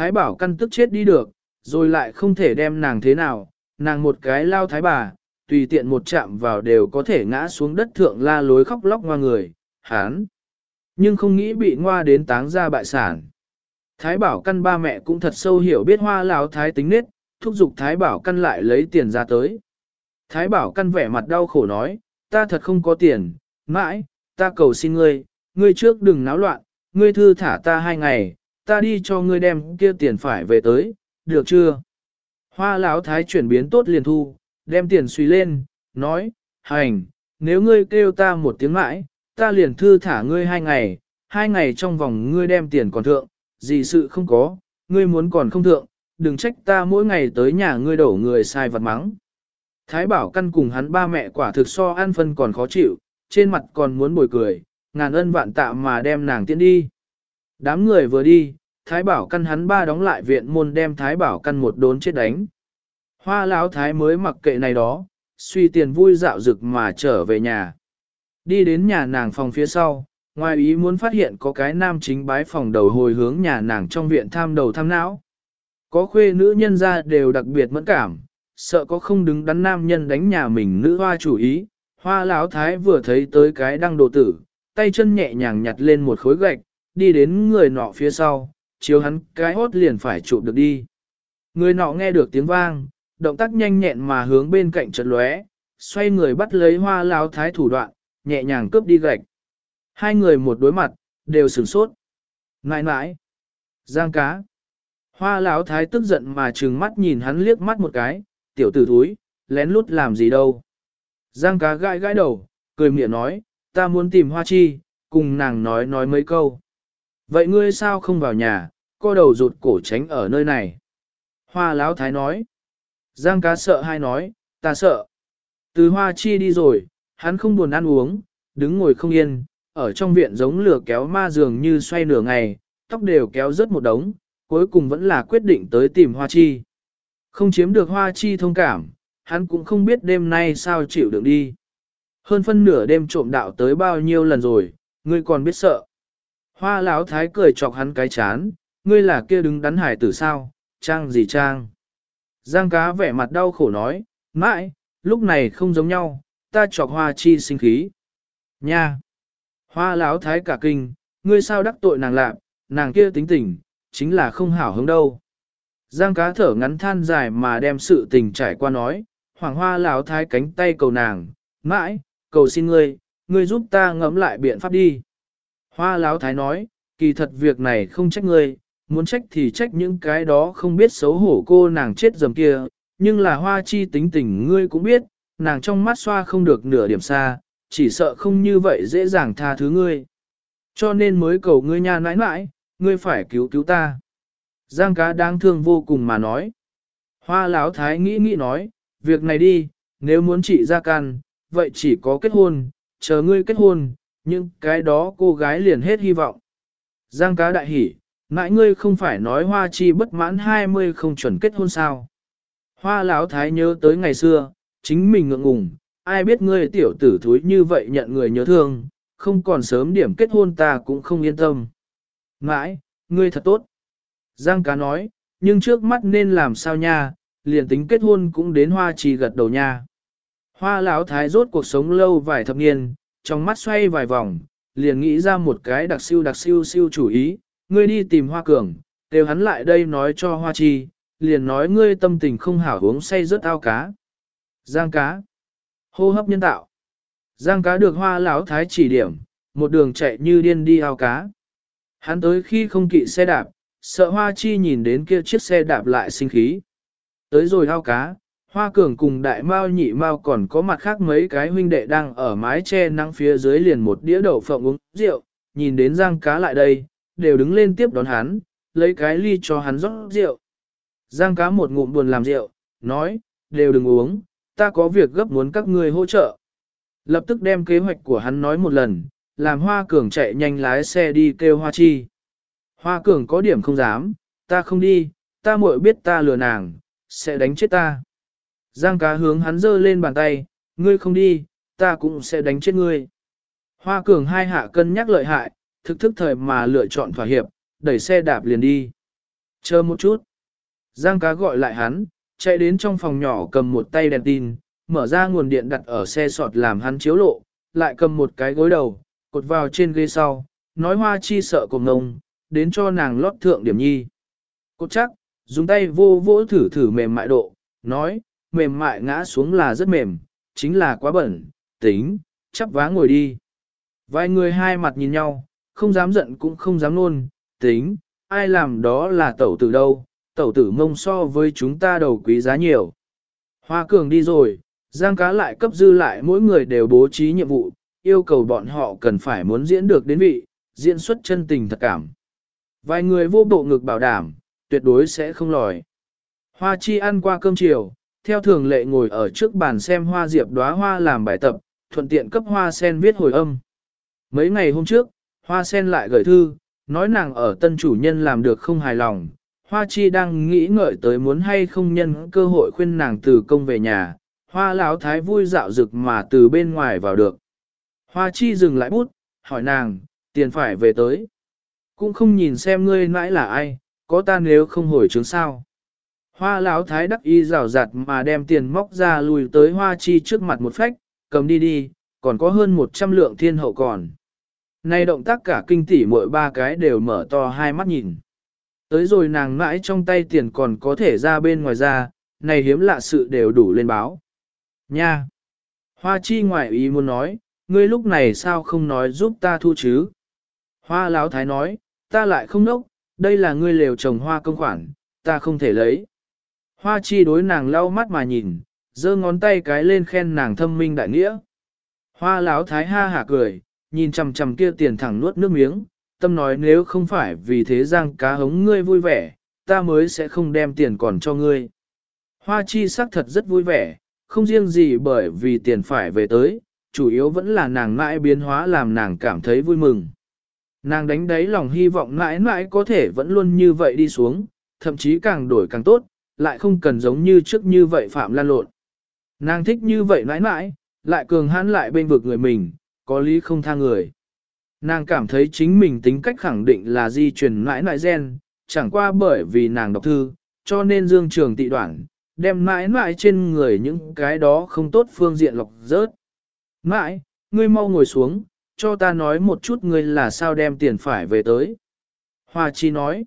Thái bảo căn tức chết đi được, rồi lại không thể đem nàng thế nào, nàng một cái lao thái bà, tùy tiện một chạm vào đều có thể ngã xuống đất thượng la lối khóc lóc ngoa người, hán. Nhưng không nghĩ bị ngoa đến táng ra bại sản. Thái bảo căn ba mẹ cũng thật sâu hiểu biết hoa lão thái tính nết, thúc giục thái bảo căn lại lấy tiền ra tới. Thái bảo căn vẻ mặt đau khổ nói, ta thật không có tiền, mãi, ta cầu xin ngươi, ngươi trước đừng náo loạn, ngươi thư thả ta hai ngày, ta đi cho ngươi đem kia tiền phải về tới, được chưa? Hoa lão thái chuyển biến tốt liền thu, đem tiền suy lên, nói, hành, nếu ngươi kêu ta một tiếng mãi, ta liền thư thả ngươi hai ngày, hai ngày trong vòng ngươi đem tiền còn thượng, gì sự không có, ngươi muốn còn không thượng, đừng trách ta mỗi ngày tới nhà ngươi đổ người sai vật mắng. Thái bảo căn cùng hắn ba mẹ quả thực so ăn phân còn khó chịu, trên mặt còn muốn bồi cười, ngàn ân vạn tạ mà đem nàng tiễn đi. Đám người vừa đi, Thái bảo căn hắn ba đóng lại viện môn đem Thái bảo căn một đốn chết đánh. Hoa lão Thái mới mặc kệ này đó, suy tiền vui dạo rực mà trở về nhà. Đi đến nhà nàng phòng phía sau, ngoài ý muốn phát hiện có cái nam chính bái phòng đầu hồi hướng nhà nàng trong viện tham đầu tham não. Có khuê nữ nhân ra đều đặc biệt mẫn cảm, sợ có không đứng đắn nam nhân đánh nhà mình nữ hoa chủ ý. Hoa lão thái vừa thấy tới cái đăng đồ tử, tay chân nhẹ nhàng nhặt lên một khối gạch, đi đến người nọ phía sau, chiếu hắn cái hốt liền phải chụp được đi. Người nọ nghe được tiếng vang, động tác nhanh nhẹn mà hướng bên cạnh chợt lóe, xoay người bắt lấy hoa lão thái thủ đoạn, nhẹ nhàng cướp đi gạch. Hai người một đối mặt, đều sửng sốt. ngại nãi. Giang cá. Hoa lão thái tức giận mà trừng mắt nhìn hắn liếc mắt một cái, tiểu tử thúi, lén lút làm gì đâu. Giang cá gãi gãi đầu, cười miệng nói, ta muốn tìm hoa chi, cùng nàng nói nói mấy câu. Vậy ngươi sao không vào nhà, co đầu rụt cổ tránh ở nơi này? Hoa lão thái nói. Giang cá sợ hai nói, ta sợ. Từ hoa chi đi rồi, hắn không buồn ăn uống, đứng ngồi không yên, ở trong viện giống lửa kéo ma dường như xoay nửa ngày, tóc đều kéo rớt một đống, cuối cùng vẫn là quyết định tới tìm hoa chi. Không chiếm được hoa chi thông cảm, hắn cũng không biết đêm nay sao chịu được đi. Hơn phân nửa đêm trộm đạo tới bao nhiêu lần rồi, ngươi còn biết sợ. Hoa lão thái cười chọc hắn cái chán, ngươi là kia đứng đắn hải tử sao, trang gì trang. Giang cá vẻ mặt đau khổ nói, mãi, lúc này không giống nhau, ta chọc hoa chi sinh khí. Nha! Hoa lão thái cả kinh, ngươi sao đắc tội nàng lạc, nàng kia tính tình, chính là không hảo hứng đâu. Giang cá thở ngắn than dài mà đem sự tình trải qua nói, hoàng hoa lão thái cánh tay cầu nàng, mãi, cầu xin ngươi, ngươi giúp ta ngẫm lại biện pháp đi. Hoa lão thái nói, kỳ thật việc này không trách ngươi, muốn trách thì trách những cái đó không biết xấu hổ cô nàng chết dầm kia, nhưng là hoa chi tính tình ngươi cũng biết, nàng trong mắt xoa không được nửa điểm xa, chỉ sợ không như vậy dễ dàng tha thứ ngươi. Cho nên mới cầu ngươi nha nãi nãi, ngươi phải cứu cứu ta. Giang cá đáng thương vô cùng mà nói. Hoa lão thái nghĩ nghĩ nói, việc này đi, nếu muốn chị ra can, vậy chỉ có kết hôn, chờ ngươi kết hôn, nhưng cái đó cô gái liền hết hy vọng. Giang cá đại hỉ, mãi ngươi không phải nói hoa chi bất mãn 20 không chuẩn kết hôn sao. Hoa lão thái nhớ tới ngày xưa, chính mình ngượng ngùng, ai biết ngươi tiểu tử thúi như vậy nhận người nhớ thương, không còn sớm điểm kết hôn ta cũng không yên tâm. Mãi, ngươi thật tốt. Giang cá nói, nhưng trước mắt nên làm sao nha, liền tính kết hôn cũng đến hoa Chi gật đầu nha. Hoa lão thái rốt cuộc sống lâu vài thập niên, trong mắt xoay vài vòng, liền nghĩ ra một cái đặc siêu đặc siêu siêu chủ ý, ngươi đi tìm hoa cường, đều hắn lại đây nói cho hoa chi, liền nói ngươi tâm tình không hảo uống say rớt ao cá. Giang cá. Hô hấp nhân tạo. Giang cá được hoa lão thái chỉ điểm, một đường chạy như điên đi ao cá. Hắn tới khi không kỵ xe đạp, sợ hoa chi nhìn đến kia chiếc xe đạp lại sinh khí. Tới rồi ao cá, hoa cường cùng đại mao nhị mao còn có mặt khác mấy cái huynh đệ đang ở mái che nắng phía dưới liền một đĩa đậu phộng uống rượu, nhìn đến giang cá lại đây, đều đứng lên tiếp đón hắn, lấy cái ly cho hắn rót rượu. Giang cá một ngụm buồn làm rượu, nói, đều đừng uống, ta có việc gấp muốn các ngươi hỗ trợ. Lập tức đem kế hoạch của hắn nói một lần, làm Hoa Cường chạy nhanh lái xe đi kêu Hoa Chi. Hoa Cường có điểm không dám, ta không đi, ta muội biết ta lừa nàng, sẽ đánh chết ta. Giang cá hướng hắn giơ lên bàn tay, ngươi không đi, ta cũng sẽ đánh chết ngươi. Hoa Cường hai hạ cân nhắc lợi hại, thực thức thời mà lựa chọn thỏa hiệp, đẩy xe đạp liền đi. Chờ một chút. Giang cá gọi lại hắn, chạy đến trong phòng nhỏ cầm một tay đèn tin, mở ra nguồn điện đặt ở xe sọt làm hắn chiếu lộ, lại cầm một cái gối đầu, cột vào trên ghế sau, nói hoa chi sợ cùng ngông, đến cho nàng lót thượng điểm nhi. Cột chắc, dùng tay vô vỗ thử thử mềm mại độ, nói, mềm mại ngã xuống là rất mềm, chính là quá bẩn, tính, chắp vá ngồi đi. Vài người hai mặt nhìn nhau, không dám giận cũng không dám luôn, tính, ai làm đó là tẩu tử đâu, tẩu tử mông so với chúng ta đầu quý giá nhiều. Hoa cường đi rồi, giang cá lại cấp dư lại mỗi người đều bố trí nhiệm vụ, yêu cầu bọn họ cần phải muốn diễn được đến vị, diễn xuất chân tình thật cảm. Vài người vô bộ ngực bảo đảm, tuyệt đối sẽ không lòi. Hoa chi ăn qua cơm chiều, theo thường lệ ngồi ở trước bàn xem hoa diệp đóa hoa làm bài tập, thuận tiện cấp hoa sen viết hồi âm. Mấy ngày hôm trước, hoa sen lại gửi thư, nói nàng ở tân chủ nhân làm được không hài lòng. Hoa chi đang nghĩ ngợi tới muốn hay không nhân cơ hội khuyên nàng từ công về nhà, hoa lão thái vui dạo rực mà từ bên ngoài vào được. Hoa chi dừng lại bút, hỏi nàng, tiền phải về tới. Cũng không nhìn xem ngươi mãi là ai, có ta nếu không hồi chứng sao. Hoa lão thái đắc y rào rạt mà đem tiền móc ra lùi tới hoa chi trước mặt một phách, cầm đi đi, còn có hơn 100 lượng thiên hậu còn. Này động tác cả kinh tỷ mỗi ba cái đều mở to hai mắt nhìn. Tới rồi nàng mãi trong tay tiền còn có thể ra bên ngoài ra, này hiếm lạ sự đều đủ lên báo. Nha! Hoa chi ngoại ý muốn nói, ngươi lúc này sao không nói giúp ta thu chứ? Hoa lão thái nói, ta lại không nốc, đây là ngươi lều trồng hoa công khoản, ta không thể lấy. Hoa chi đối nàng lau mắt mà nhìn, giơ ngón tay cái lên khen nàng thâm minh đại nghĩa. Hoa lão thái ha hả cười, nhìn chằm chằm kia tiền thẳng nuốt nước miếng, tâm nói nếu không phải vì thế giang cá hống ngươi vui vẻ, ta mới sẽ không đem tiền còn cho ngươi. Hoa chi sắc thật rất vui vẻ, không riêng gì bởi vì tiền phải về tới, chủ yếu vẫn là nàng mãi biến hóa làm nàng cảm thấy vui mừng. Nàng đánh đáy lòng hy vọng mãi mãi có thể vẫn luôn như vậy đi xuống, thậm chí càng đổi càng tốt, lại không cần giống như trước như vậy phạm lan lộn. Nàng thích như vậy mãi mãi, lại cường hãn lại bên vực người mình, có lý không tha người. Nàng cảm thấy chính mình tính cách khẳng định là di truyền mãi mãi gen, chẳng qua bởi vì nàng đọc thư, cho nên dương trường tị đoạn, đem mãi mãi trên người những cái đó không tốt phương diện lọc rớt. Mãi, ngươi mau ngồi xuống, cho ta nói một chút ngươi là sao đem tiền phải về tới. Hoa chi nói,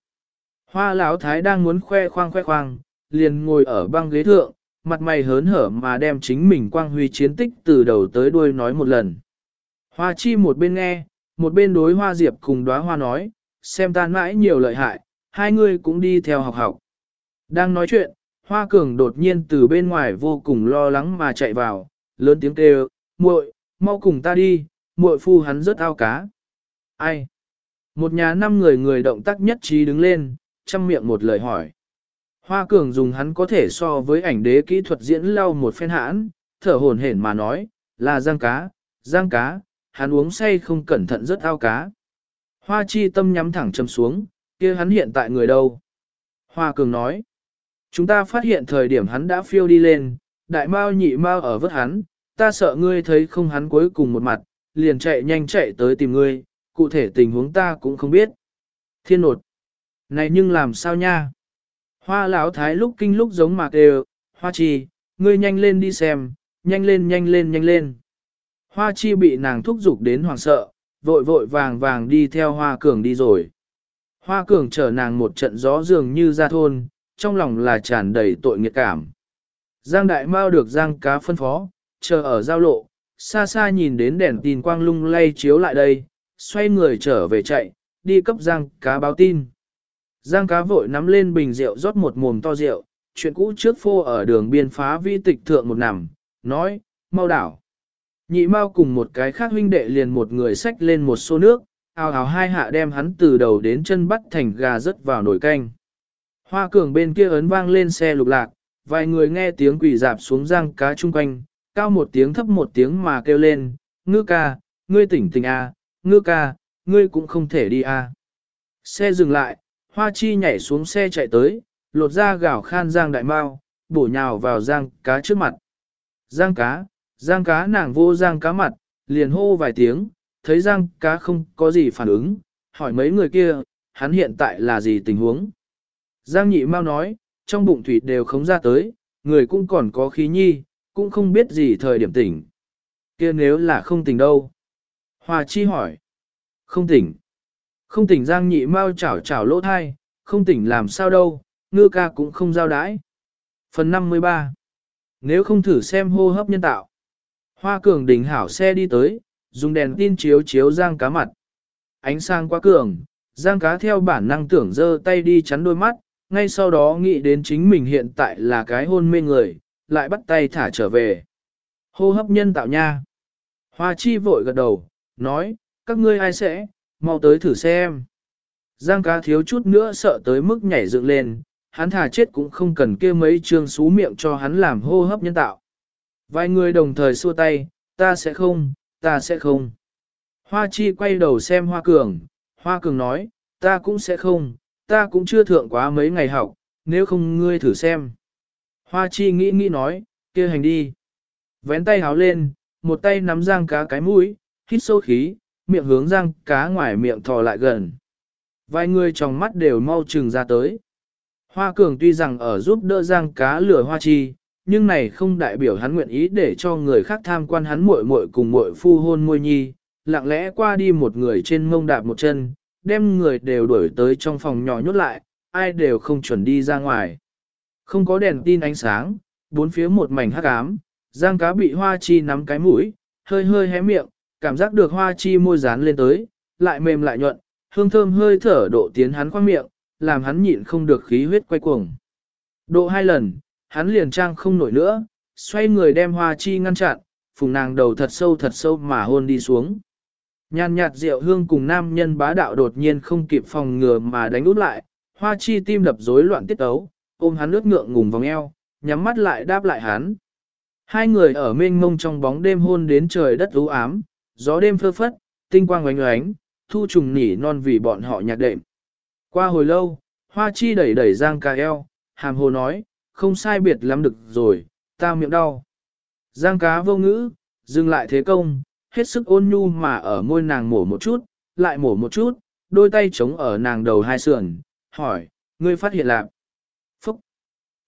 hoa lão thái đang muốn khoe khoang khoe khoang, liền ngồi ở băng ghế thượng, mặt mày hớn hở mà đem chính mình quang huy chiến tích từ đầu tới đuôi nói một lần. Hoa chi một bên nghe, một bên đối hoa diệp cùng đóa hoa nói, xem tan mãi nhiều lợi hại, hai người cũng đi theo học học. Đang nói chuyện, hoa cường đột nhiên từ bên ngoài vô cùng lo lắng mà chạy vào, lớn tiếng kêu, muội, mau cùng ta đi, muội phu hắn rất ao cá. Ai? Một nhà năm người người động tác nhất trí đứng lên, chăm miệng một lời hỏi. Hoa cường dùng hắn có thể so với ảnh đế kỹ thuật diễn lau một phen hãn, thở hồn hển mà nói, là giang cá, giang cá, hắn uống say không cẩn thận rất ao cá. Hoa chi tâm nhắm thẳng châm xuống, kia hắn hiện tại người đâu? Hoa cường nói, chúng ta phát hiện thời điểm hắn đã phiêu đi lên, đại mao nhị mao ở vớt hắn, ta sợ ngươi thấy không hắn cuối cùng một mặt, liền chạy nhanh chạy tới tìm ngươi, cụ thể tình huống ta cũng không biết. Thiên nột, này nhưng làm sao nha? Hoa lão thái lúc kinh lúc giống mạc đều, hoa chi, ngươi nhanh lên đi xem, nhanh lên nhanh lên nhanh lên. Hoa chi bị nàng thúc giục đến hoảng sợ, vội vội vàng vàng đi theo hoa cường đi rồi. Hoa cường chở nàng một trận gió dường như ra thôn, trong lòng là tràn đầy tội nghiệt cảm. Giang đại mao được giang cá phân phó, chờ ở giao lộ, xa xa nhìn đến đèn tin quang lung lay chiếu lại đây, xoay người trở về chạy, đi cấp giang cá báo tin. Giang cá vội nắm lên bình rượu rót một mồm to rượu, chuyện cũ trước phô ở đường biên phá vi tịch thượng một nằm, nói, mau đảo. Nhị mau cùng một cái khác huynh đệ liền một người xách lên một xô nước, ào ào hai hạ đem hắn từ đầu đến chân bắt thành gà rớt vào nồi canh. Hoa cường bên kia ấn vang lên xe lục lạc, vài người nghe tiếng quỷ dạp xuống giang cá chung quanh, cao một tiếng thấp một tiếng mà kêu lên, ngư ca, ngươi tỉnh tỉnh a, à, ngư ca, ngươi cũng không thể đi a. À. Xe dừng lại, hoa chi nhảy xuống xe chạy tới, lột ra gạo khan giang đại mao, bổ nhào vào giang cá trước mặt. Giang cá, giang cá nàng vô giang cá mặt, liền hô vài tiếng, thấy giang cá không có gì phản ứng, hỏi mấy người kia, hắn hiện tại là gì tình huống. Giang nhị mau nói, trong bụng thủy đều không ra tới, người cũng còn có khí nhi, cũng không biết gì thời điểm tỉnh. kia nếu là không tỉnh đâu? Hoa chi hỏi. Không tỉnh. Không tỉnh Giang nhị mau chảo chảo lỗ thai, không tỉnh làm sao đâu, ngư ca cũng không giao đãi. Phần 53 Nếu không thử xem hô hấp nhân tạo. Hoa cường đỉnh hảo xe đi tới, dùng đèn tin chiếu chiếu Giang cá mặt. Ánh sáng quá cường, Giang cá theo bản năng tưởng giơ tay đi chắn đôi mắt, ngay sau đó nghĩ đến chính mình hiện tại là cái hôn mê người, lại bắt tay thả trở về. Hô hấp nhân tạo nha. Hoa chi vội gật đầu, nói, các ngươi ai sẽ, mau tới thử xem. Giang cá thiếu chút nữa sợ tới mức nhảy dựng lên, hắn thả chết cũng không cần kia mấy trương xú miệng cho hắn làm hô hấp nhân tạo. Vài người đồng thời xua tay, ta sẽ không, ta sẽ không. Hoa chi quay đầu xem hoa cường, hoa cường nói, ta cũng sẽ không, ta cũng chưa thượng quá mấy ngày học, nếu không ngươi thử xem. Hoa chi nghĩ nghĩ nói, kia hành đi. Vén tay háo lên, một tay nắm giang cá cái mũi, hít sâu khí, miệng hướng răng cá ngoài miệng thò lại gần. Vài người trong mắt đều mau trừng ra tới. Hoa cường tuy rằng ở giúp đỡ răng cá lửa hoa chi, nhưng này không đại biểu hắn nguyện ý để cho người khác tham quan hắn muội muội cùng muội phu hôn môi nhi, lặng lẽ qua đi một người trên mông đạp một chân, đem người đều đuổi tới trong phòng nhỏ nhốt lại, ai đều không chuẩn đi ra ngoài. Không có đèn tin ánh sáng, bốn phía một mảnh hắc ám, giang cá bị hoa chi nắm cái mũi, hơi hơi hé miệng, cảm giác được hoa chi môi dán lên tới, lại mềm lại nhuận, hương thơm hơi thở độ tiến hắn khoang miệng, làm hắn nhịn không được khí huyết quay cuồng. Độ hai lần, hắn liền trang không nổi nữa, xoay người đem hoa chi ngăn chặn, phùng nàng đầu thật sâu thật sâu mà hôn đi xuống. Nhàn nhạt rượu hương cùng nam nhân bá đạo đột nhiên không kịp phòng ngừa mà đánh út lại, hoa chi tim đập rối loạn tiết ấu, ôm hắn lướt ngượng ngùng vòng eo, nhắm mắt lại đáp lại hắn. Hai người ở mênh mông trong bóng đêm hôn đến trời đất u ám, gió đêm phơ phất, tinh quang oánh oánh, thu trùng nỉ non vì bọn họ nhạc đệm. Qua hồi lâu, hoa chi đẩy đẩy giang ca eo, hàm hồ nói, không sai biệt lắm được rồi, ta miệng đau. Giang cá vô ngữ, dừng lại thế công, hết sức ôn nhu mà ở môi nàng mổ một chút, lại mổ một chút, đôi tay chống ở nàng đầu hai sườn, hỏi, ngươi phát hiện lạc. Phúc!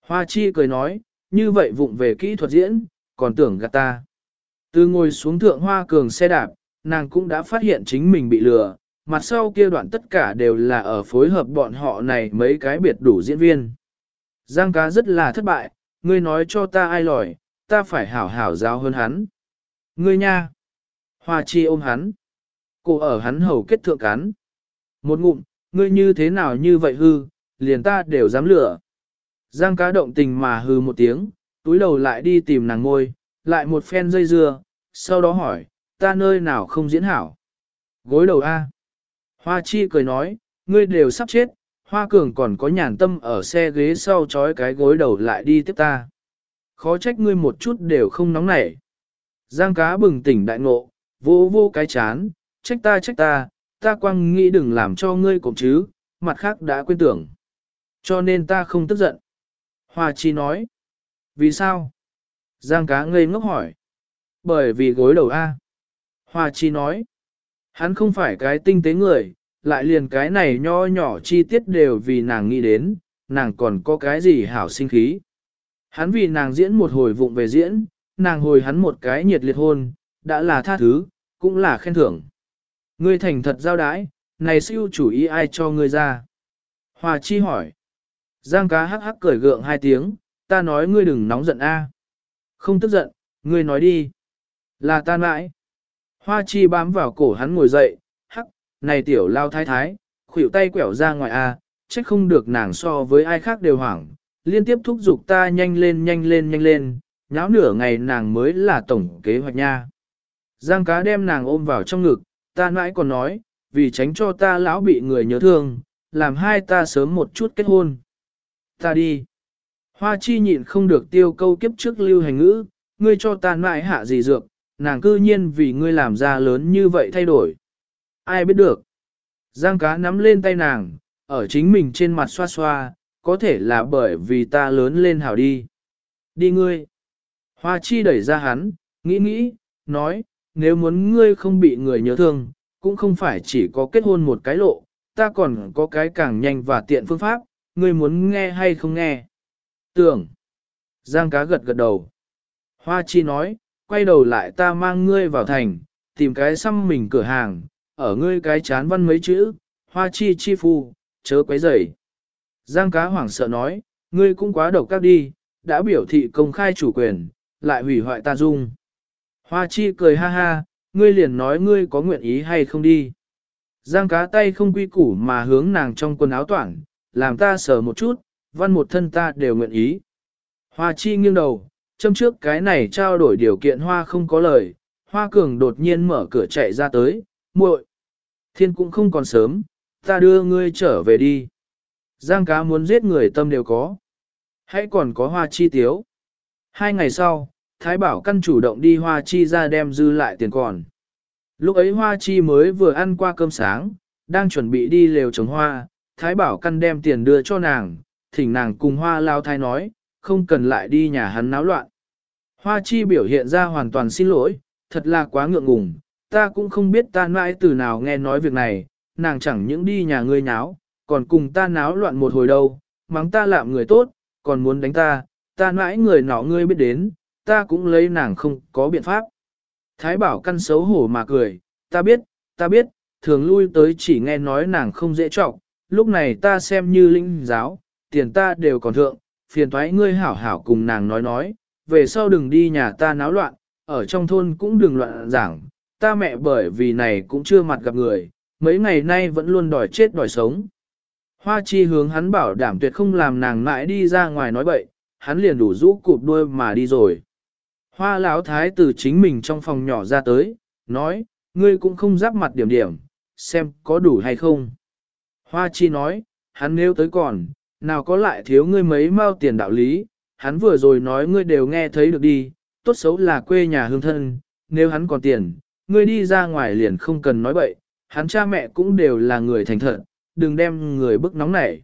Hoa chi cười nói, như vậy vụng về kỹ thuật diễn, còn tưởng gạt ta. Từ ngồi xuống thượng hoa cường xe đạp, nàng cũng đã phát hiện chính mình bị lừa, mặt sau kia đoạn tất cả đều là ở phối hợp bọn họ này mấy cái biệt đủ diễn viên. Giang cá rất là thất bại, ngươi nói cho ta ai lòi, ta phải hảo hảo giáo hơn hắn. Ngươi nha! Hoa chi ôm hắn. Cô ở hắn hầu kết thượng cắn. Một ngụm, ngươi như thế nào như vậy hư, liền ta đều dám lửa. Giang cá động tình mà hư một tiếng, túi đầu lại đi tìm nàng ngôi, lại một phen dây dưa, sau đó hỏi, ta nơi nào không diễn hảo. Gối đầu A. Hoa chi cười nói, ngươi đều sắp chết, hoa cường còn có nhàn tâm ở xe ghế sau chói cái gối đầu lại đi tiếp ta. Khó trách ngươi một chút đều không nóng nảy. Giang cá bừng tỉnh đại ngộ, vô vô cái chán, trách ta trách ta, ta quăng nghĩ đừng làm cho ngươi cổng chứ, mặt khác đã quên tưởng. Cho nên ta không tức giận. Hoa chi nói. Vì sao? Giang cá ngây ngốc hỏi. Bởi vì gối đầu A. Hoa chi nói. Hắn không phải cái tinh tế người, lại liền cái này nho nhỏ chi tiết đều vì nàng nghĩ đến, nàng còn có cái gì hảo sinh khí. Hắn vì nàng diễn một hồi vụng về diễn, nàng hồi hắn một cái nhiệt liệt hôn, đã là tha thứ, cũng là khen thưởng. Ngươi thành thật giao đái, này siêu chủ ý ai cho ngươi ra? Hòa chi hỏi. Giang cá hắc hắc cười gượng hai tiếng, ta nói ngươi đừng nóng giận a. Không tức giận, ngươi nói đi. Là ta mãi. Hoa chi bám vào cổ hắn ngồi dậy, hắc, này tiểu lao thái thái, khuỷu tay quẻo ra ngoài à, a, trách không được nàng so với ai khác đều hoảng, liên tiếp thúc giục ta nhanh lên nhanh lên nhanh lên, nháo nửa ngày nàng mới là tổng kế hoạch nha. Giang cá đem nàng ôm vào trong ngực, ta mãi còn nói, vì tránh cho ta lão bị người nhớ thương, làm hai ta sớm một chút kết hôn. Ta đi. Hoa chi nhịn không được tiêu câu kiếp trước lưu hành ngữ, ngươi cho ta mãi hạ gì dược, nàng cư nhiên vì ngươi làm ra lớn như vậy thay đổi. Ai biết được. Giang cá nắm lên tay nàng, ở chính mình trên mặt xoa xoa, có thể là bởi vì ta lớn lên hảo đi. Đi ngươi. Hoa chi đẩy ra hắn, nghĩ nghĩ, nói, nếu muốn ngươi không bị người nhớ thương, cũng không phải chỉ có kết hôn một cái lộ, ta còn có cái càng nhanh và tiện phương pháp, ngươi muốn nghe hay không nghe? Tưởng. Giang cá gật gật đầu. Hoa chi nói, quay đầu lại ta mang ngươi vào thành, tìm cái xăm mình cửa hàng, ở ngươi cái chán văn mấy chữ, hoa chi chi phu, chớ quấy rầy. Giang cá hoảng sợ nói, ngươi cũng quá độc các đi, đã biểu thị công khai chủ quyền, lại hủy hoại ta dung. Hoa chi cười ha ha, ngươi liền nói ngươi có nguyện ý hay không đi. Giang cá tay không quy củ mà hướng nàng trong quần áo toản, làm ta sờ một chút, văn một thân ta đều nguyện ý. Hoa chi nghiêng đầu, châm trước cái này trao đổi điều kiện hoa không có lời, hoa cường đột nhiên mở cửa chạy ra tới, muội, Thiên cũng không còn sớm, ta đưa ngươi trở về đi. Giang cá muốn giết người tâm đều có. Hãy còn có hoa chi tiếu. Hai ngày sau, Thái Bảo Căn chủ động đi hoa chi ra đem dư lại tiền còn. Lúc ấy hoa chi mới vừa ăn qua cơm sáng, đang chuẩn bị đi lều trồng hoa, Thái Bảo Căn đem tiền đưa cho nàng, thỉnh nàng cùng hoa lao thái nói, không cần lại đi nhà hắn náo loạn. Hoa chi biểu hiện ra hoàn toàn xin lỗi, thật là quá ngượng ngùng, ta cũng không biết ta mãi từ nào nghe nói việc này, nàng chẳng những đi nhà ngươi náo, còn cùng ta náo loạn một hồi đâu, mắng ta làm người tốt, còn muốn đánh ta, ta mãi người nọ ngươi biết đến, ta cũng lấy nàng không có biện pháp. Thái bảo căn xấu hổ mà cười, ta biết, ta biết, thường lui tới chỉ nghe nói nàng không dễ trọng, lúc này ta xem như linh giáo, tiền ta đều còn thượng, phiền thoái ngươi hảo hảo cùng nàng nói nói, về sau đừng đi nhà ta náo loạn, ở trong thôn cũng đừng loạn giảng, ta mẹ bởi vì này cũng chưa mặt gặp người, mấy ngày nay vẫn luôn đòi chết đòi sống. Hoa chi hướng hắn bảo đảm tuyệt không làm nàng mãi đi ra ngoài nói bậy, hắn liền đủ rũ cụp đuôi mà đi rồi. Hoa lão thái từ chính mình trong phòng nhỏ ra tới, nói, ngươi cũng không giáp mặt điểm điểm, xem có đủ hay không. Hoa chi nói, hắn nếu tới còn, nào có lại thiếu ngươi mấy mao tiền đạo lý, hắn vừa rồi nói ngươi đều nghe thấy được đi, tốt xấu là quê nhà hương thân, nếu hắn còn tiền, ngươi đi ra ngoài liền không cần nói bậy, hắn cha mẹ cũng đều là người thành thật, đừng đem người bức nóng nảy.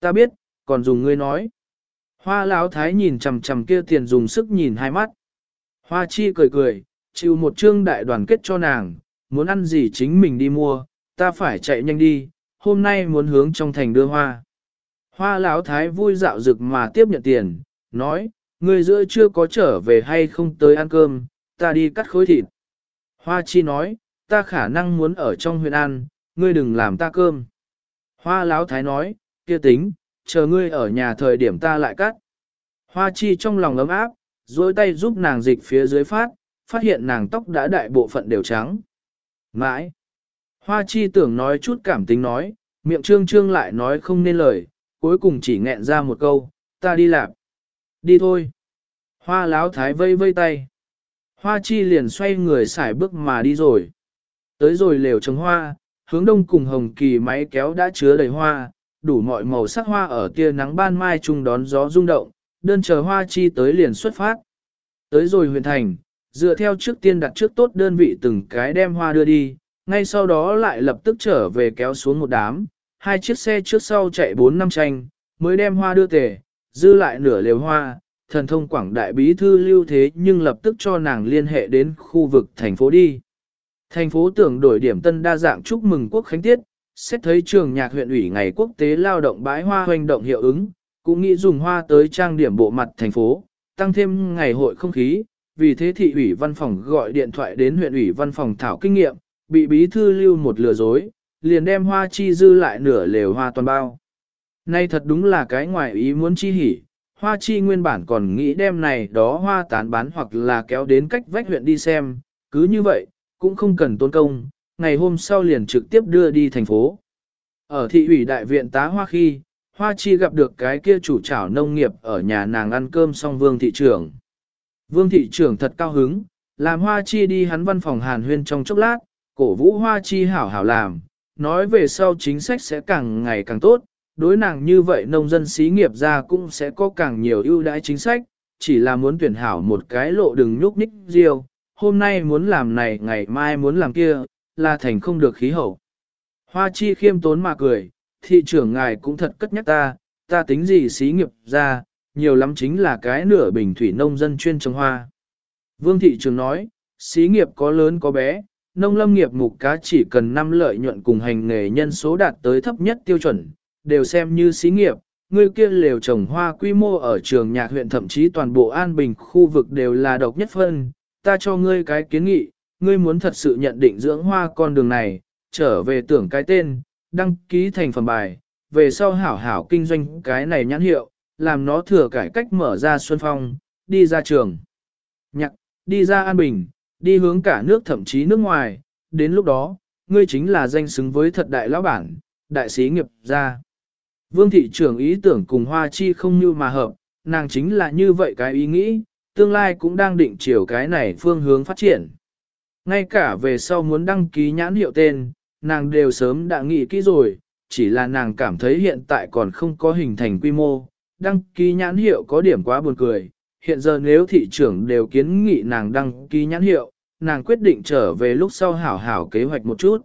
Ta biết, còn dùng ngươi nói. Hoa lão thái nhìn chằm chằm kia tiền dùng sức nhìn hai mắt. Hoa chi cười cười, chịu một chương đại đoàn kết cho nàng, muốn ăn gì chính mình đi mua, ta phải chạy nhanh đi, hôm nay muốn hướng trong thành đưa hoa. Hoa lão thái vui dạo rực mà tiếp nhận tiền, nói, người giữa chưa có trở về hay không tới ăn cơm, ta đi cắt khối thịt. Hoa chi nói, ta khả năng muốn ở trong huyện ăn, ngươi đừng làm ta cơm. Hoa lão thái nói, kia tính, chờ ngươi ở nhà thời điểm ta lại cắt. Hoa chi trong lòng ấm áp, dối tay giúp nàng dịch phía dưới phát, phát hiện nàng tóc đã đại bộ phận đều trắng. Mãi! Hoa chi tưởng nói chút cảm tính nói, miệng trương trương lại nói không nên lời, cuối cùng chỉ nghẹn ra một câu, ta đi làm. Đi thôi. Hoa láo thái vây vây tay. Hoa chi liền xoay người xài bước mà đi rồi. Tới rồi lều trồng hoa, hướng đông cùng hồng kỳ máy kéo đã chứa đầy hoa, đủ mọi màu sắc hoa ở tia nắng ban mai chung đón gió rung động, đơn chờ hoa chi tới liền xuất phát. Tới rồi Huyền thành, dựa theo trước tiên đặt trước tốt đơn vị từng cái đem hoa đưa đi, ngay sau đó lại lập tức trở về kéo xuống một đám, hai chiếc xe trước sau chạy bốn năm tranh, mới đem hoa đưa tề, dư lại nửa lều hoa, thần thông quảng đại bí thư lưu thế nhưng lập tức cho nàng liên hệ đến khu vực thành phố đi. Thành phố tưởng đổi điểm tân đa dạng chúc mừng quốc khánh tiết, xét thấy trường nhạc huyện ủy ngày quốc tế lao động bãi hoa hoành động hiệu ứng, cũng nghĩ dùng hoa tới trang điểm bộ mặt thành phố, tăng thêm ngày hội không khí, vì thế thị ủy văn phòng gọi điện thoại đến huyện ủy văn phòng thảo kinh nghiệm, bị bí thư lưu một lừa dối, liền đem hoa chi dư lại nửa lều hoa toàn bao. Nay thật đúng là cái ngoài ý muốn chi hỉ, hoa chi nguyên bản còn nghĩ đem này đó hoa tán bán hoặc là kéo đến cách vách huyện đi xem, cứ như vậy, cũng không cần tốn công, ngày hôm sau liền trực tiếp đưa đi thành phố. Ở thị ủy đại viện tá hoa khi, hoa chi gặp được cái kia chủ trảo nông nghiệp ở nhà nàng ăn cơm xong vương thị trưởng. Vương thị trưởng thật cao hứng, làm hoa chi đi hắn văn phòng hàn huyên trong chốc lát, cổ vũ hoa chi hảo hảo làm, nói về sau chính sách sẽ càng ngày càng tốt, đối nàng như vậy nông dân xí nghiệp ra cũng sẽ có càng nhiều ưu đãi chính sách, chỉ là muốn tuyển hảo một cái lộ đừng nhúc nhích riêu, hôm nay muốn làm này ngày mai muốn làm kia, là thành không được khí hậu. Hoa chi khiêm tốn mà cười, thị trưởng ngài cũng thật cất nhắc ta, ta tính gì xí nghiệp ra, nhiều lắm chính là cái nửa bình thủy nông dân chuyên trồng hoa. Vương thị trưởng nói, xí nghiệp có lớn có bé, nông lâm nghiệp mục cá chỉ cần năm lợi nhuận cùng hành nghề nhân số đạt tới thấp nhất tiêu chuẩn, đều xem như xí nghiệp, ngươi kia lều trồng hoa quy mô ở trường nhạc huyện thậm chí toàn bộ An Bình khu vực đều là độc nhất phân, ta cho ngươi cái kiến nghị, ngươi muốn thật sự nhận định dưỡng hoa con đường này, trở về tưởng cái tên, đăng ký thành phẩm bài, về sau hảo hảo kinh doanh cái này nhãn hiệu, làm nó thừa cải cách mở ra xuân phong, đi ra trường. Nhạc, đi ra An Bình, đi hướng cả nước thậm chí nước ngoài, đến lúc đó, ngươi chính là danh xứng với thật đại lão bản, đại sĩ nghiệp gia. Vương thị trưởng ý tưởng cùng Hoa Chi không như mà hợp, nàng chính là như vậy cái ý nghĩ, tương lai cũng đang định chiều cái này phương hướng phát triển. Ngay cả về sau muốn đăng ký nhãn hiệu tên, nàng đều sớm đã nghĩ kỹ rồi, chỉ là nàng cảm thấy hiện tại còn không có hình thành quy mô, đăng ký nhãn hiệu có điểm quá buồn cười. Hiện giờ nếu thị trưởng đều kiến nghị nàng đăng ký nhãn hiệu, nàng quyết định trở về lúc sau hảo hảo kế hoạch một chút.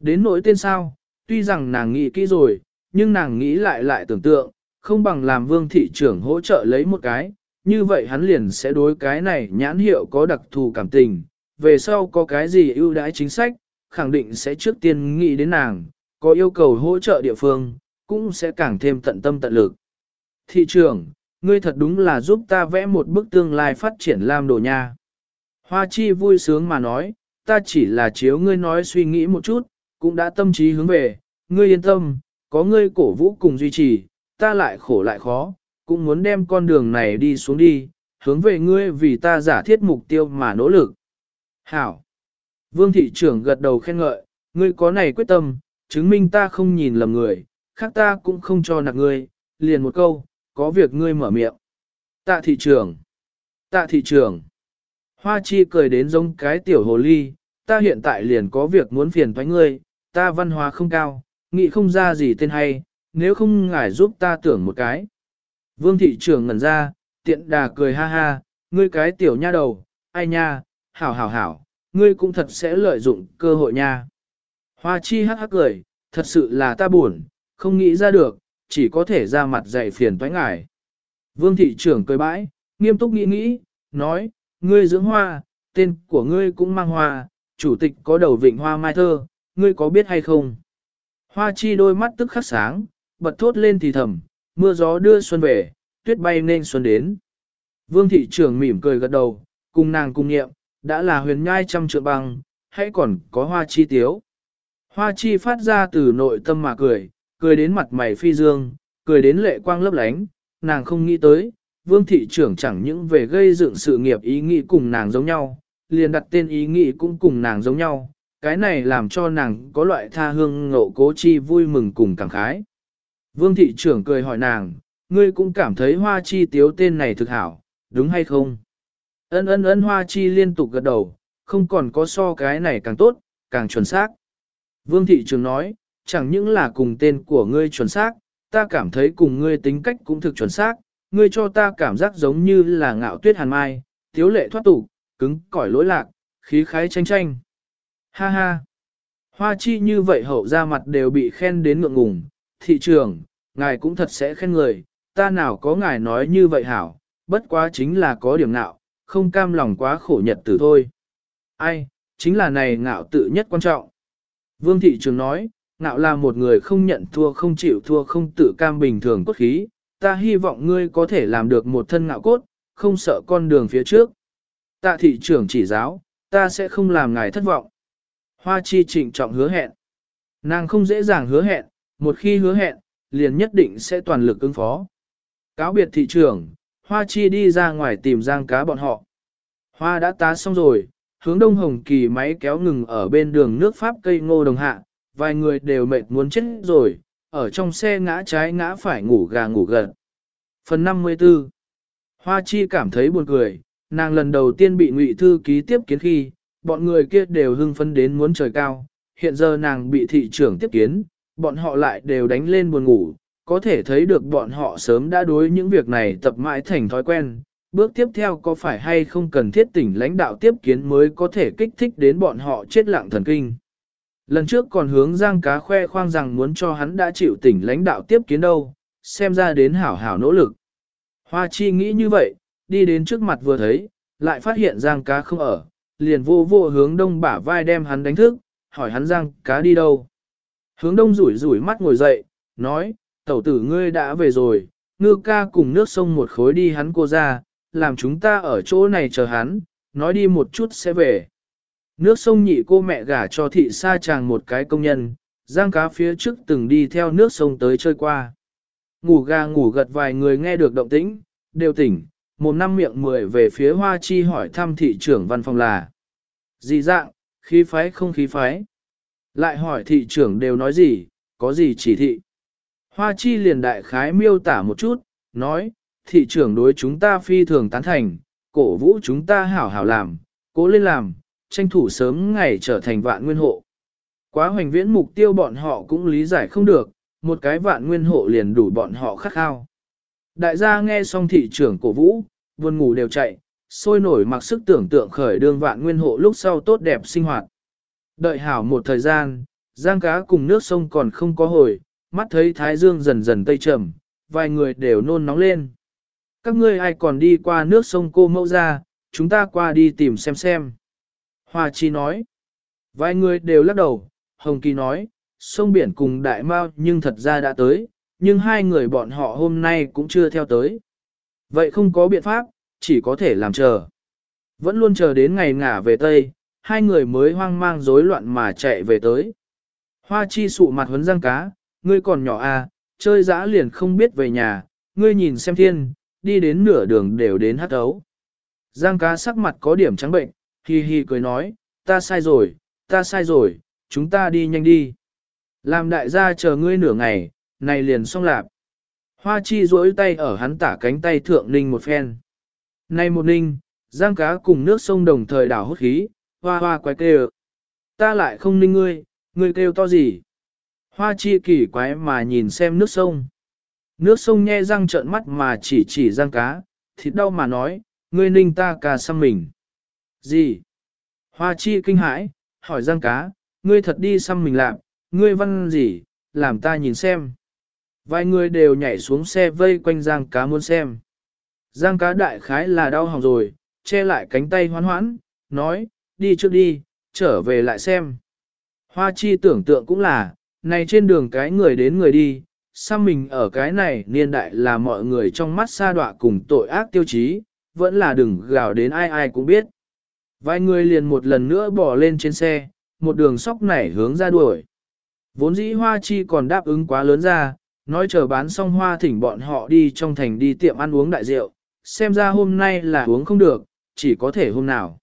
Đến nỗi tên sao, tuy rằng nàng nghĩ kỹ rồi, nhưng nàng nghĩ lại lại tưởng tượng, không bằng làm vương thị trưởng hỗ trợ lấy một cái, như vậy hắn liền sẽ đối cái này nhãn hiệu có đặc thù cảm tình, về sau có cái gì ưu đãi chính sách, khẳng định sẽ trước tiên nghĩ đến nàng, có yêu cầu hỗ trợ địa phương, cũng sẽ càng thêm tận tâm tận lực. Thị trưởng, ngươi thật đúng là giúp ta vẽ một bức tương lai phát triển lam đồ nha. Hoa chi vui sướng mà nói, ta chỉ là chiếu ngươi nói suy nghĩ một chút, cũng đã tâm trí hướng về, ngươi yên tâm, có ngươi cổ vũ cùng duy trì, ta lại khổ lại khó, cũng muốn đem con đường này đi xuống đi, hướng về ngươi vì ta giả thiết mục tiêu mà nỗ lực. Hảo! Vương thị trưởng gật đầu khen ngợi, ngươi có này quyết tâm, chứng minh ta không nhìn lầm người, khác ta cũng không cho nạc ngươi, liền một câu, có việc ngươi mở miệng. Tạ thị trưởng! Tạ thị trưởng! Hoa chi cười đến giống cái tiểu hồ ly, ta hiện tại liền có việc muốn phiền thoái ngươi, ta văn hóa không cao, nghĩ không ra gì tên hay, nếu không ngài giúp ta tưởng một cái. Vương thị trưởng ngẩn ra, tiện đà cười ha ha, ngươi cái tiểu nha đầu, ai nha, hảo hảo hảo, ngươi cũng thật sẽ lợi dụng cơ hội nha. Hoa chi hắc hắc cười, thật sự là ta buồn, không nghĩ ra được, chỉ có thể ra mặt dạy phiền toái ngài. Vương thị trưởng cười bãi, nghiêm túc nghĩ nghĩ, nói, ngươi dưỡng hoa, tên của ngươi cũng mang hoa, chủ tịch có đầu vịnh hoa mai thơ, ngươi có biết hay không? Hoa chi đôi mắt tức khắc sáng, bật thốt lên thì thầm, mưa gió đưa xuân về, tuyết bay nên xuân đến. Vương thị trưởng mỉm cười gật đầu, cùng nàng cùng nghiệm, đã là huyền nhai trăm trượng băng, hãy còn có hoa chi tiếu. Hoa chi phát ra từ nội tâm mà cười, cười đến mặt mày phi dương, cười đến lệ quang lấp lánh, nàng không nghĩ tới, vương thị trưởng chẳng những về gây dựng sự nghiệp ý nghĩ cùng nàng giống nhau, liền đặt tên ý nghĩ cũng cùng nàng giống nhau, cái này làm cho nàng có loại tha hương ngộ cố chi vui mừng cùng cảm khái. Vương thị trưởng cười hỏi nàng, ngươi cũng cảm thấy hoa chi tiếu tên này thực hảo, đúng hay không? Ân ân ân hoa chi liên tục gật đầu, không còn có so cái này càng tốt, càng chuẩn xác. Vương thị trường nói, chẳng những là cùng tên của ngươi chuẩn xác, ta cảm thấy cùng ngươi tính cách cũng thực chuẩn xác, ngươi cho ta cảm giác giống như là ngạo tuyết hàn mai, tiếu lệ thoát tục, cứng cỏi lỗi lạc, khí khái tranh tranh. Ha ha! Hoa chi như vậy hậu ra mặt đều bị khen đến ngượng ngùng, thị trường, ngài cũng thật sẽ khen người, ta nào có ngài nói như vậy hảo, bất quá chính là có điểm nạo, không cam lòng quá khổ nhật tử thôi. Ai, chính là này ngạo tự nhất quan trọng. Vương thị trường nói, ngạo là một người không nhận thua không chịu thua không tự cam bình thường cốt khí, ta hy vọng ngươi có thể làm được một thân ngạo cốt, không sợ con đường phía trước. Tạ thị trưởng chỉ giáo, ta sẽ không làm ngài thất vọng. Hoa chi trịnh trọng hứa hẹn. Nàng không dễ dàng hứa hẹn, một khi hứa hẹn, liền nhất định sẽ toàn lực ứng phó. Cáo biệt thị trưởng, Hoa chi đi ra ngoài tìm giang cá bọn họ. Hoa đã tá xong rồi, hướng đông hồng kỳ máy kéo ngừng ở bên đường nước Pháp cây ngô đồng hạ, vài người đều mệt muốn chết rồi, ở trong xe ngã trái ngã phải ngủ gà ngủ gật. Phần 54 Hoa chi cảm thấy buồn cười, nàng lần đầu tiên bị ngụy thư ký tiếp kiến khi, bọn người kia đều hưng phấn đến muốn trời cao, hiện giờ nàng bị thị trưởng tiếp kiến, bọn họ lại đều đánh lên buồn ngủ, có thể thấy được bọn họ sớm đã đối những việc này tập mãi thành thói quen. Bước tiếp theo có phải hay không cần thiết tỉnh lãnh đạo tiếp kiến mới có thể kích thích đến bọn họ chết lặng thần kinh. Lần trước còn hướng Giang Cá khoe khoang rằng muốn cho hắn đã chịu tỉnh lãnh đạo tiếp kiến đâu, xem ra đến hảo hảo nỗ lực. Hoa Chi nghĩ như vậy, đi đến trước mặt vừa thấy, lại phát hiện Giang Cá không ở, liền vô vô hướng đông bả vai đem hắn đánh thức, hỏi hắn Giang Cá đi đâu. Hướng đông rủi rủi mắt ngồi dậy, nói, tẩu tử ngươi đã về rồi, ngư ca cùng nước sông một khối đi hắn cô ra, làm chúng ta ở chỗ này chờ hắn, nói đi một chút sẽ về. Nước sông nhị cô mẹ gả cho thị sa chàng một cái công nhân, giang cá phía trước từng đi theo nước sông tới chơi qua. Ngủ gà ngủ gật vài người nghe được động tĩnh, đều tỉnh, một năm miệng mười về phía hoa chi hỏi thăm thị trưởng văn phòng là. Gì dạng, khí phái không khí phái. Lại hỏi thị trưởng đều nói gì, có gì chỉ thị. Hoa chi liền đại khái miêu tả một chút, nói, thị trưởng đối chúng ta phi thường tán thành, cổ vũ chúng ta hảo hảo làm, cố lên làm, tranh thủ sớm ngày trở thành vạn nguyên hộ. Quá hoành viễn mục tiêu bọn họ cũng lý giải không được, một cái vạn nguyên hộ liền đủ bọn họ khắc khao. Đại gia nghe xong thị trưởng cổ vũ, buồn ngủ đều chạy, sôi nổi mặc sức tưởng tượng khởi đương vạn nguyên hộ lúc sau tốt đẹp sinh hoạt. Đợi hảo một thời gian, giang cá cùng nước sông còn không có hồi, mắt thấy thái dương dần dần tây trầm, vài người đều nôn nóng lên. Các ngươi ai còn đi qua nước sông cô mẫu ra, chúng ta qua đi tìm xem xem. Hoa Chi nói. Vài người đều lắc đầu, Hồng Kỳ nói, sông biển cùng đại mao nhưng thật ra đã tới, nhưng hai người bọn họ hôm nay cũng chưa theo tới. Vậy không có biện pháp, chỉ có thể làm chờ. Vẫn luôn chờ đến ngày ngả về Tây, hai người mới hoang mang rối loạn mà chạy về tới. Hoa chi sụ mặt huấn răng cá, ngươi còn nhỏ à, chơi dã liền không biết về nhà, ngươi nhìn xem thiên, đi đến nửa đường đều đến hát ấu. Giang cá sắc mặt có điểm trắng bệnh, hi hi cười nói, ta sai rồi, ta sai rồi, chúng ta đi nhanh đi. Làm đại gia chờ ngươi nửa ngày, này liền xong lạp. Hoa chi duỗi tay ở hắn tả cánh tay thượng ninh một phen. Này một ninh, giang cá cùng nước sông đồng thời đảo hốt khí, hoa hoa quái kêu. Ta lại không ninh ngươi, ngươi kêu to gì? Hoa chi kỳ quái mà nhìn xem nước sông. Nước sông nhe răng trợn mắt mà chỉ chỉ giang cá, thịt đau mà nói, ngươi ninh ta cà xăm mình. Gì? Hoa chi kinh hãi, hỏi giang cá, ngươi thật đi xăm mình làm, ngươi văn gì, làm ta nhìn xem. Vài người đều nhảy xuống xe vây quanh giang cá muốn xem. Giang cá đại khái là đau hỏng rồi, che lại cánh tay hoán hoãn, nói, đi trước đi, trở về lại xem. Hoa chi tưởng tượng cũng là, này trên đường cái người đến người đi, sao mình ở cái này niên đại là mọi người trong mắt xa đọa cùng tội ác tiêu chí, vẫn là đừng gào đến ai ai cũng biết. Vài người liền một lần nữa bỏ lên trên xe, một đường sóc nảy hướng ra đuổi. Vốn dĩ hoa chi còn đáp ứng quá lớn ra, nói chờ bán xong hoa thỉnh bọn họ đi trong thành đi tiệm ăn uống đại rượu, xem ra hôm nay là uống không được, chỉ có thể hôm nào.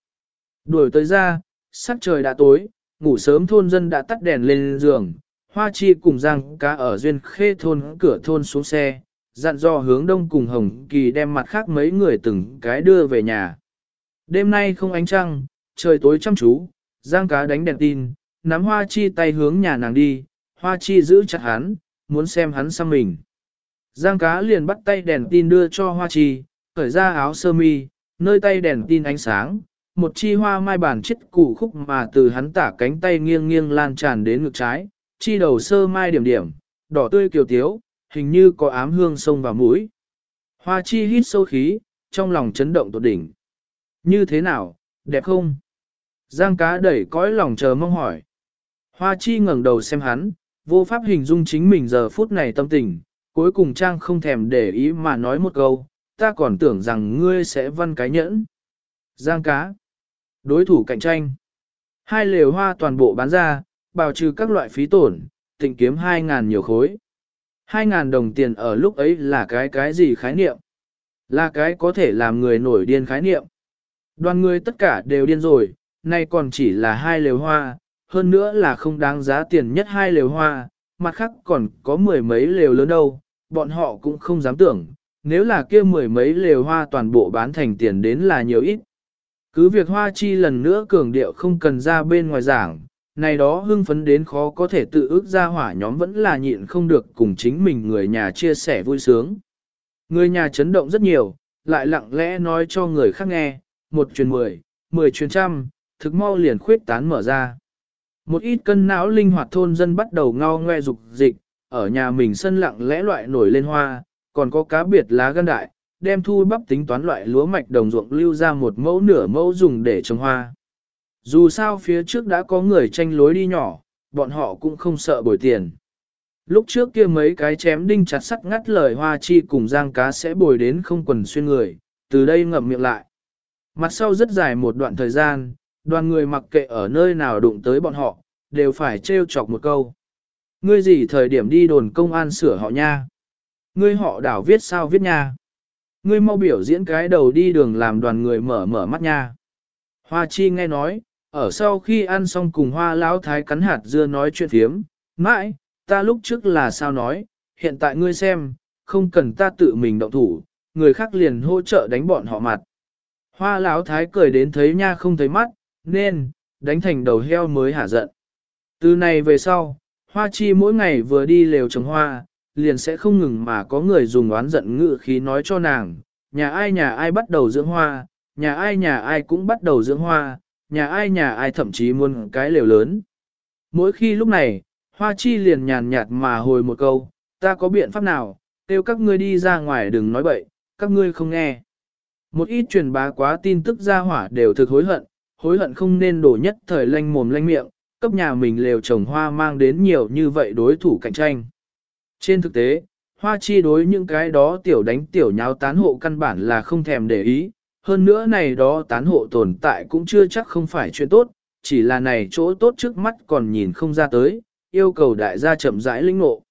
Đuổi tới ra, sắc trời đã tối, ngủ sớm thôn dân đã tắt đèn lên giường, hoa chi cùng giang cá ở duyên khê thôn cửa thôn xuống xe, dặn dò hướng đông cùng hồng kỳ đem mặt khác mấy người từng cái đưa về nhà. Đêm nay không ánh trăng, trời tối chăm chú, giang cá đánh đèn tin, nắm hoa chi tay hướng nhà nàng đi, hoa chi giữ chặt hắn, muốn xem hắn sang mình. Giang cá liền bắt tay đèn tin đưa cho hoa chi, khởi ra áo sơ mi, nơi tay đèn tin ánh sáng, một chi hoa mai bản chết củ khúc mà từ hắn tả cánh tay nghiêng nghiêng lan tràn đến ngực trái, chi đầu sơ mai điểm điểm, đỏ tươi kiều tiếu, hình như có ám hương sông vào mũi. Hoa chi hít sâu khí, trong lòng chấn động tột đỉnh. Như thế nào, đẹp không? Giang cá đẩy cõi lòng chờ mong hỏi. Hoa chi ngẩng đầu xem hắn, vô pháp hình dung chính mình giờ phút này tâm tình, cuối cùng Trang không thèm để ý mà nói một câu, ta còn tưởng rằng ngươi sẽ văn cái nhẫn. Giang cá. Đối thủ cạnh tranh. Hai lều hoa toàn bộ bán ra, bào trừ các loại phí tổn, tịnh kiếm 2.000 nhiều khối. 2.000 đồng tiền ở lúc ấy là cái cái gì khái niệm? Là cái có thể làm người nổi điên khái niệm. Đoàn người tất cả đều điên rồi, nay còn chỉ là hai lều hoa, hơn nữa là không đáng giá tiền nhất hai lều hoa, mặt khác còn có mười mấy lều lớn đâu, bọn họ cũng không dám tưởng, nếu là kia mười mấy lều hoa toàn bộ bán thành tiền đến là nhiều ít. Cứ việc hoa chi lần nữa cường điệu không cần ra bên ngoài giảng, này đó hưng phấn đến khó có thể tự ước ra hỏa nhóm vẫn là nhịn không được cùng chính mình người nhà chia sẻ vui sướng. Người nhà chấn động rất nhiều, lại lặng lẽ nói cho người khác nghe, một truyền mười, mười truyền trăm, thực mau liền khuyết tán mở ra. Một ít cân não linh hoạt thôn dân bắt đầu ngao ngoe dục dịch, ở nhà mình sân lặng lẽ loại nổi lên hoa, còn có cá biệt lá gan đại, đem thu bắp tính toán loại lúa mạch đồng ruộng lưu ra một mẫu nửa mẫu dùng để trồng hoa. Dù sao phía trước đã có người tranh lối đi nhỏ, bọn họ cũng không sợ bồi tiền. Lúc trước kia mấy cái chém đinh chặt sắt ngắt lời hoa chi cùng giang cá sẽ bồi đến không quần xuyên người, từ đây ngậm miệng lại. Mặt sau rất dài một đoạn thời gian, đoàn người mặc kệ ở nơi nào đụng tới bọn họ, đều phải trêu chọc một câu. Ngươi gì thời điểm đi đồn công an sửa họ nha? Ngươi họ đảo viết sao viết nha? Ngươi mau biểu diễn cái đầu đi đường làm đoàn người mở mở mắt nha. Hoa chi nghe nói, ở sau khi ăn xong cùng hoa lão thái cắn hạt dưa nói chuyện thiếm, mãi, ta lúc trước là sao nói, hiện tại ngươi xem, không cần ta tự mình động thủ, người khác liền hỗ trợ đánh bọn họ mặt. Hoa lão thái cười đến thấy nha không thấy mắt, nên, đánh thành đầu heo mới hả giận. Từ này về sau, hoa chi mỗi ngày vừa đi lều trồng hoa, liền sẽ không ngừng mà có người dùng oán giận ngự khí nói cho nàng, nhà ai nhà ai bắt đầu dưỡng hoa, nhà ai nhà ai cũng bắt đầu dưỡng hoa, nhà ai nhà ai thậm chí muốn cái lều lớn. Mỗi khi lúc này, hoa chi liền nhàn nhạt mà hồi một câu, ta có biện pháp nào, kêu các ngươi đi ra ngoài đừng nói bậy, các ngươi không nghe. Một ít truyền bá quá tin tức ra hỏa đều thực hối hận, hối hận không nên đổ nhất thời lanh mồm lanh miệng, cấp nhà mình lều trồng hoa mang đến nhiều như vậy đối thủ cạnh tranh. Trên thực tế, hoa chi đối những cái đó tiểu đánh tiểu nháo tán hộ căn bản là không thèm để ý, hơn nữa này đó tán hộ tồn tại cũng chưa chắc không phải chuyện tốt, chỉ là này chỗ tốt trước mắt còn nhìn không ra tới, yêu cầu đại gia chậm rãi linh ngộ.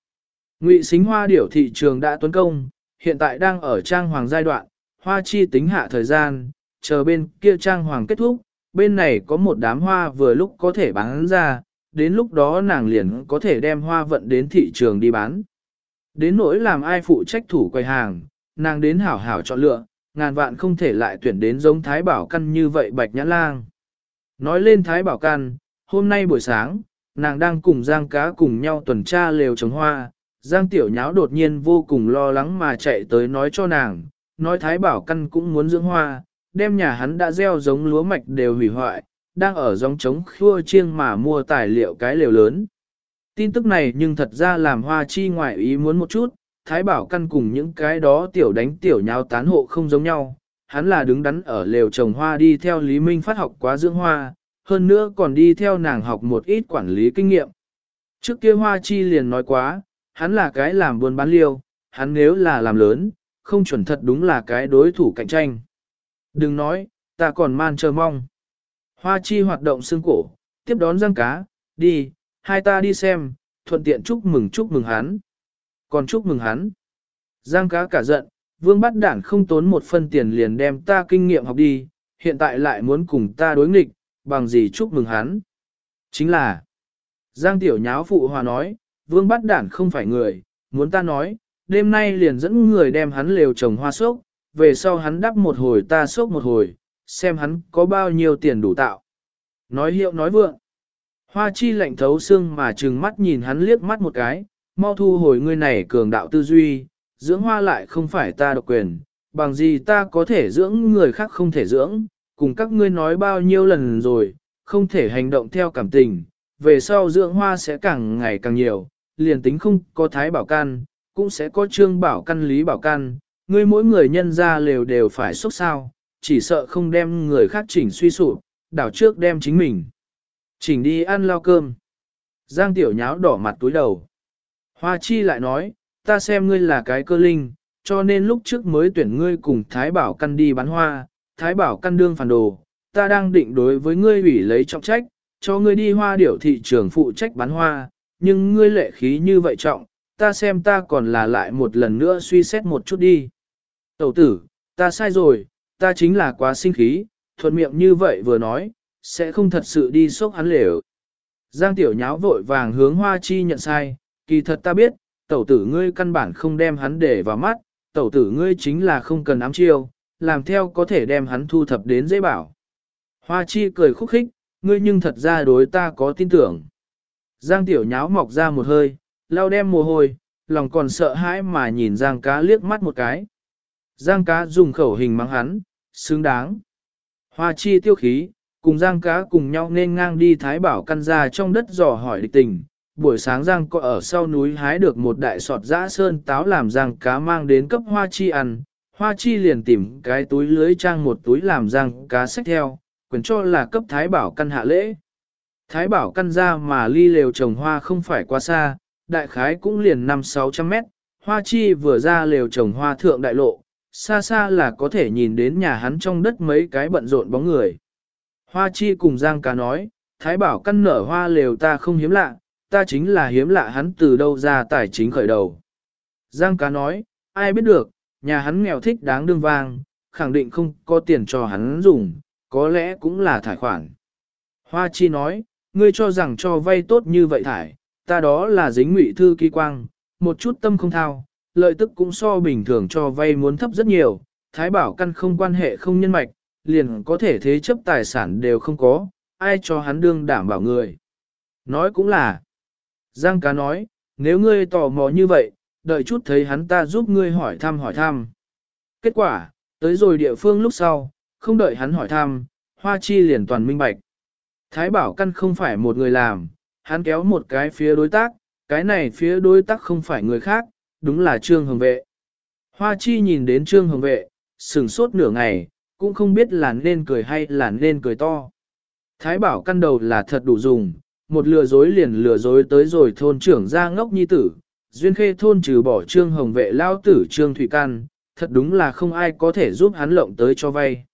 Ngụy xính hoa điểu thị trường đã tuấn công, hiện tại đang ở trang hoàng giai đoạn, hoa chi tính hạ thời gian, chờ bên kia trang hoàng kết thúc, bên này có một đám hoa vừa lúc có thể bán ra, đến lúc đó nàng liền có thể đem hoa vận đến thị trường đi bán. Đến nỗi làm ai phụ trách thủ quầy hàng, nàng đến hảo hảo chọn lựa, ngàn vạn không thể lại tuyển đến giống Thái Bảo Căn như vậy bạch nhã lang. Nói lên Thái Bảo Căn, hôm nay buổi sáng, nàng đang cùng Giang Cá cùng nhau tuần tra lều trồng hoa, Giang Tiểu Nháo đột nhiên vô cùng lo lắng mà chạy tới nói cho nàng, nói Thái Bảo Căn cũng muốn dưỡng hoa, đem nhà hắn đã gieo giống lúa mạch đều hủy hoại, đang ở giống trống khua chiêng mà mua tài liệu cái lều lớn. Tin tức này nhưng thật ra làm hoa chi ngoại ý muốn một chút, Thái Bảo Căn cùng những cái đó tiểu đánh tiểu nháo tán hộ không giống nhau, hắn là đứng đắn ở lều trồng hoa đi theo Lý Minh phát học quá dưỡng hoa, hơn nữa còn đi theo nàng học một ít quản lý kinh nghiệm. Trước kia hoa chi liền nói quá, hắn là cái làm buôn bán liêu, hắn nếu là làm lớn, không chuẩn thật đúng là cái đối thủ cạnh tranh. Đừng nói, ta còn man chờ mong. Hoa chi hoạt động xương cổ, tiếp đón răng cá, đi, hai ta đi xem, thuận tiện chúc mừng chúc mừng hắn. Còn chúc mừng hắn. Giang cá cả giận, vương bắt đản không tốn một phân tiền liền đem ta kinh nghiệm học đi, hiện tại lại muốn cùng ta đối nghịch, bằng gì chúc mừng hắn. Chính là, Giang tiểu nháo phụ hòa nói, vương bắt đản không phải người, muốn ta nói, đêm nay liền dẫn người đem hắn lều trồng hoa sốc, về sau hắn đắp một hồi ta sốc một hồi, xem hắn có bao nhiêu tiền đủ tạo. Nói hiệu nói vượng. Hoa chi lạnh thấu xương mà trừng mắt nhìn hắn liếc mắt một cái, mau thu hồi ngươi này cường đạo tư duy, dưỡng hoa lại không phải ta độc quyền, bằng gì ta có thể dưỡng người khác không thể dưỡng, cùng các ngươi nói bao nhiêu lần rồi, không thể hành động theo cảm tình, về sau dưỡng hoa sẽ càng ngày càng nhiều, liền tính không có thái bảo can, cũng sẽ có trương bảo căn lý bảo căn, ngươi mỗi người nhân ra lều đều phải sốt sao, chỉ sợ không đem người khác chỉnh suy sụp, đảo trước đem chính mình. Chỉnh đi ăn lao cơm. Giang tiểu nháo đỏ mặt túi đầu. Hoa chi lại nói, ta xem ngươi là cái cơ linh, cho nên lúc trước mới tuyển ngươi cùng Thái Bảo Căn đi bán hoa, Thái Bảo Căn đương phản đồ, ta đang định đối với ngươi ủy lấy trọng trách, cho ngươi đi hoa điểu thị trường phụ trách bán hoa, nhưng ngươi lệ khí như vậy trọng, ta xem ta còn là lại một lần nữa suy xét một chút đi. Tẩu tử, ta sai rồi, ta chính là quá sinh khí, thuận miệng như vậy vừa nói, sẽ không thật sự đi sốc hắn lều. Giang tiểu nháo vội vàng hướng hoa chi nhận sai, kỳ thật ta biết, tẩu tử ngươi căn bản không đem hắn để vào mắt, tẩu tử ngươi chính là không cần ám chiêu, làm theo có thể đem hắn thu thập đến dễ bảo. Hoa chi cười khúc khích, ngươi nhưng thật ra đối ta có tin tưởng. Giang tiểu nháo mọc ra một hơi, lau đem mồ hôi, lòng còn sợ hãi mà nhìn Giang cá liếc mắt một cái. Giang cá dùng khẩu hình mắng hắn, xứng đáng. Hoa chi tiêu khí, cùng Giang cá cùng nhau nên ngang đi thái bảo căn ra trong đất dò hỏi địch tình. Buổi sáng Giang có ở sau núi hái được một đại sọt dã sơn táo làm Giang cá mang đến cấp hoa chi ăn. Hoa chi liền tìm cái túi lưới trang một túi làm Giang cá xách theo, quyền cho là cấp thái bảo căn hạ lễ. Thái bảo căn ra mà ly lều trồng hoa không phải quá xa, đại khái cũng liền 5-600 mét, hoa chi vừa ra lều trồng hoa thượng đại lộ, xa xa là có thể nhìn đến nhà hắn trong đất mấy cái bận rộn bóng người. Hoa chi cùng Giang cá nói, Thái bảo căn nở hoa lều ta không hiếm lạ, ta chính là hiếm lạ hắn từ đâu ra tài chính khởi đầu. Giang cá nói, ai biết được, nhà hắn nghèo thích đáng đương vang, khẳng định không có tiền cho hắn dùng, có lẽ cũng là thải khoản. Hoa chi nói, ngươi cho rằng cho vay tốt như vậy thải, ta đó là dính ngụy thư ký quang, một chút tâm không thao, lợi tức cũng so bình thường cho vay muốn thấp rất nhiều, thái bảo căn không quan hệ không nhân mạch, liền có thể thế chấp tài sản đều không có, ai cho hắn đương đảm bảo người. Nói cũng là, Giang cá nói, nếu ngươi tò mò như vậy, đợi chút thấy hắn ta giúp ngươi hỏi thăm hỏi thăm. Kết quả, tới rồi địa phương lúc sau, không đợi hắn hỏi thăm, hoa chi liền toàn minh bạch. Thái bảo căn không phải một người làm, hắn kéo một cái phía đối tác, cái này phía đối tác không phải người khác, đúng là Trương Hồng Vệ. Hoa chi nhìn đến Trương Hồng Vệ, sửng sốt nửa ngày, cũng không biết là nên cười hay là nên cười to. Thái bảo căn đầu là thật đủ dùng, một lừa dối liền lừa dối tới rồi thôn trưởng ra ngốc nhi tử, duyên khê thôn trừ bỏ Trương Hồng Vệ lao tử Trương Thủy Căn, thật đúng là không ai có thể giúp hắn lộng tới cho vay.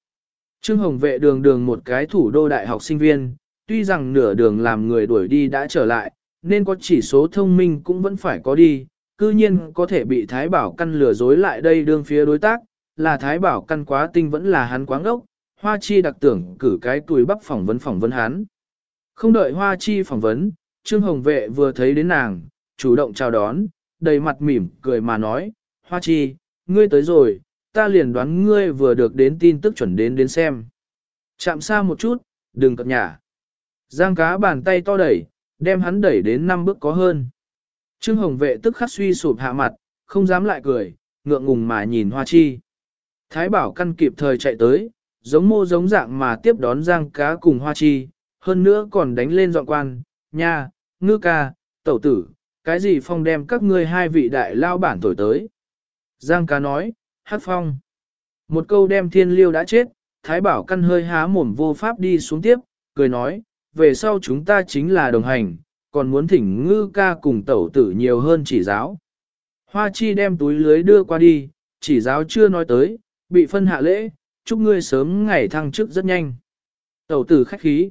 Trương Hồng Vệ đường đường một cái thủ đô đại học sinh viên, tuy rằng nửa đường làm người đuổi đi đã trở lại, nên có chỉ số thông minh cũng vẫn phải có đi, cư nhiên có thể bị Thái Bảo Căn lừa dối lại đây đương phía đối tác, là Thái Bảo Căn quá tinh vẫn là hắn quá ngốc, Hoa Chi đặc tưởng cử cái tuổi bắp phỏng vấn phỏng vấn hắn. Không đợi Hoa Chi phỏng vấn, Trương Hồng Vệ vừa thấy đến nàng, chủ động chào đón, đầy mặt mỉm cười mà nói, Hoa Chi, ngươi tới rồi, ta liền đoán ngươi vừa được đến tin tức chuẩn đến đến xem. Chạm xa một chút, đừng cập nhả. Giang cá bàn tay to đẩy, đem hắn đẩy đến năm bước có hơn. Trương Hồng vệ tức khắc suy sụp hạ mặt, không dám lại cười, ngượng ngùng mà nhìn Hoa Chi. Thái bảo căn kịp thời chạy tới, giống mô giống dạng mà tiếp đón Giang cá cùng Hoa Chi, hơn nữa còn đánh lên dọn quan, nha, ngư ca, tẩu tử, cái gì phong đem các ngươi hai vị đại lao bản thổi tới. Giang cá nói, hát phong. Một câu đem thiên liêu đã chết, Thái bảo căn hơi há mồm vô pháp đi xuống tiếp, cười nói, về sau chúng ta chính là đồng hành, còn muốn thỉnh ngư ca cùng tẩu tử nhiều hơn chỉ giáo. Hoa chi đem túi lưới đưa qua đi, chỉ giáo chưa nói tới, bị phân hạ lễ, chúc ngươi sớm ngày thăng chức rất nhanh. Tẩu tử khách khí.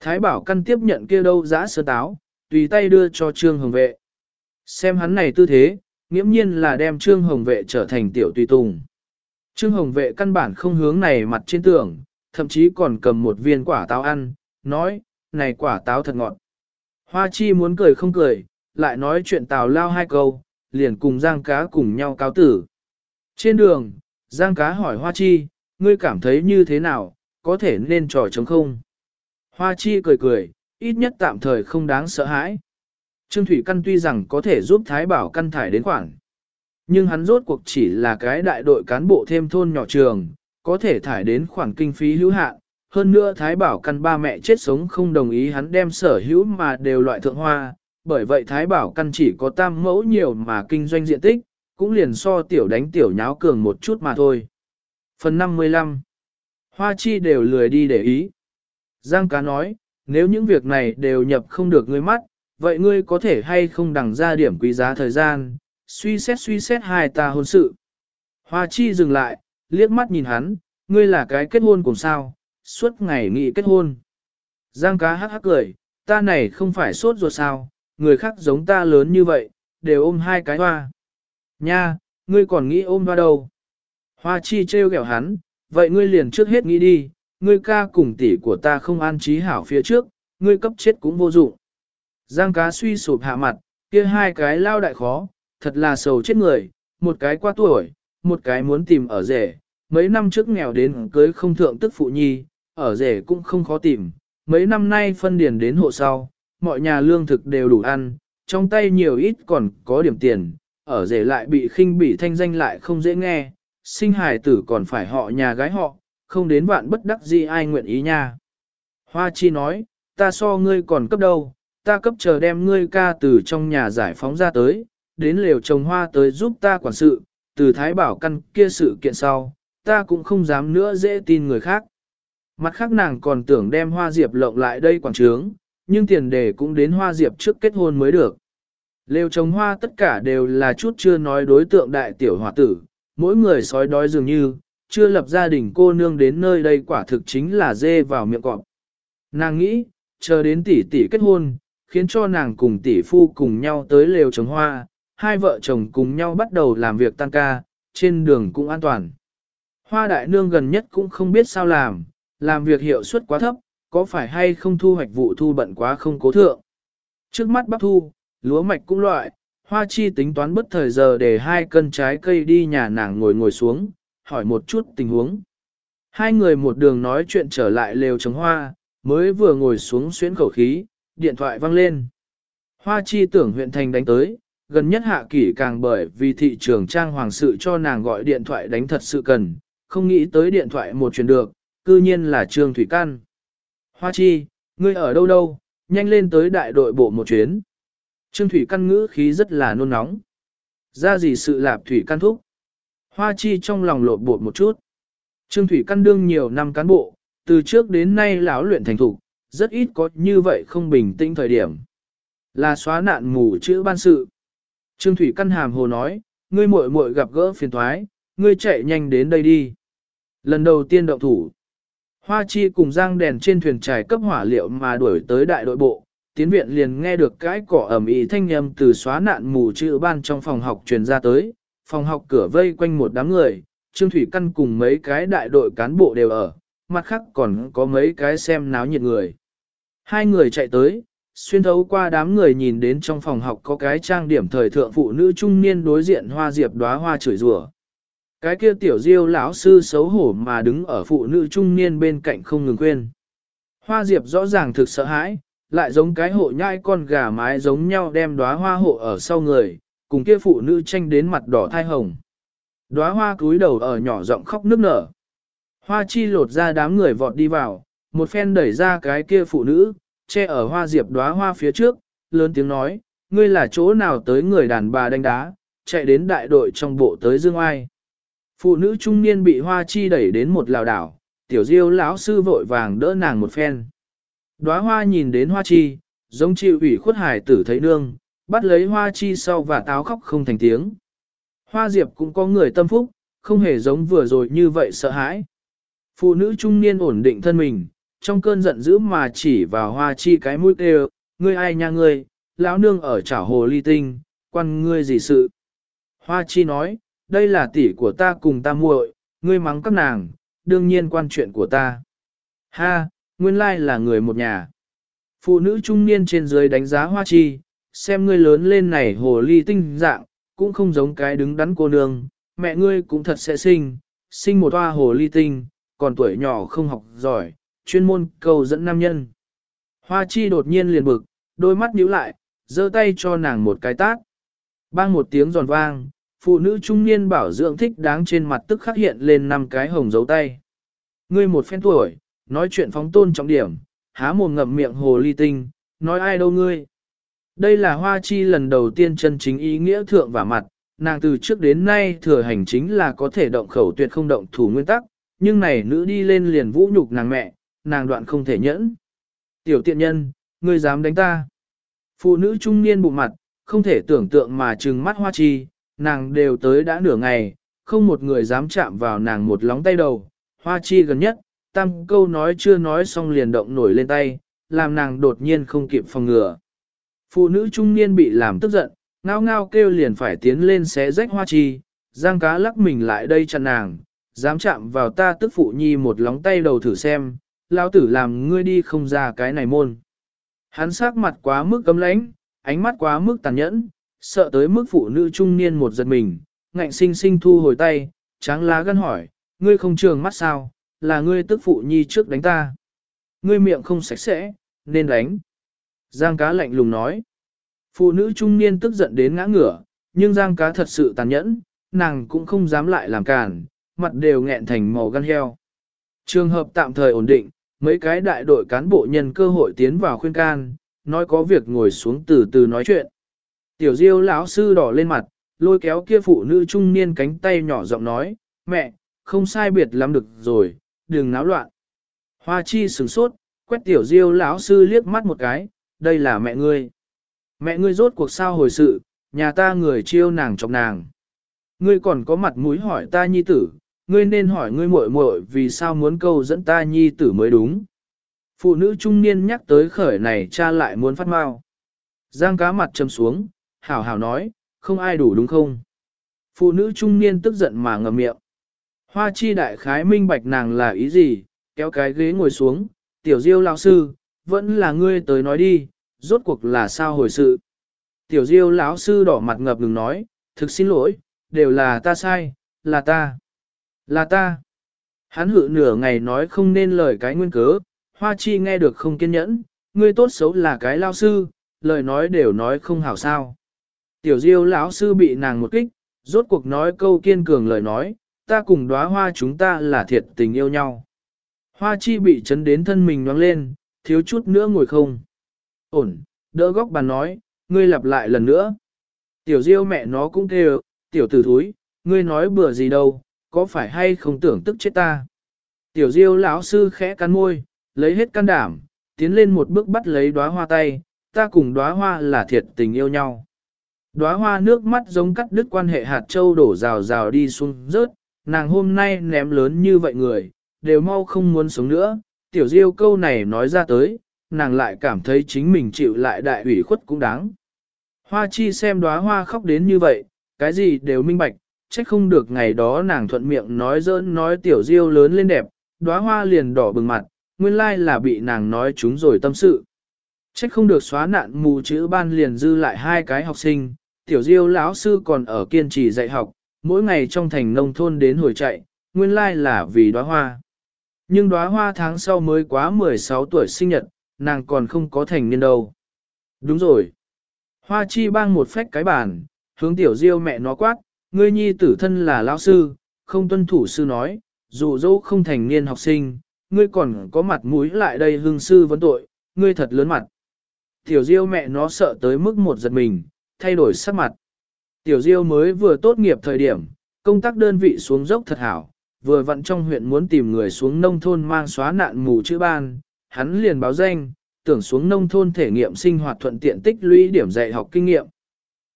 Thái bảo căn tiếp nhận kia đâu giã sơ táo, tùy tay đưa cho Trương Hồng Vệ. Xem hắn này tư thế, nghiễm nhiên là đem Trương Hồng Vệ trở thành tiểu tùy tùng. Trương Hồng Vệ căn bản không hướng này mặt trên tường, thậm chí còn cầm một viên quả táo ăn, nói, này quả táo thật ngọt. Hoa chi muốn cười không cười, lại nói chuyện tào lao hai câu, liền cùng Giang cá cùng nhau cáo tử. Trên đường, Giang cá hỏi Hoa chi, ngươi cảm thấy như thế nào, có thể nên trò chống không? Hoa chi cười cười, ít nhất tạm thời không đáng sợ hãi. Trương Thủy Căn tuy rằng có thể giúp Thái Bảo Căn thải đến khoản, nhưng hắn rốt cuộc chỉ là cái đại đội cán bộ thêm thôn nhỏ trường, có thể thải đến khoản kinh phí hữu hạn. Hơn nữa Thái Bảo Căn ba mẹ chết sống không đồng ý hắn đem sở hữu mà đều loại thượng hoa, bởi vậy Thái Bảo Căn chỉ có tam mẫu nhiều mà kinh doanh diện tích, cũng liền so tiểu đánh tiểu nháo cường một chút mà thôi. Phần 55 Hoa chi đều lười đi để ý. Giang cá nói, nếu những việc này đều nhập không được ngươi mắt, vậy ngươi có thể hay không đằng ra điểm quý giá thời gian, suy xét suy xét hai ta hôn sự. Hoa chi dừng lại, liếc mắt nhìn hắn, ngươi là cái kết hôn cùng sao, suốt ngày nghĩ kết hôn. Giang cá hắc hắc cười, ta này không phải sốt ruột sao, người khác giống ta lớn như vậy, đều ôm hai cái hoa. Nha, ngươi còn nghĩ ôm hoa đâu? Hoa chi trêu ghẹo hắn, vậy ngươi liền trước hết nghĩ đi, ngươi ca cùng tỷ của ta không an trí hảo phía trước, ngươi cấp chết cũng vô dụng. Giang cá suy sụp hạ mặt, kia hai cái lao đại khó, thật là sầu chết người, một cái qua tuổi, một cái muốn tìm ở rể, mấy năm trước nghèo đến cưới không thượng tức phụ nhi, ở rể cũng không khó tìm, mấy năm nay phân điền đến hộ sau, mọi nhà lương thực đều đủ ăn, trong tay nhiều ít còn có điểm tiền, ở rể lại bị khinh bỉ thanh danh lại không dễ nghe, sinh hài tử còn phải họ nhà gái họ, không đến vạn bất đắc gì ai nguyện ý nha. Hoa chi nói, ta so ngươi còn cấp đâu, ta cấp chờ đem ngươi ca từ trong nhà giải phóng ra tới, đến lều trồng hoa tới giúp ta quản sự, từ thái bảo căn kia sự kiện sau, ta cũng không dám nữa dễ tin người khác. Mặt khác nàng còn tưởng đem hoa diệp lộng lại đây quảng trướng, nhưng tiền đề cũng đến hoa diệp trước kết hôn mới được. Lều trồng hoa tất cả đều là chút chưa nói đối tượng đại tiểu hòa tử, mỗi người sói đói dường như, chưa lập gia đình cô nương đến nơi đây quả thực chính là dê vào miệng cọp. Nàng nghĩ, chờ đến tỷ tỷ kết hôn, khiến cho nàng cùng tỷ phu cùng nhau tới lều trồng hoa, hai vợ chồng cùng nhau bắt đầu làm việc tăng ca, trên đường cũng an toàn. Hoa đại nương gần nhất cũng không biết sao làm, làm việc hiệu suất quá thấp, có phải hay không thu hoạch vụ thu bận quá không cố thượng. Trước mắt bắp thu, lúa mạch cũng loại, hoa chi tính toán bất thời giờ để hai cân trái cây đi nhà nàng ngồi ngồi xuống, hỏi một chút tình huống. Hai người một đường nói chuyện trở lại lều trồng hoa, mới vừa ngồi xuống xuyến khẩu khí, điện thoại vang lên. Hoa chi tưởng huyện thành đánh tới, gần nhất hạ kỷ càng bởi vì thị trường trang hoàng sự cho nàng gọi điện thoại đánh thật sự cần, không nghĩ tới điện thoại một chuyện được, cư nhiên là Trương Thủy Căn. Hoa chi, ngươi ở đâu đâu, nhanh lên tới đại đội bộ một chuyến. Trương Thủy Căn ngữ khí rất là nôn nóng. Ra gì sự lạp Thủy Căn thúc. Hoa chi trong lòng lột bột một chút. Trương Thủy Căn đương nhiều năm cán bộ, từ trước đến nay lão luyện thành thục, rất ít có như vậy không bình tĩnh thời điểm. Là xóa nạn mù chữ ban sự. Trương Thủy Căn hàm hồ nói, ngươi muội muội gặp gỡ phiền thoái, ngươi chạy nhanh đến đây đi. Lần đầu tiên động thủ, Hoa Chi cùng giang đèn trên thuyền trải cấp hỏa liệu mà đuổi tới đại đội bộ, tiến viện liền nghe được cái cỏ ẩm ý thanh âm từ xóa nạn mù chữ ban trong phòng học truyền ra tới, phòng học cửa vây quanh một đám người, Trương Thủy Căn cùng mấy cái đại đội cán bộ đều ở, mặt khác còn có mấy cái xem náo nhiệt người. Hai người chạy tới, xuyên thấu qua đám người nhìn đến trong phòng học có cái trang điểm thời thượng phụ nữ trung niên đối diện hoa diệp đóa hoa chửi rủa. Cái kia tiểu diêu lão sư xấu hổ mà đứng ở phụ nữ trung niên bên cạnh không ngừng quên. Hoa diệp rõ ràng thực sợ hãi, lại giống cái hộ nhai con gà mái giống nhau đem đóa hoa hộ ở sau người, cùng kia phụ nữ tranh đến mặt đỏ thai hồng. Đóa hoa cúi đầu ở nhỏ giọng khóc nức nở. Hoa chi lột ra đám người vọt đi vào, một phen đẩy ra cái kia phụ nữ, che ở hoa diệp đóa hoa phía trước, lớn tiếng nói, ngươi là chỗ nào tới người đàn bà đánh đá, chạy đến đại đội trong bộ tới dương ai. Phụ nữ trung niên bị hoa chi đẩy đến một lào đảo, tiểu diêu lão sư vội vàng đỡ nàng một phen. Đóa hoa nhìn đến hoa chi, giống chịu ủy khuất hải tử thấy nương, bắt lấy hoa chi sau và táo khóc không thành tiếng. Hoa diệp cũng có người tâm phúc, không hề giống vừa rồi như vậy sợ hãi. Phụ nữ trung niên ổn định thân mình, trong cơn giận dữ mà chỉ vào hoa chi cái mũi kêu, ngươi ai nha ngươi, lão nương ở chảo hồ ly tinh, quan ngươi gì sự. Hoa chi nói, đây là tỷ của ta cùng ta muội, ngươi mắng các nàng, đương nhiên quan chuyện của ta. Ha, nguyên lai là người một nhà. Phụ nữ trung niên trên dưới đánh giá hoa chi, xem ngươi lớn lên này hồ ly tinh dạng, cũng không giống cái đứng đắn cô nương, mẹ ngươi cũng thật sẽ sinh, sinh một hoa hồ ly tinh, còn tuổi nhỏ không học giỏi, chuyên môn cầu dẫn nam nhân. Hoa chi đột nhiên liền bực, đôi mắt nhíu lại, giơ tay cho nàng một cái tát. Bang một tiếng giòn vang, phụ nữ trung niên bảo dưỡng thích đáng trên mặt tức khắc hiện lên năm cái hồng dấu tay. Ngươi một phen tuổi, nói chuyện phóng tôn trọng điểm, há mồm ngậm miệng hồ ly tinh, nói ai đâu ngươi. Đây là hoa chi lần đầu tiên chân chính ý nghĩa thượng và mặt, nàng từ trước đến nay thừa hành chính là có thể động khẩu tuyệt không động thủ nguyên tắc, nhưng này nữ đi lên liền vũ nhục nàng mẹ, nàng đoạn không thể nhẫn. Tiểu tiện nhân, ngươi dám đánh ta. Phụ nữ trung niên bụng mặt, không thể tưởng tượng mà trừng mắt hoa chi, nàng đều tới đã nửa ngày, không một người dám chạm vào nàng một lóng tay đầu, hoa chi gần nhất, tam câu nói chưa nói xong liền động nổi lên tay, làm nàng đột nhiên không kịp phòng ngừa. Phụ nữ trung niên bị làm tức giận, ngao ngao kêu liền phải tiến lên xé rách hoa chi, giang cá lắc mình lại đây chặn nàng, dám chạm vào ta tức phụ nhi một lóng tay đầu thử xem, lao tử làm ngươi đi không ra cái này môn. Hắn sắc mặt quá mức cấm lãnh, ánh mắt quá mức tàn nhẫn, sợ tới mức phụ nữ trung niên một giật mình, ngạnh sinh sinh thu hồi tay, tráng lá gân hỏi, ngươi không trường mắt sao, là ngươi tức phụ nhi trước đánh ta. Ngươi miệng không sạch sẽ, nên đánh. Giang cá lạnh lùng nói. Phụ nữ trung niên tức giận đến ngã ngửa, nhưng giang cá thật sự tàn nhẫn, nàng cũng không dám lại làm cản, mặt đều nghẹn thành màu gan heo. Trường hợp tạm thời ổn định, mấy cái đại đội cán bộ nhân cơ hội tiến vào khuyên can, nói có việc ngồi xuống từ từ nói chuyện. Tiểu diêu lão sư đỏ lên mặt, lôi kéo kia phụ nữ trung niên cánh tay nhỏ giọng nói, mẹ, không sai biệt lắm được rồi, đừng náo loạn. Hoa chi sửng sốt, quét tiểu diêu lão sư liếc mắt một cái, đây là mẹ ngươi. Mẹ ngươi rốt cuộc sao hồi sự, nhà ta người chiêu nàng chọc nàng. Ngươi còn có mặt mũi hỏi ta nhi tử, ngươi nên hỏi ngươi muội muội vì sao muốn câu dẫn ta nhi tử mới đúng. Phụ nữ trung niên nhắc tới khởi này cha lại muốn phát mau. Giang cá mặt châm xuống, hảo hảo nói, không ai đủ đúng không? Phụ nữ trung niên tức giận mà ngậm miệng. Hoa chi đại khái minh bạch nàng là ý gì, kéo cái ghế ngồi xuống, tiểu diêu lão sư, vẫn là ngươi tới nói đi, rốt cuộc là sao hồi sự. Tiểu diêu lão sư đỏ mặt ngập ngừng nói, thực xin lỗi, đều là ta sai, là ta, là ta. Hắn hự nửa ngày nói không nên lời cái nguyên cớ, hoa chi nghe được không kiên nhẫn, ngươi tốt xấu là cái lao sư, lời nói đều nói không hảo sao. Tiểu diêu lão sư bị nàng một kích, rốt cuộc nói câu kiên cường lời nói, ta cùng đóa hoa chúng ta là thiệt tình yêu nhau. Hoa chi bị chấn đến thân mình nhoáng lên, thiếu chút nữa ngồi không. Ổn, đỡ góc bàn nói, ngươi lặp lại lần nữa. Tiểu diêu mẹ nó cũng kêu, tiểu tử thúi, ngươi nói bừa gì đâu, có phải hay không tưởng tức chết ta. Tiểu diêu lão sư khẽ cắn môi, lấy hết can đảm, tiến lên một bước bắt lấy đóa hoa tay, ta cùng đóa hoa là thiệt tình yêu nhau. Đóa hoa nước mắt giống cắt đứt quan hệ hạt châu đổ rào rào đi xuống rớt, nàng hôm nay ném lớn như vậy người, đều mau không muốn sống nữa, tiểu diêu câu này nói ra tới, nàng lại cảm thấy chính mình chịu lại đại ủy khuất cũng đáng. Hoa chi xem đóa hoa khóc đến như vậy, cái gì đều minh bạch, trách không được ngày đó nàng thuận miệng nói dỡn nói tiểu diêu lớn lên đẹp, đóa hoa liền đỏ bừng mặt, nguyên lai là bị nàng nói chúng rồi tâm sự. Trách không được xóa nạn mù chữ ban liền dư lại hai cái học sinh, tiểu diêu lão sư còn ở kiên trì dạy học, mỗi ngày trong thành nông thôn đến hồi chạy, nguyên lai là vì đóa hoa. Nhưng đóa hoa tháng sau mới quá 16 tuổi sinh nhật, nàng còn không có thành niên đâu. Đúng rồi. Hoa chi bang một phách cái bàn, hướng tiểu diêu mẹ nó quát, ngươi nhi tử thân là lão sư, không tuân thủ sư nói, dù dẫu không thành niên học sinh, ngươi còn có mặt mũi lại đây hương sư vấn tội, ngươi thật lớn mặt. Tiểu diêu mẹ nó sợ tới mức một giật mình, thay đổi sắc mặt. Tiểu diêu mới vừa tốt nghiệp thời điểm, công tác đơn vị xuống dốc thật hảo, vừa vặn trong huyện muốn tìm người xuống nông thôn mang xóa nạn mù chữ ban, hắn liền báo danh, tưởng xuống nông thôn thể nghiệm sinh hoạt thuận tiện tích lũy điểm dạy học kinh nghiệm.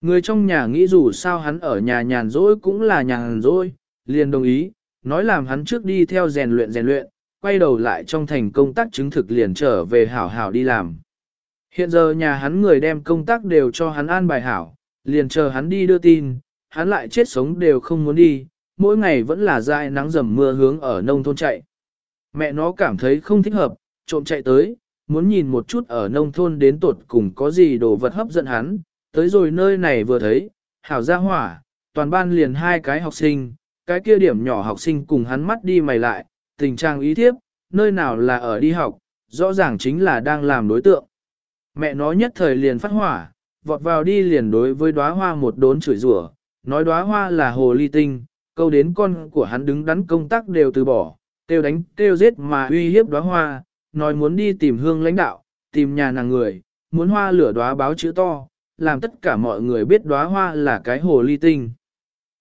Người trong nhà nghĩ dù sao hắn ở nhà nhàn rỗi cũng là nhàn rỗi, liền đồng ý, nói làm hắn trước đi theo rèn luyện rèn luyện, quay đầu lại trong thành công tác chứng thực liền trở về hảo hảo đi làm. Hiện giờ nhà hắn người đem công tác đều cho hắn an bài hảo, liền chờ hắn đi đưa tin, hắn lại chết sống đều không muốn đi, mỗi ngày vẫn là dại nắng dầm mưa hướng ở nông thôn chạy. Mẹ nó cảm thấy không thích hợp, trộm chạy tới, muốn nhìn một chút ở nông thôn đến tột cùng có gì đồ vật hấp dẫn hắn, tới rồi nơi này vừa thấy, hảo ra hỏa, toàn ban liền hai cái học sinh, cái kia điểm nhỏ học sinh cùng hắn mắt đi mày lại, tình trạng ý thiếp, nơi nào là ở đi học, rõ ràng chính là đang làm đối tượng. Mẹ nó nhất thời liền phát hỏa, vọt vào đi liền đối với đóa hoa một đốn chửi rủa, nói đóa hoa là hồ ly tinh, câu đến con của hắn đứng đắn công tác đều từ bỏ, tiêu đánh, tiêu giết mà uy hiếp đóa hoa, nói muốn đi tìm hương lãnh đạo, tìm nhà nàng người, muốn hoa lửa đóa báo chữ to, làm tất cả mọi người biết đóa hoa là cái hồ ly tinh.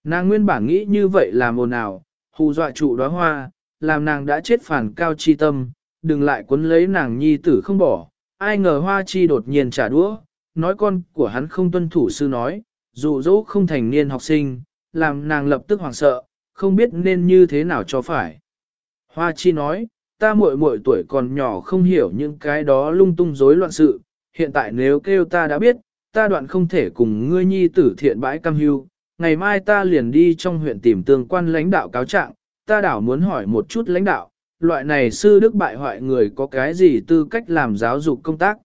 Nàng nguyên bản nghĩ như vậy làm ồn ào, hù dọa trụ đóa hoa, làm nàng đã chết phản cao chi tâm, đừng lại cuốn lấy nàng nhi tử không bỏ. Ai ngờ hoa chi đột nhiên trả đũa, nói con của hắn không tuân thủ sư nói, dụ dỗ không thành niên học sinh, làm nàng lập tức hoảng sợ, không biết nên như thế nào cho phải. Hoa chi nói, ta muội muội tuổi còn nhỏ không hiểu những cái đó lung tung rối loạn sự, hiện tại nếu kêu ta đã biết, ta đoạn không thể cùng ngươi nhi tử thiện bãi cam hưu, ngày mai ta liền đi trong huyện tìm tương quan lãnh đạo cáo trạng, ta đảo muốn hỏi một chút lãnh đạo, loại này sư đức bại hoại người có cái gì tư cách làm giáo dục công tác.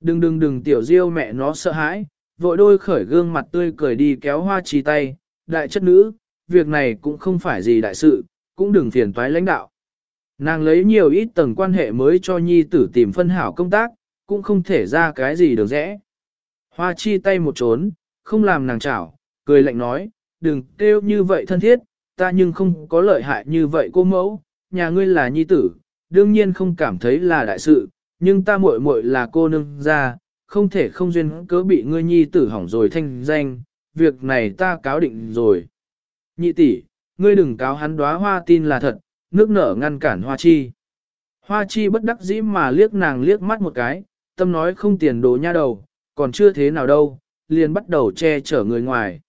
Đừng đừng đừng tiểu diêu mẹ nó sợ hãi, vội đôi khởi gương mặt tươi cười đi kéo hoa trì tay, đại chất nữ, việc này cũng không phải gì đại sự, cũng đừng phiền toái lãnh đạo. Nàng lấy nhiều ít tầng quan hệ mới cho nhi tử tìm phân hảo công tác, cũng không thể ra cái gì được rẽ. Hoa chi tay một trốn, không làm nàng chảo, cười lạnh nói, đừng kêu như vậy thân thiết, ta nhưng không có lợi hại như vậy cô mẫu, nhà ngươi là nhi tử, đương nhiên không cảm thấy là đại sự, nhưng ta muội muội là cô nương ra, không thể không duyên cớ bị ngươi nhi tử hỏng rồi thanh danh, việc này ta cáo định rồi. Nhị tỷ, ngươi đừng cáo hắn đóa hoa tin là thật, nước nở ngăn cản hoa chi. Hoa chi bất đắc dĩ mà liếc nàng liếc mắt một cái, tâm nói không tiền đồ nha đầu, còn chưa thế nào đâu, liền bắt đầu che chở người ngoài.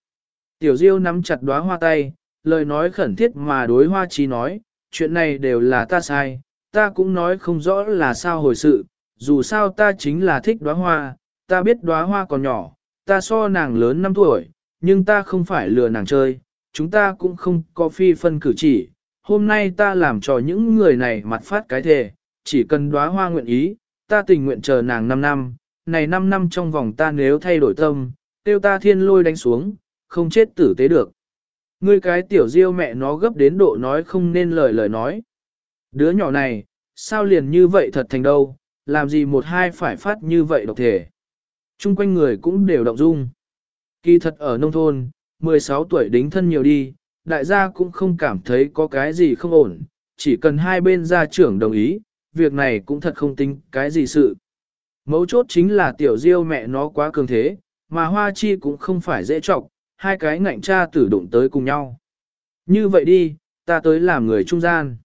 Tiểu Diêu nắm chặt đóa hoa tay, lời nói khẩn thiết mà đối hoa chi nói, chuyện này đều là ta sai, ta cũng nói không rõ là sao hồi sự, dù sao ta chính là thích đóa hoa, ta biết đóa hoa còn nhỏ, ta so nàng lớn 5 tuổi, nhưng ta không phải lừa nàng chơi, chúng ta cũng không có phi phân cử chỉ. Hôm nay ta làm cho những người này mặt phát cái thề, chỉ cần đóa hoa nguyện ý, ta tình nguyện chờ nàng 5 năm, này 5 năm trong vòng ta nếu thay đổi tâm, tiêu ta thiên lôi đánh xuống, không chết tử tế được. Ngươi cái tiểu diêu mẹ nó gấp đến độ nói không nên lời lời nói. Đứa nhỏ này, sao liền như vậy thật thành đâu, làm gì một hai phải phát như vậy độc thể. Trung quanh người cũng đều động dung. Kỳ thật ở nông thôn, 16 tuổi đính thân nhiều đi, đại gia cũng không cảm thấy có cái gì không ổn, chỉ cần hai bên gia trưởng đồng ý, việc này cũng thật không tính cái gì sự. Mấu chốt chính là tiểu diêu mẹ nó quá cường thế, mà hoa chi cũng không phải dễ trọng, hai cái ngạnh cha tử đụng tới cùng nhau. Như vậy đi, ta tới làm người trung gian.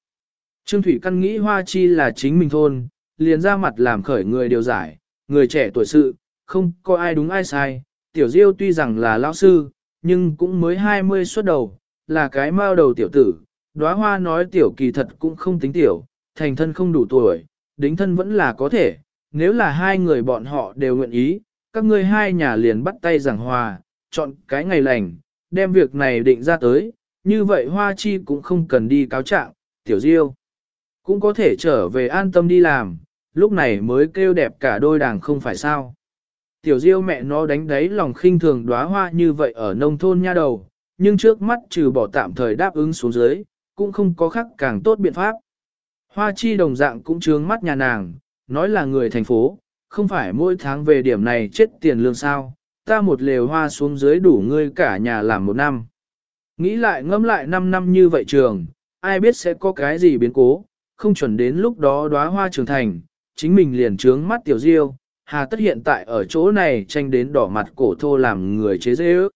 Trương Thủy Căn nghĩ hoa chi là chính mình thôn, liền ra mặt làm khởi người điều giải, người trẻ tuổi sự, không có ai đúng ai sai. Tiểu Diêu tuy rằng là lão sư, nhưng cũng mới 20 xuất đầu, là cái mao đầu tiểu tử. Đóa hoa nói tiểu kỳ thật cũng không tính tiểu, thành thân không đủ tuổi, đính thân vẫn là có thể. Nếu là hai người bọn họ đều nguyện ý, các ngươi hai nhà liền bắt tay giảng hòa, chọn cái ngày lành, đem việc này định ra tới, như vậy Hoa Chi cũng không cần đi cáo trạng, tiểu diêu. Cũng có thể trở về an tâm đi làm, lúc này mới kêu đẹp cả đôi đảng không phải sao. Tiểu diêu mẹ nó đánh đáy lòng khinh thường đóa hoa như vậy ở nông thôn nha đầu, nhưng trước mắt trừ bỏ tạm thời đáp ứng xuống dưới, cũng không có khác càng tốt biện pháp. Hoa chi đồng dạng cũng trướng mắt nhà nàng, nói là người thành phố, không phải mỗi tháng về điểm này chết tiền lương sao, ta một lều hoa xuống dưới đủ ngươi cả nhà làm một năm. Nghĩ lại ngẫm lại 5 năm như vậy trường, ai biết sẽ có cái gì biến cố, không chuẩn đến lúc đó đóa hoa trưởng thành, chính mình liền trướng mắt tiểu diêu, hà tất hiện tại ở chỗ này tranh đến đỏ mặt cổ thô làm người chế dễ ước.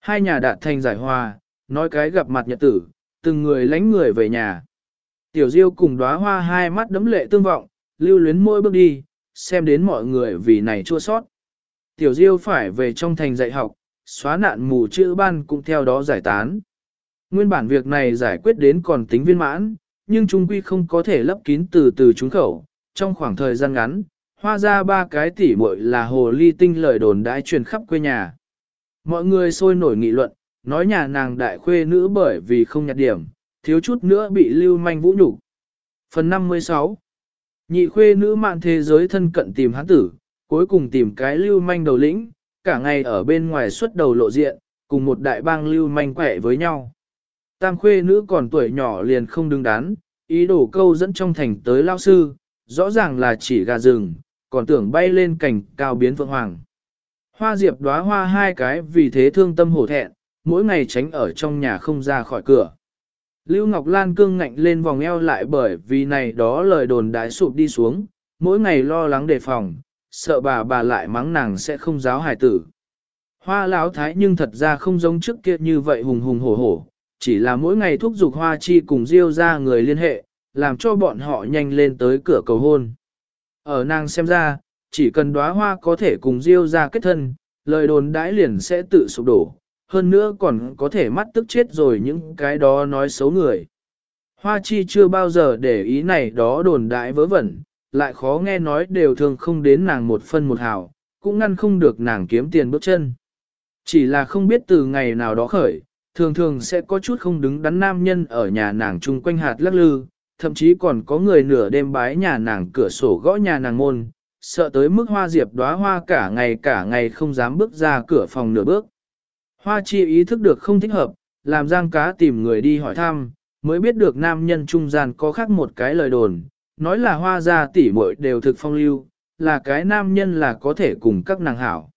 Hai nhà đạt thành giải hòa, nói cái gặp mặt nhật tử, từng người lánh người về nhà. Tiểu diêu cùng đóa hoa hai mắt đấm lệ tương vọng, lưu luyến môi bước đi, xem đến mọi người vì này chua sót. Tiểu Diêu phải về trong thành dạy học, xóa nạn mù chữ ban cũng theo đó giải tán. Nguyên bản việc này giải quyết đến còn tính viên mãn, nhưng trung quy không có thể lấp kín từ từ trúng khẩu. Trong khoảng thời gian ngắn, hoa ra ba cái tỉ muội là hồ ly tinh lời đồn đãi truyền khắp quê nhà. Mọi người sôi nổi nghị luận, nói nhà nàng đại khuê nữ bởi vì không nhặt điểm, thiếu chút nữa bị lưu manh vũ nhục. Phần 56 Nhị khuê nữ mạng thế giới thân cận tìm hắn tử, cuối cùng tìm cái lưu manh đầu lĩnh, cả ngày ở bên ngoài xuất đầu lộ diện, cùng một đại bang lưu manh quẻ với nhau. Tam khuê nữ còn tuổi nhỏ liền không đứng đắn, ý đồ câu dẫn trong thành tới lao sư, rõ ràng là chỉ gà rừng, còn tưởng bay lên cảnh cao biến vượng hoàng. Hoa diệp đóa hoa hai cái vì thế thương tâm hổ thẹn, mỗi ngày tránh ở trong nhà không ra khỏi cửa. Lưu Ngọc Lan cương ngạnh lên vòng eo lại bởi vì này đó lời đồn đái sụp đi xuống, mỗi ngày lo lắng đề phòng, sợ bà bà lại mắng nàng sẽ không giáo hài tử. Hoa lão thái nhưng thật ra không giống trước kia như vậy hùng hùng hổ hổ, chỉ là mỗi ngày thúc giục hoa chi cùng diêu ra người liên hệ, làm cho bọn họ nhanh lên tới cửa cầu hôn. Ở nàng xem ra, chỉ cần đóa hoa có thể cùng diêu ra kết thân, lời đồn đãi liền sẽ tự sụp đổ, hơn nữa còn có thể mắt tức chết rồi những cái đó nói xấu người. Hoa chi chưa bao giờ để ý này đó đồn đãi vớ vẩn, lại khó nghe nói đều thường không đến nàng một phân một hào, cũng ngăn không được nàng kiếm tiền bước chân. Chỉ là không biết từ ngày nào đó khởi, thường thường sẽ có chút không đứng đắn nam nhân ở nhà nàng chung quanh hạt lắc lư, thậm chí còn có người nửa đêm bái nhà nàng cửa sổ gõ nhà nàng môn, sợ tới mức hoa diệp đóa hoa cả ngày cả ngày không dám bước ra cửa phòng nửa bước. Hoa chi ý thức được không thích hợp, làm giang cá tìm người đi hỏi thăm, mới biết được nam nhân trung gian có khác một cái lời đồn, nói là hoa gia tỷ muội đều thực phong lưu, là cái nam nhân là có thể cùng các nàng hảo.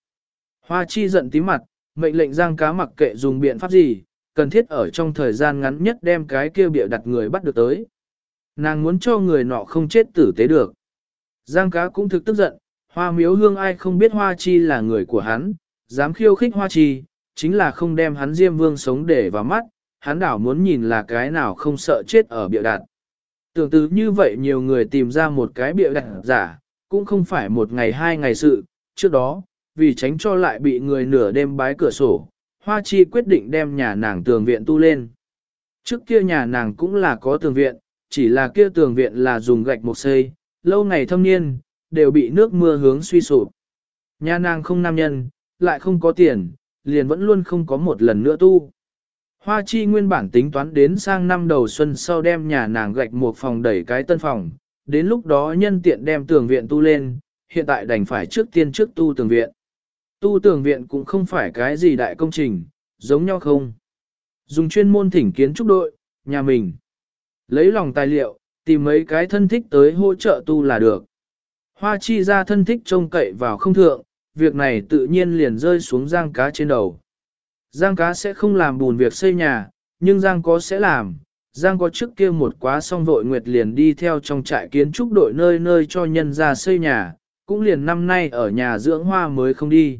Hoa chi giận tí mặt, mệnh lệnh giang cá mặc kệ dùng biện pháp gì, cần thiết ở trong thời gian ngắn nhất đem cái kia bịa đặt người bắt được tới. Nàng muốn cho người nọ không chết tử tế được. Giang cá cũng thực tức giận, hoa miếu hương ai không biết hoa chi là người của hắn, dám khiêu khích hoa chi, chính là không đem hắn diêm vương sống để vào mắt, hắn đảo muốn nhìn là cái nào không sợ chết ở bịa đặt. Tưởng từ như vậy nhiều người tìm ra một cái bịa đặt giả, cũng không phải một ngày hai ngày sự, trước đó, vì tránh cho lại bị người nửa đêm bái cửa sổ, Hoa Chi quyết định đem nhà nàng tường viện tu lên. Trước kia nhà nàng cũng là có tường viện, chỉ là kia tường viện là dùng gạch một xây, lâu ngày thâm niên, đều bị nước mưa hướng suy sụp. Nhà nàng không nam nhân, lại không có tiền, liền vẫn luôn không có một lần nữa tu. Hoa chi nguyên bản tính toán đến sang năm đầu xuân sau đem nhà nàng gạch một phòng đẩy cái tân phòng, đến lúc đó nhân tiện đem tường viện tu lên, hiện tại đành phải trước tiên trước tu tường viện. Tu tường viện cũng không phải cái gì đại công trình, giống nhau không. Dùng chuyên môn thỉnh kiến trúc đội, nhà mình. Lấy lòng tài liệu, tìm mấy cái thân thích tới hỗ trợ tu là được. Hoa chi ra thân thích trông cậy vào không thượng, việc này tự nhiên liền rơi xuống giang cá trên đầu. Giang cá sẽ không làm bùn việc xây nhà, nhưng giang có sẽ làm. Giang có trước kia một quá xong vội nguyệt liền đi theo trong trại kiến trúc đội nơi nơi cho nhân ra xây nhà, cũng liền năm nay ở nhà dưỡng hoa mới không đi.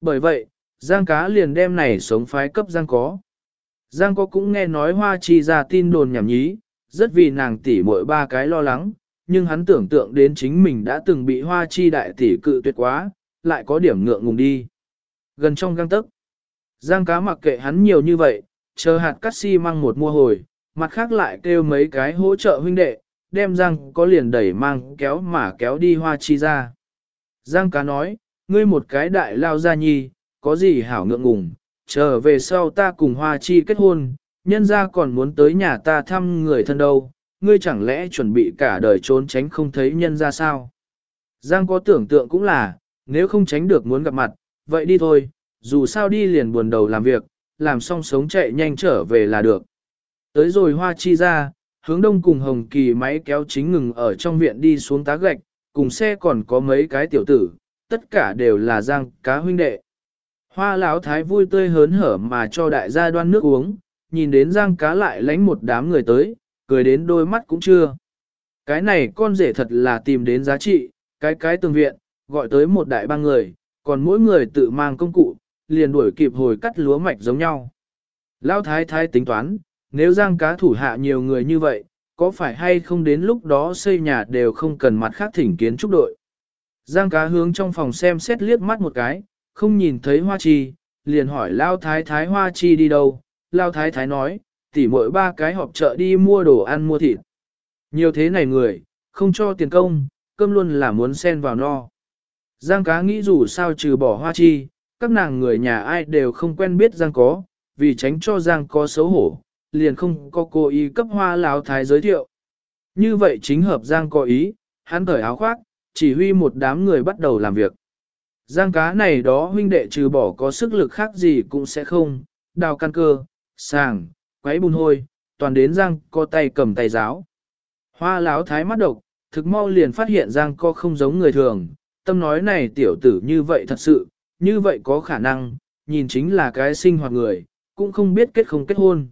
Bởi vậy, Giang cá liền đem này sống phái cấp Giang có. Giang có cũng nghe nói hoa chi ra tin đồn nhảm nhí, rất vì nàng tỷ mỗi ba cái lo lắng, nhưng hắn tưởng tượng đến chính mình đã từng bị hoa chi đại tỷ cự tuyệt quá, lại có điểm ngượng ngùng đi. Gần trong găng tức, Giang cá mặc kệ hắn nhiều như vậy, chờ hạt cắt xi si măng một mua hồi, mặt khác lại kêu mấy cái hỗ trợ huynh đệ, đem Giang có liền đẩy mang kéo mà kéo đi hoa chi ra. Giang cá nói, ngươi một cái đại lao ra nhi, có gì hảo ngượng ngùng, chờ về sau ta cùng hoa chi kết hôn, nhân ra còn muốn tới nhà ta thăm người thân đâu, ngươi chẳng lẽ chuẩn bị cả đời trốn tránh không thấy nhân ra sao? Giang có tưởng tượng cũng là, nếu không tránh được muốn gặp mặt, vậy đi thôi, dù sao đi liền buồn đầu làm việc, làm xong sống chạy nhanh trở về là được. Tới rồi hoa chi ra, hướng đông cùng hồng kỳ máy kéo chính ngừng ở trong viện đi xuống tá gạch, cùng xe còn có mấy cái tiểu tử, tất cả đều là giang cá huynh đệ. Hoa lão thái vui tươi hớn hở mà cho đại gia đoan nước uống, nhìn đến giang cá lại lánh một đám người tới, cười đến đôi mắt cũng chưa. Cái này con rể thật là tìm đến giá trị, cái cái tường viện, gọi tới một đại ba người, còn mỗi người tự mang công cụ, liền đuổi kịp hồi cắt lúa mạch giống nhau. Lão thái thái tính toán, nếu giang cá thủ hạ nhiều người như vậy, có phải hay không đến lúc đó xây nhà đều không cần mặt khác thỉnh kiến trúc đội. Giang cá hướng trong phòng xem xét liếc mắt một cái, không nhìn thấy hoa chi, liền hỏi Lao Thái Thái hoa chi đi đâu. Lao Thái Thái nói, tỉ mỗi ba cái họp chợ đi mua đồ ăn mua thịt. Nhiều thế này người, không cho tiền công, cơm luôn là muốn xen vào no. Giang cá nghĩ dù sao trừ bỏ hoa chi, các nàng người nhà ai đều không quen biết Giang có, vì tránh cho Giang có xấu hổ, liền không có cô ý cấp hoa Lão Thái giới thiệu. Như vậy chính hợp Giang có ý, hắn cởi áo khoác, chỉ huy một đám người bắt đầu làm việc. Giang cá này đó huynh đệ trừ bỏ có sức lực khác gì cũng sẽ không, đào căn cơ, sàng, quấy bùn hôi, toàn đến Giang co tay cầm tay giáo. Hoa láo thái mắt độc, thực mau liền phát hiện Giang co không giống người thường, tâm nói này tiểu tử như vậy thật sự, như vậy có khả năng, nhìn chính là cái sinh hoạt người, cũng không biết kết không kết hôn.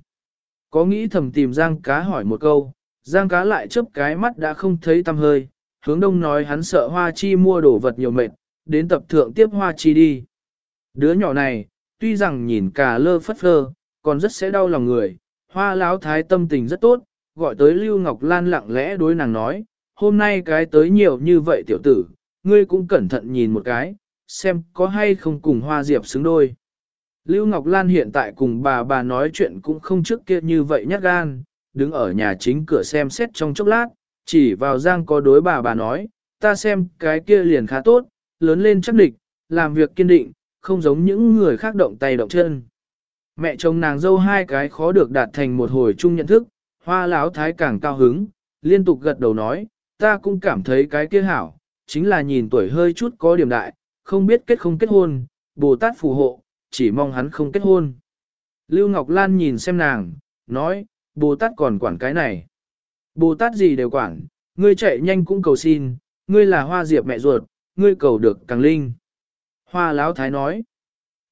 Có nghĩ thầm tìm Giang cá hỏi một câu, Giang cá lại chớp cái mắt đã không thấy tâm hơi, hướng đông nói hắn sợ hoa chi mua đồ vật nhiều mệt, đến tập thượng tiếp hoa chi đi. Đứa nhỏ này, tuy rằng nhìn cả lơ phất phơ, còn rất sẽ đau lòng người, hoa láo thái tâm tình rất tốt, gọi tới Lưu Ngọc Lan lặng lẽ đối nàng nói, hôm nay cái tới nhiều như vậy tiểu tử, ngươi cũng cẩn thận nhìn một cái, xem có hay không cùng hoa diệp xứng đôi. Lưu Ngọc Lan hiện tại cùng bà bà nói chuyện cũng không trước kia như vậy nhát gan, đứng ở nhà chính cửa xem xét trong chốc lát, chỉ vào giang có đối bà bà nói, ta xem cái kia liền khá tốt, lớn lên chắc địch, làm việc kiên định, không giống những người khác động tay động chân. Mẹ chồng nàng dâu hai cái khó được đạt thành một hồi chung nhận thức, hoa láo thái càng cao hứng, liên tục gật đầu nói, ta cũng cảm thấy cái kia hảo, chính là nhìn tuổi hơi chút có điểm đại, không biết kết không kết hôn, Bồ Tát phù hộ, chỉ mong hắn không kết hôn. Lưu Ngọc Lan nhìn xem nàng, nói, Bồ Tát còn quản cái này. Bồ Tát gì đều quản, ngươi chạy nhanh cũng cầu xin, ngươi là hoa diệp mẹ ruột, ngươi cầu được càng linh. Hoa Lão Thái nói.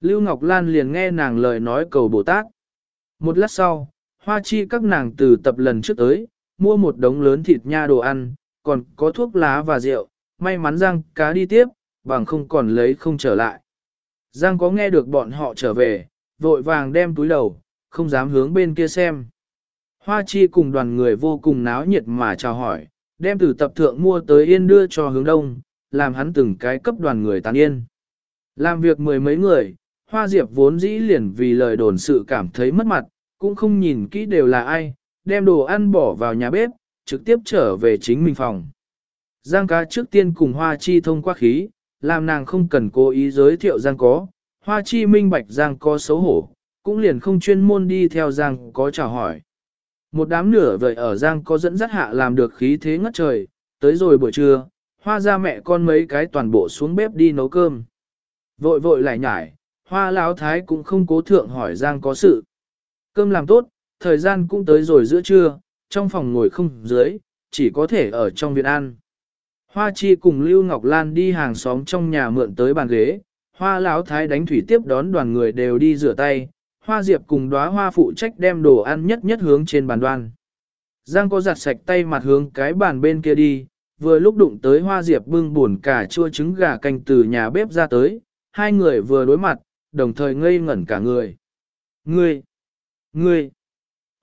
Lưu Ngọc Lan liền nghe nàng lời nói cầu Bồ Tát. Một lát sau, hoa chi các nàng từ tập lần trước tới, mua một đống lớn thịt nha đồ ăn, còn có thuốc lá và rượu, may mắn rằng cá đi tiếp, bằng không còn lấy không trở lại. Giang có nghe được bọn họ trở về, vội vàng đem túi đầu, không dám hướng bên kia xem. Hoa chi cùng đoàn người vô cùng náo nhiệt mà chào hỏi, đem từ tập thượng mua tới yên đưa cho hướng đông, làm hắn từng cái cấp đoàn người tán yên. Làm việc mười mấy người, Hoa Diệp vốn dĩ liền vì lời đồn sự cảm thấy mất mặt, cũng không nhìn kỹ đều là ai, đem đồ ăn bỏ vào nhà bếp, trực tiếp trở về chính mình phòng. Giang cá trước tiên cùng Hoa Chi thông qua khí, làm nàng không cần cố ý giới thiệu Giang có, Hoa Chi minh bạch Giang có xấu hổ, cũng liền không chuyên môn đi theo Giang có chào hỏi. Một đám nửa vời ở Giang có dẫn dắt hạ làm được khí thế ngất trời, tới rồi buổi trưa, Hoa ra mẹ con mấy cái toàn bộ xuống bếp đi nấu cơm. Vội vội lại nhải, Hoa Lão Thái cũng không cố thượng hỏi Giang có sự. Cơm làm tốt, thời gian cũng tới rồi giữa trưa, trong phòng ngồi không dưới, chỉ có thể ở trong viện ăn. Hoa Chi cùng Lưu Ngọc Lan đi hàng xóm trong nhà mượn tới bàn ghế, Hoa Lão Thái đánh thủy tiếp đón đoàn người đều đi rửa tay, Hoa Diệp cùng đóa hoa phụ trách đem đồ ăn nhất nhất hướng trên bàn đoan. Giang có giặt sạch tay mặt hướng cái bàn bên kia đi, vừa lúc đụng tới Hoa Diệp bưng buồn cả chua trứng gà canh từ nhà bếp ra tới, hai người vừa đối mặt, đồng thời ngây ngẩn cả người. Ngươi! Ngươi!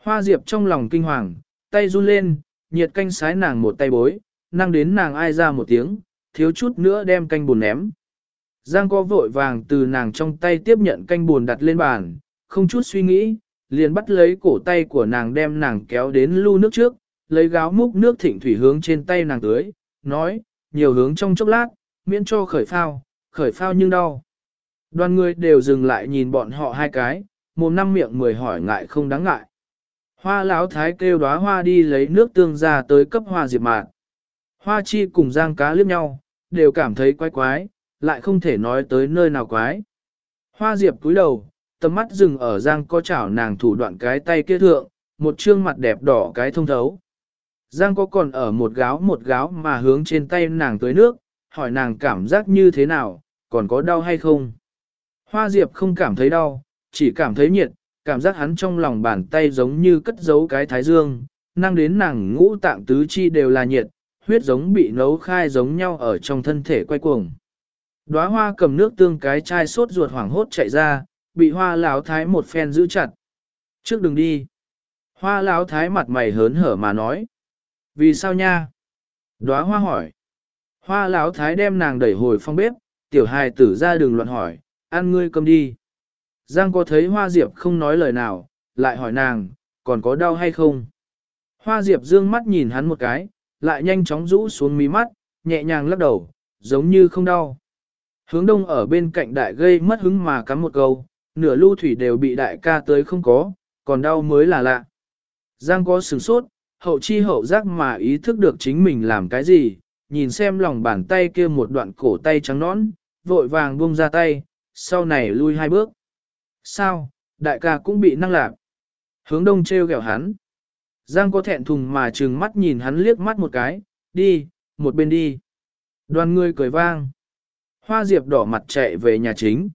Hoa Diệp trong lòng kinh hoàng, tay run lên, nhiệt canh sái nàng một tay bối, năng đến nàng ai ra một tiếng, thiếu chút nữa đem canh buồn ném. Giang có vội vàng từ nàng trong tay tiếp nhận canh buồn đặt lên bàn, không chút suy nghĩ, liền bắt lấy cổ tay của nàng đem nàng kéo đến lu nước trước, lấy gáo múc nước thịnh thủy hướng trên tay nàng tưới, nói, nhiều hướng trong chốc lát, miễn cho khởi phao, khởi phao nhưng đau. Đoàn người đều dừng lại nhìn bọn họ hai cái, một năm miệng mười hỏi ngại không đáng ngại. Hoa lão thái kêu đóa hoa đi lấy nước tương ra tới cấp hoa diệp mạn. Hoa chi cùng giang cá liếc nhau, đều cảm thấy quái quái, lại không thể nói tới nơi nào quái. Hoa diệp cúi đầu, tầm mắt dừng ở giang có chảo nàng thủ đoạn cái tay kia thượng, một trương mặt đẹp đỏ cái thông thấu. Giang có còn ở một gáo một gáo mà hướng trên tay nàng tới nước, hỏi nàng cảm giác như thế nào, còn có đau hay không. Hoa diệp không cảm thấy đau, chỉ cảm thấy nhiệt, cảm giác hắn trong lòng bàn tay giống như cất giấu cái thái dương, năng đến nàng ngũ tạng tứ chi đều là nhiệt, huyết giống bị nấu khai giống nhau ở trong thân thể quay cuồng. Đóa hoa cầm nước tương cái chai sốt ruột hoảng hốt chạy ra, bị hoa lão thái một phen giữ chặt. Trước đừng đi. Hoa lão thái mặt mày hớn hở mà nói. Vì sao nha? Đóa hoa hỏi. Hoa lão thái đem nàng đẩy hồi phong bếp, tiểu hài tử ra đường luận hỏi, ăn ngươi cầm đi. Giang có thấy hoa diệp không nói lời nào, lại hỏi nàng, còn có đau hay không? Hoa diệp dương mắt nhìn hắn một cái, lại nhanh chóng rũ xuống mí mắt, nhẹ nhàng lắc đầu, giống như không đau. Hướng đông ở bên cạnh đại gây mất hứng mà cắm một câu, nửa lưu thủy đều bị đại ca tới không có, còn đau mới là lạ. Giang có sửng sốt, hậu chi hậu giác mà ý thức được chính mình làm cái gì, nhìn xem lòng bàn tay kia một đoạn cổ tay trắng nõn, vội vàng buông ra tay, sau này lui hai bước. Sao, đại ca cũng bị năng lạc. Hướng đông treo gẹo hắn. Giang có thẹn thùng mà trừng mắt nhìn hắn liếc mắt một cái, đi, một bên đi. Đoàn người cười vang. Hoa diệp đỏ mặt chạy về nhà chính.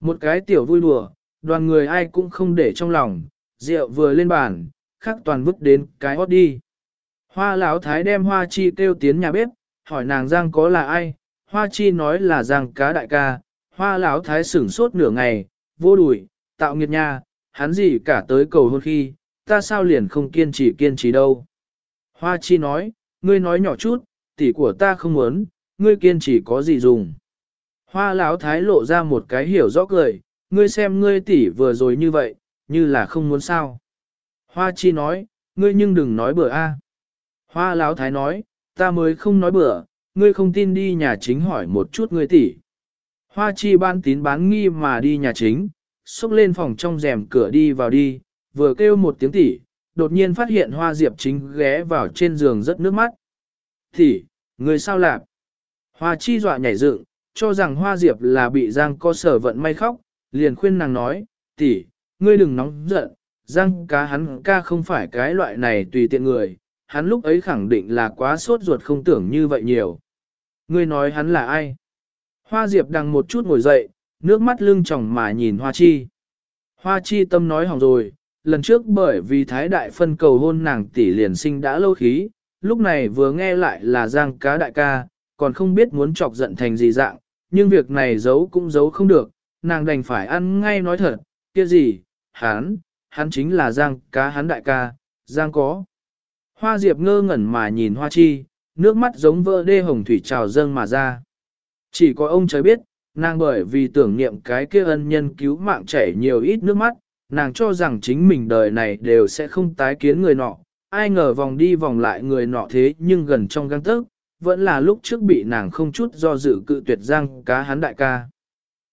Một cái tiểu vui đùa, đoàn người ai cũng không để trong lòng, rượu vừa lên bàn, khắc toàn vứt đến cái hót đi. Hoa lão thái đem hoa chi kêu tiến nhà bếp, hỏi nàng Giang có là ai, hoa chi nói là Giang cá đại ca, hoa lão thái sửng sốt nửa ngày, vô đùi, tạo nghiệt nha, hắn gì cả tới cầu hôn khi, ta sao liền không kiên trì kiên trì đâu. Hoa chi nói, ngươi nói nhỏ chút, tỷ của ta không muốn, ngươi kiên trì có gì dùng. Hoa lão thái lộ ra một cái hiểu rõ cười, ngươi xem ngươi tỷ vừa rồi như vậy, như là không muốn sao. Hoa chi nói, ngươi nhưng đừng nói bừa a. Hoa lão thái nói, ta mới không nói bừa, ngươi không tin đi nhà chính hỏi một chút ngươi tỷ. Hoa chi ban tín bán nghi mà đi nhà chính, xúc lên phòng trong rèm cửa đi vào đi, vừa kêu một tiếng tỷ, đột nhiên phát hiện hoa diệp chính ghé vào trên giường rất nước mắt. Tỷ, người sao lạc? Hoa chi dọa nhảy dựng, cho rằng hoa diệp là bị giang co sở vận may khóc, liền khuyên nàng nói, tỷ, ngươi đừng nóng giận, giang cá hắn ca không phải cái loại này tùy tiện người, hắn lúc ấy khẳng định là quá sốt ruột không tưởng như vậy nhiều. Ngươi nói hắn là ai? Hoa diệp đằng một chút ngồi dậy, nước mắt lưng tròng mà nhìn hoa chi. Hoa chi tâm nói hỏng rồi, lần trước bởi vì thái đại phân cầu hôn nàng tỷ liền sinh đã lâu khí, lúc này vừa nghe lại là giang cá đại ca, còn không biết muốn chọc giận thành gì dạng, nhưng việc này giấu cũng giấu không được, nàng đành phải ăn ngay nói thật, kia gì, hắn, hắn chính là giang cá hắn đại ca, giang có. Hoa diệp ngơ ngẩn mà nhìn hoa chi, nước mắt giống vỡ đê hồng thủy trào dâng mà ra. Chỉ có ông trời biết, nàng bởi vì tưởng niệm cái kia ân nhân cứu mạng chảy nhiều ít nước mắt, nàng cho rằng chính mình đời này đều sẽ không tái kiến người nọ, ai ngờ vòng đi vòng lại người nọ thế nhưng gần trong găng tức, vẫn là lúc trước bị nàng không chút do dự cự tuyệt giang cá hắn đại ca.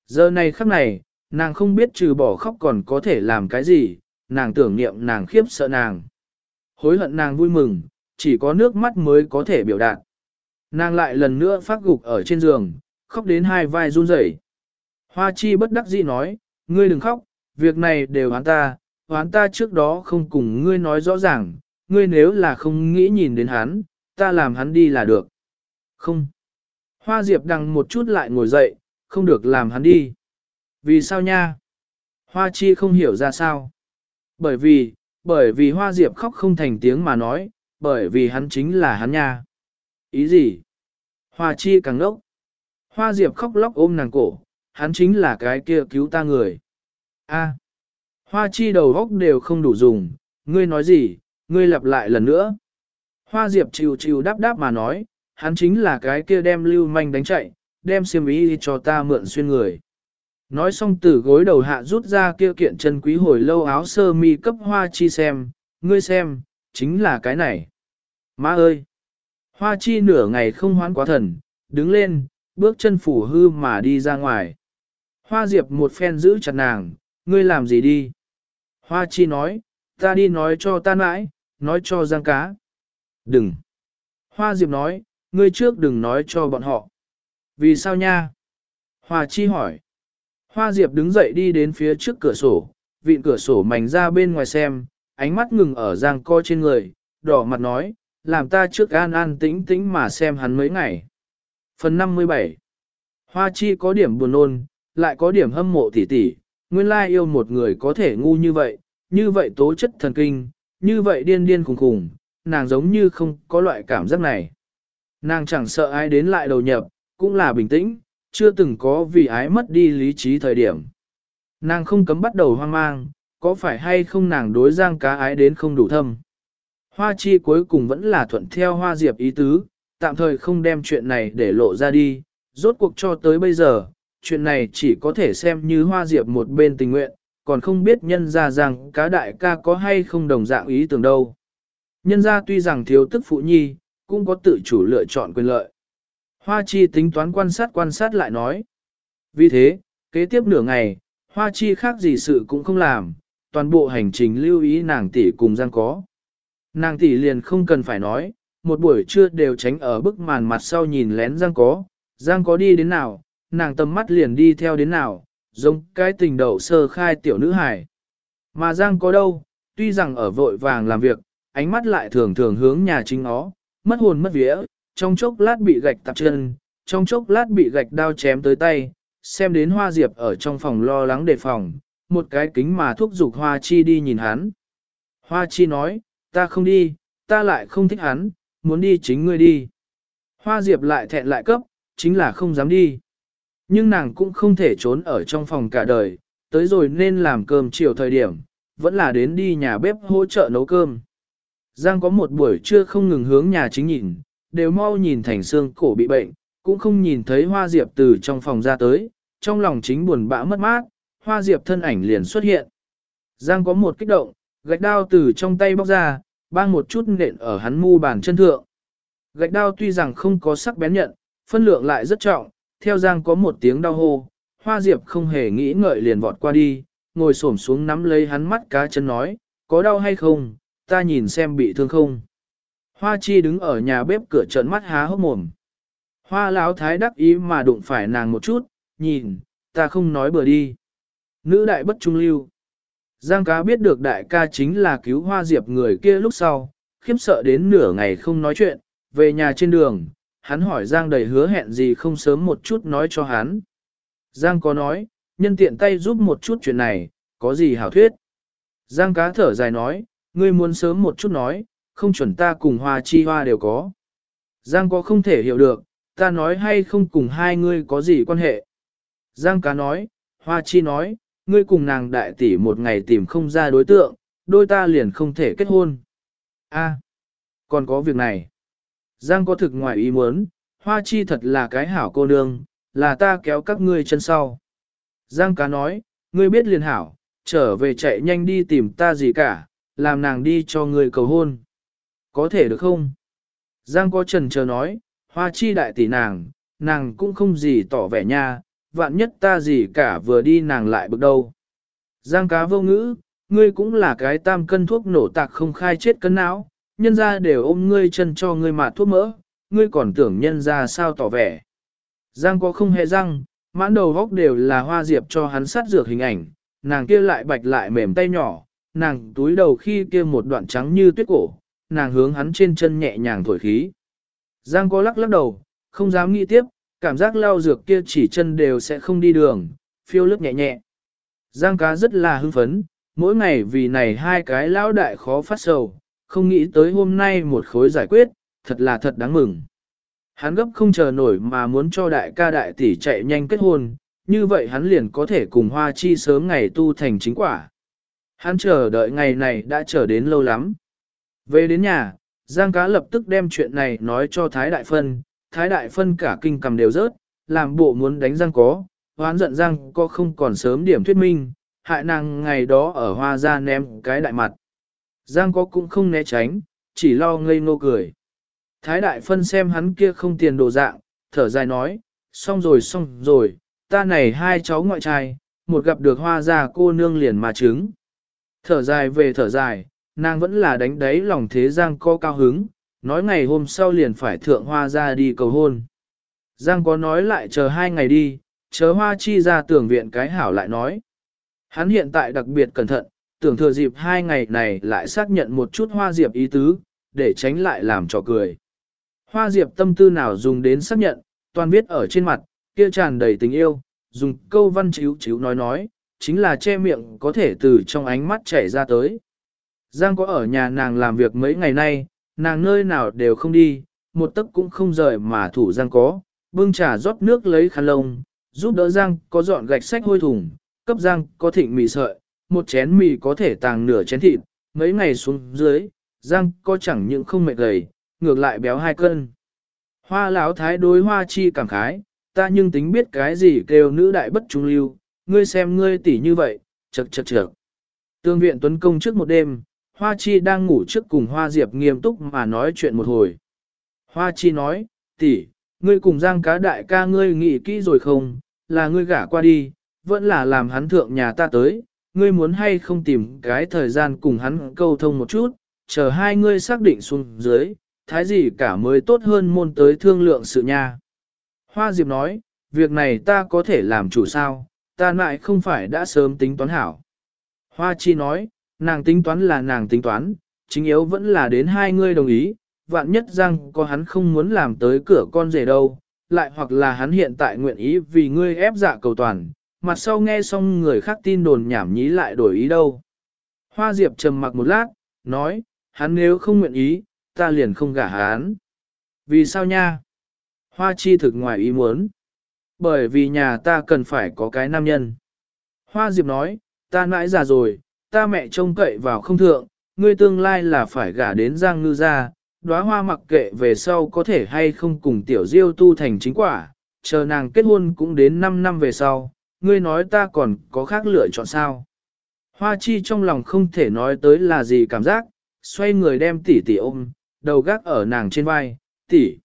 Giờ này khắc này, nàng không biết trừ bỏ khóc còn có thể làm cái gì, nàng tưởng niệm nàng khiếp sợ nàng. Hối hận nàng vui mừng, chỉ có nước mắt mới có thể biểu đạt. Nàng lại lần nữa phát gục ở trên giường, khóc đến hai vai run rẩy. Hoa chi bất đắc dĩ nói, ngươi đừng khóc, việc này đều hoán ta, hoán ta trước đó không cùng ngươi nói rõ ràng, ngươi nếu là không nghĩ nhìn đến hắn, ta làm hắn đi là được. Không. Hoa Diệp đằng một chút lại ngồi dậy, không được làm hắn đi. Vì sao nha? Hoa Chi không hiểu ra sao. Bởi vì, bởi vì Hoa Diệp khóc không thành tiếng mà nói, bởi vì hắn chính là hắn nha. Ý gì? Hoa Chi càng ngốc. Hoa Diệp khóc lóc ôm nàng cổ, hắn chính là cái kia cứu ta người. A. Hoa Chi đầu góc đều không đủ dùng, ngươi nói gì, ngươi lặp lại lần nữa. Hoa Diệp chiều chiều đáp đáp mà nói, hắn chính là cái kia đem lưu manh đánh chạy, đem xiêm ý cho ta mượn xuyên người. Nói xong từ gối đầu hạ rút ra kia kiện chân quý hồi lâu áo sơ mi cấp hoa chi xem, ngươi xem, chính là cái này. Má ơi! Hoa chi nửa ngày không hoán quá thần, đứng lên, bước chân phủ hư mà đi ra ngoài. Hoa diệp một phen giữ chặt nàng, ngươi làm gì đi? Hoa chi nói, ta đi nói cho ta mãi, nói cho giang cá. Đừng! Hoa diệp nói, ngươi trước đừng nói cho bọn họ. Vì sao nha? Hoa chi hỏi. Hoa diệp đứng dậy đi đến phía trước cửa sổ, vịn cửa sổ mảnh ra bên ngoài xem, ánh mắt ngừng ở giang co trên người, đỏ mặt nói, làm ta trước an an tĩnh tĩnh mà xem hắn mấy ngày. Phần 57 Hoa chi có điểm buồn nôn, lại có điểm hâm mộ tỉ tỉ, nguyên lai yêu một người có thể ngu như vậy, như vậy tố chất thần kinh, như vậy điên điên khùng khùng, nàng giống như không có loại cảm giác này. Nàng chẳng sợ ai đến lại đầu nhập, cũng là bình tĩnh, chưa từng có vì ái mất đi lý trí thời điểm. Nàng không cấm bắt đầu hoang mang, có phải hay không nàng đối giang cá ái đến không đủ thâm. Hoa chi cuối cùng vẫn là thuận theo hoa diệp ý tứ, tạm thời không đem chuyện này để lộ ra đi, rốt cuộc cho tới bây giờ, chuyện này chỉ có thể xem như hoa diệp một bên tình nguyện, còn không biết nhân ra rằng cá đại ca có hay không đồng dạng ý tưởng đâu. Nhân ra tuy rằng thiếu tức phụ nhi, cũng có tự chủ lựa chọn quyền lợi. Hoa chi tính toán quan sát quan sát lại nói. Vì thế, kế tiếp nửa ngày, hoa chi khác gì sự cũng không làm, toàn bộ hành trình lưu ý nàng tỷ cùng Giang có. Nàng tỷ liền không cần phải nói, một buổi trưa đều tránh ở bức màn mặt sau nhìn lén Giang có, Giang có đi đến nào, nàng tầm mắt liền đi theo đến nào, giống cái tình đầu sơ khai tiểu nữ hài. Mà Giang có đâu, tuy rằng ở vội vàng làm việc, ánh mắt lại thường thường hướng nhà chính ó, mất hồn mất vía, trong chốc lát bị gạch tạp chân, trong chốc lát bị gạch đao chém tới tay, xem đến hoa diệp ở trong phòng lo lắng đề phòng, một cái kính mà thúc giục hoa chi đi nhìn hắn. Hoa chi nói, ta không đi, ta lại không thích hắn, muốn đi chính ngươi đi. Hoa diệp lại thẹn lại cấp, chính là không dám đi. Nhưng nàng cũng không thể trốn ở trong phòng cả đời, tới rồi nên làm cơm chiều thời điểm, vẫn là đến đi nhà bếp hỗ trợ nấu cơm. Giang có một buổi trưa không ngừng hướng nhà chính nhìn, đều mau nhìn thành xương cổ bị bệnh, cũng không nhìn thấy hoa diệp từ trong phòng ra tới, trong lòng chính buồn bã mất mát, hoa diệp thân ảnh liền xuất hiện. Giang có một kích động, gạch đao từ trong tay bóc ra, bang một chút nện ở hắn mu bàn chân thượng. Gạch đao tuy rằng không có sắc bén nhận, phân lượng lại rất trọng, theo Giang có một tiếng đau hô, hoa diệp không hề nghĩ ngợi liền vọt qua đi, ngồi xổm xuống nắm lấy hắn mắt cá chân nói, có đau hay không, ta nhìn xem bị thương không. Hoa chi đứng ở nhà bếp cửa trợn mắt há hốc mồm. Hoa lão thái đắc ý mà đụng phải nàng một chút, nhìn, ta không nói bừa đi. Nữ đại bất trung lưu. Giang cá biết được đại ca chính là cứu hoa diệp người kia lúc sau, khiếp sợ đến nửa ngày không nói chuyện, về nhà trên đường, hắn hỏi Giang đầy hứa hẹn gì không sớm một chút nói cho hắn. Giang có nói, nhân tiện tay giúp một chút chuyện này, có gì hảo thuyết. Giang cá thở dài nói, ngươi muốn sớm một chút nói, không chuẩn ta cùng hoa chi hoa đều có. Giang có không thể hiểu được, ta nói hay không cùng hai ngươi có gì quan hệ. Giang cá nói, hoa chi nói, ngươi cùng nàng đại tỷ một ngày tìm không ra đối tượng, đôi ta liền không thể kết hôn. A, còn có việc này. Giang có thực ngoài ý muốn, hoa chi thật là cái hảo cô nương, là ta kéo các ngươi chân sau. Giang cá nói, ngươi biết liền hảo, trở về chạy nhanh đi tìm ta gì cả, làm nàng đi cho ngươi cầu hôn. Có thể được không? Giang có trần chờ nói, hoa chi đại tỷ nàng, nàng cũng không gì tỏ vẻ nha, vạn nhất ta gì cả vừa đi nàng lại bực đâu. Giang cá vô ngữ, ngươi cũng là cái tam cân thuốc nổ tạc không khai chết cân não, nhân ra đều ôm ngươi chân cho ngươi mà thuốc mỡ, ngươi còn tưởng nhân ra sao tỏ vẻ. Giang có không hề răng, mãn đầu góc đều là hoa diệp cho hắn sát dược hình ảnh, nàng kia lại bạch lại mềm tay nhỏ, nàng túi đầu khi kia một đoạn trắng như tuyết cổ, nàng hướng hắn trên chân nhẹ nhàng thổi khí. Giang có lắc lắc đầu, không dám nghĩ tiếp, cảm giác lao dược kia chỉ chân đều sẽ không đi đường, phiêu lướt nhẹ nhẹ. Giang cá rất là hưng phấn, mỗi ngày vì này hai cái lão đại khó phát sầu, không nghĩ tới hôm nay một khối giải quyết, thật là thật đáng mừng. Hắn gấp không chờ nổi mà muốn cho đại ca đại tỷ chạy nhanh kết hôn, như vậy hắn liền có thể cùng hoa chi sớm ngày tu thành chính quả. Hắn chờ đợi ngày này đã chờ đến lâu lắm. Về đến nhà, Giang Cá lập tức đem chuyện này nói cho Thái Đại Phân, Thái Đại Phân cả kinh cầm đều rớt, làm bộ muốn đánh Giang có, hoán giận Giang có không còn sớm điểm thuyết minh, hại nàng ngày đó ở hoa ra ném cái đại mặt. Giang có cũng không né tránh, chỉ lo ngây ngô cười. Thái đại phân xem hắn kia không tiền đồ dạng, thở dài nói, xong rồi xong rồi, ta này hai cháu ngoại trai, một gặp được hoa già cô nương liền mà trứng. Thở dài về thở dài, nàng vẫn là đánh đáy lòng thế Giang có cao hứng, nói ngày hôm sau liền phải thượng hoa ra đi cầu hôn. Giang có nói lại chờ hai ngày đi, chờ hoa chi ra tưởng viện cái hảo lại nói. Hắn hiện tại đặc biệt cẩn thận, tưởng thừa dịp hai ngày này lại xác nhận một chút hoa diệp ý tứ, để tránh lại làm trò cười. Hoa diệp tâm tư nào dùng đến xác nhận, toàn viết ở trên mặt, kia tràn đầy tình yêu, dùng câu văn chíu chíu nói nói, chính là che miệng có thể từ trong ánh mắt chảy ra tới. Giang có ở nhà nàng làm việc mấy ngày nay, nàng nơi nào đều không đi, một tấc cũng không rời mà thủ Giang có, bưng trà rót nước lấy khăn lông, giúp đỡ Giang có dọn gạch sách hôi thùng, cấp Giang có thịnh mì sợi, một chén mì có thể tàng nửa chén thịt, mấy ngày xuống dưới, Giang có chẳng những không mệt gầy, ngược lại béo hai cân. Hoa lão thái đối hoa chi cảm khái, ta nhưng tính biết cái gì kêu nữ đại bất trung lưu, ngươi xem ngươi tỉ như vậy, chật chật chật. Tương viện tuấn công trước một đêm, hoa chi đang ngủ trước cùng hoa diệp nghiêm túc mà nói chuyện một hồi. Hoa chi nói, tỷ, ngươi cùng giang cá đại ca ngươi nghĩ kỹ rồi không, là ngươi gả qua đi, vẫn là làm hắn thượng nhà ta tới, ngươi muốn hay không tìm cái thời gian cùng hắn câu thông một chút, chờ hai ngươi xác định xuống dưới, thái gì cả mới tốt hơn môn tới thương lượng sự nha. Hoa Diệp nói, việc này ta có thể làm chủ sao, ta lại không phải đã sớm tính toán hảo. Hoa Chi nói, nàng tính toán là nàng tính toán, chính yếu vẫn là đến hai ngươi đồng ý, vạn nhất rằng có hắn không muốn làm tới cửa con rể đâu, lại hoặc là hắn hiện tại nguyện ý vì ngươi ép dạ cầu toàn, mặt sau nghe xong người khác tin đồn nhảm nhí lại đổi ý đâu. Hoa Diệp trầm mặc một lát, nói, hắn nếu không nguyện ý, ta liền không gả hắn. Vì sao nha? Hoa chi thực ngoài ý muốn. Bởi vì nhà ta cần phải có cái nam nhân. Hoa Diệp nói, ta nãi già rồi, ta mẹ trông cậy vào không thượng, ngươi tương lai là phải gả đến Giang Ngư gia, đóa hoa mặc kệ về sau có thể hay không cùng tiểu diêu tu thành chính quả, chờ nàng kết hôn cũng đến 5 năm về sau, ngươi nói ta còn có khác lựa chọn sao. Hoa chi trong lòng không thể nói tới là gì cảm giác, xoay người đem tỷ tỷ ôm, đầu gác ở nàng trên vai, tỷ.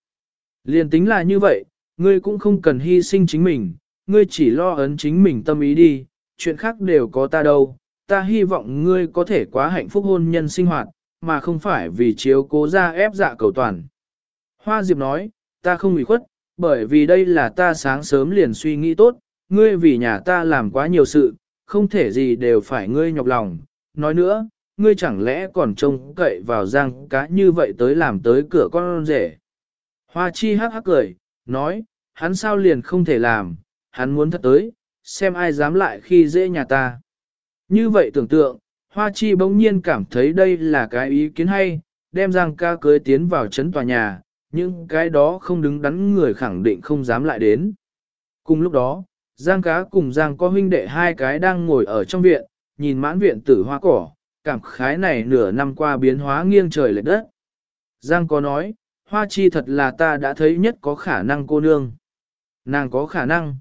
Liên tính là như vậy, ngươi cũng không cần hy sinh chính mình, ngươi chỉ lo ấn chính mình tâm ý đi, chuyện khác đều có ta đâu, ta hy vọng ngươi có thể quá hạnh phúc hôn nhân sinh hoạt, mà không phải vì chiếu cố ra ép dạ cầu toàn. Hoa Diệp nói, ta không ủy khuất, bởi vì đây là ta sáng sớm liền suy nghĩ tốt, ngươi vì nhà ta làm quá nhiều sự, không thể gì đều phải ngươi nhọc lòng. Nói nữa, ngươi chẳng lẽ còn trông cậy vào giang cá như vậy tới làm tới cửa con rể. Hoa chi hắc hắc cười, nói, hắn sao liền không thể làm, hắn muốn thật tới, xem ai dám lại khi dễ nhà ta. Như vậy tưởng tượng, Hoa chi bỗng nhiên cảm thấy đây là cái ý kiến hay, đem giang ca cưới tiến vào chấn tòa nhà, nhưng cái đó không đứng đắn người khẳng định không dám lại đến. Cùng lúc đó, Giang cá cùng Giang có huynh đệ hai cái đang ngồi ở trong viện, nhìn mãn viện tử hoa cỏ, cảm khái này nửa năm qua biến hóa nghiêng trời lệch đất. Giang có nói, hoa chi thật là ta đã thấy nhất có khả năng cô nương. Nàng có khả năng.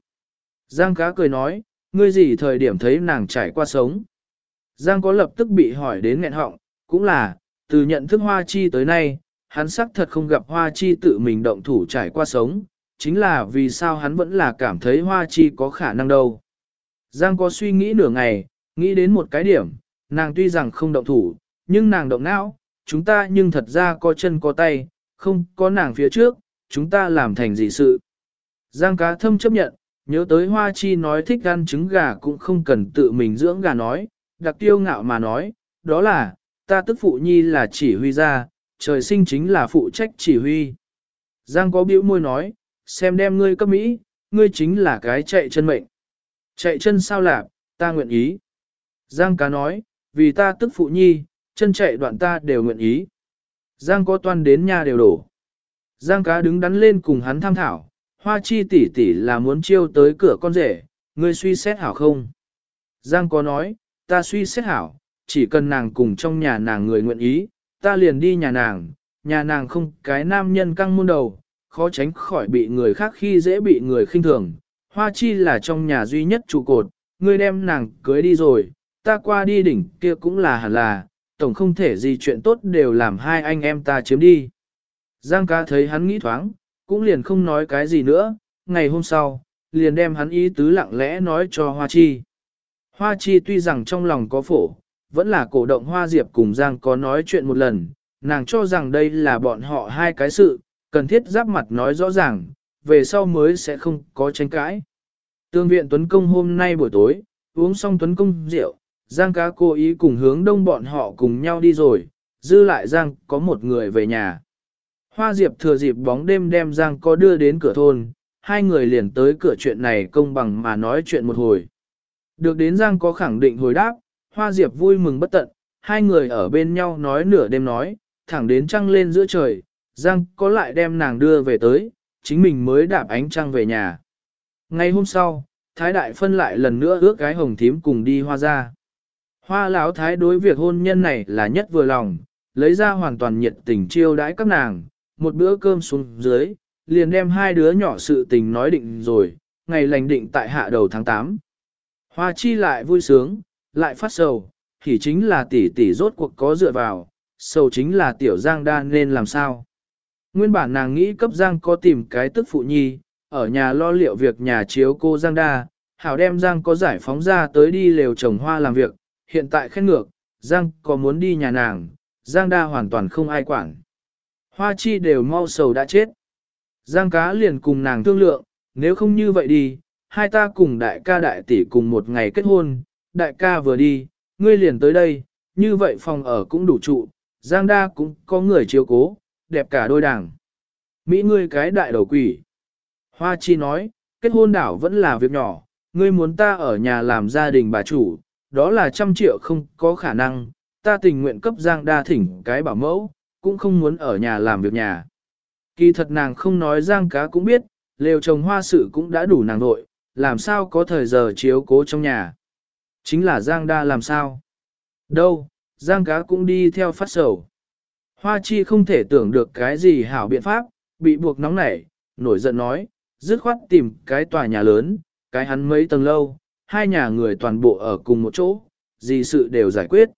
Giang cá cười nói, ngươi gì thời điểm thấy nàng trải qua sống. Giang có lập tức bị hỏi đến nghẹn họng, cũng là, từ nhận thức hoa chi tới nay, hắn xác thật không gặp hoa chi tự mình động thủ trải qua sống, chính là vì sao hắn vẫn là cảm thấy hoa chi có khả năng đâu. Giang có suy nghĩ nửa ngày, nghĩ đến một cái điểm, nàng tuy rằng không động thủ, nhưng nàng động não, chúng ta nhưng thật ra có chân có tay, không có nàng phía trước, chúng ta làm thành gì sự. Giang cá thâm chấp nhận, nhớ tới hoa chi nói thích ăn trứng gà cũng không cần tự mình dưỡng gà nói, đặc tiêu ngạo mà nói, đó là, ta tức phụ nhi là chỉ huy gia trời sinh chính là phụ trách chỉ huy. Giang có biểu môi nói, xem đem ngươi cấp Mỹ, ngươi chính là cái chạy chân mệnh. Chạy chân sao lạp, ta nguyện ý. Giang cá nói, vì ta tức phụ nhi, chân chạy đoạn ta đều nguyện ý. Giang có toan đến nhà đều đổ. Giang cá đứng đắn lên cùng hắn tham thảo, hoa chi tỷ tỷ là muốn chiêu tới cửa con rể, ngươi suy xét hảo không? Giang có nói, ta suy xét hảo, chỉ cần nàng cùng trong nhà nàng người nguyện ý, ta liền đi nhà nàng, nhà nàng không cái nam nhân căng muôn đầu, khó tránh khỏi bị người khác khi dễ bị người khinh thường. Hoa chi là trong nhà duy nhất trụ cột, ngươi đem nàng cưới đi rồi, ta qua đi đỉnh kia cũng là hẳn là, tổng không thể gì chuyện tốt đều làm hai anh em ta chiếm đi. Giang ca thấy hắn nghĩ thoáng, cũng liền không nói cái gì nữa, ngày hôm sau, liền đem hắn ý tứ lặng lẽ nói cho Hoa Chi. Hoa Chi tuy rằng trong lòng có phổ, vẫn là cổ động Hoa Diệp cùng Giang có nói chuyện một lần, nàng cho rằng đây là bọn họ hai cái sự, cần thiết giáp mặt nói rõ ràng, về sau mới sẽ không có tranh cãi. Tương viện Tuấn Công hôm nay buổi tối, uống xong Tuấn Công rượu, Giang cá cố ý cùng hướng đông bọn họ cùng nhau đi rồi, dư lại Giang có một người về nhà. Hoa Diệp thừa dịp bóng đêm đem Giang có đưa đến cửa thôn, hai người liền tới cửa chuyện này công bằng mà nói chuyện một hồi. Được đến Giang có khẳng định hồi đáp, Hoa Diệp vui mừng bất tận, hai người ở bên nhau nói nửa đêm nói, thẳng đến trăng lên giữa trời, Giang có lại đem nàng đưa về tới, chính mình mới đạp ánh trăng về nhà. Ngay hôm sau, Thái Đại phân lại lần nữa ước gái hồng thím cùng đi hoa ra. Hoa lão thái đối việc hôn nhân này là nhất vừa lòng, lấy ra hoàn toàn nhiệt tình chiêu đãi các nàng, một bữa cơm xuống dưới, liền đem hai đứa nhỏ sự tình nói định rồi, ngày lành định tại hạ đầu tháng 8. Hoa chi lại vui sướng, lại phát sầu, thì chính là tỷ tỷ rốt cuộc có dựa vào, sầu chính là tiểu giang đa nên làm sao. Nguyên bản nàng nghĩ cấp giang có tìm cái tức phụ nhi, ở nhà lo liệu việc nhà chiếu cô giang đa, hảo đem giang có giải phóng ra tới đi lều trồng hoa làm việc, hiện tại khen ngược, giang có muốn đi nhà nàng, giang đa hoàn toàn không ai quản. Hoa chi đều mau sầu đã chết. Giang cá liền cùng nàng thương lượng, nếu không như vậy đi, hai ta cùng đại ca đại tỷ cùng một ngày kết hôn, đại ca vừa đi, ngươi liền tới đây, như vậy phòng ở cũng đủ trụ, Giang đa cũng có người chiếu cố, đẹp cả đôi đảng. Mỹ ngươi cái đại đầu quỷ. Hoa chi nói, kết hôn đảo vẫn là việc nhỏ, ngươi muốn ta ở nhà làm gia đình bà chủ, đó là trăm triệu không có khả năng, ta tình nguyện cấp Giang đa thỉnh cái bảo mẫu, cũng không muốn ở nhà làm việc nhà. Kỳ thật nàng không nói giang cá cũng biết, lều trồng hoa sự cũng đã đủ nàng nội, làm sao có thời giờ chiếu cố trong nhà. Chính là giang đa làm sao. Đâu, giang cá cũng đi theo phát sầu. Hoa chi không thể tưởng được cái gì hảo biện pháp, bị buộc nóng nảy, nổi giận nói, dứt khoát tìm cái tòa nhà lớn, cái hắn mấy tầng lâu, hai nhà người toàn bộ ở cùng một chỗ, gì sự đều giải quyết.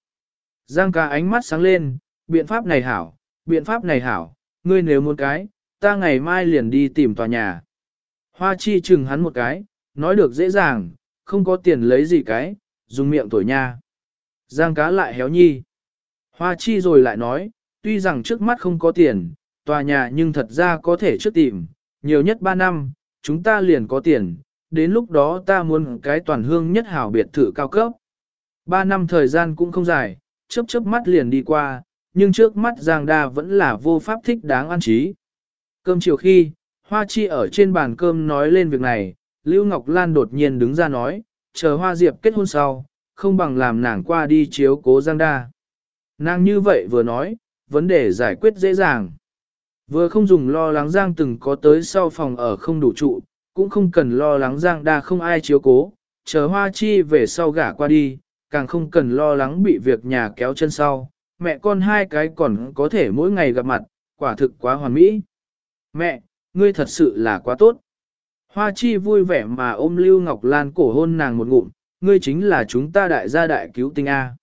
Giang ca ánh mắt sáng lên, biện pháp này hảo, biện pháp này hảo, ngươi nếu muốn cái, ta ngày mai liền đi tìm tòa nhà. Hoa chi chừng hắn một cái, nói được dễ dàng, không có tiền lấy gì cái, dùng miệng tuổi nha. Giang cá lại héo nhi. Hoa chi rồi lại nói, tuy rằng trước mắt không có tiền, tòa nhà nhưng thật ra có thể trước tìm, nhiều nhất 3 năm, chúng ta liền có tiền, đến lúc đó ta muốn cái toàn hương nhất hảo biệt thự cao cấp. 3 năm thời gian cũng không dài, chớp chớp mắt liền đi qua, nhưng trước mắt Giang Đa vẫn là vô pháp thích đáng ăn trí. Cơm chiều khi, Hoa Chi ở trên bàn cơm nói lên việc này, Lưu Ngọc Lan đột nhiên đứng ra nói, chờ Hoa Diệp kết hôn sau, không bằng làm nàng qua đi chiếu cố Giang Đa. Nàng như vậy vừa nói, vấn đề giải quyết dễ dàng. Vừa không dùng lo lắng Giang từng có tới sau phòng ở không đủ trụ, cũng không cần lo lắng Giang Đa không ai chiếu cố, chờ Hoa Chi về sau gả qua đi, càng không cần lo lắng bị việc nhà kéo chân sau, mẹ con hai cái còn có thể mỗi ngày gặp mặt, quả thực quá hoàn mỹ. Mẹ, ngươi thật sự là quá tốt. Hoa chi vui vẻ mà ôm Lưu Ngọc Lan cổ hôn nàng một ngụm, ngươi chính là chúng ta đại gia đại cứu tinh A.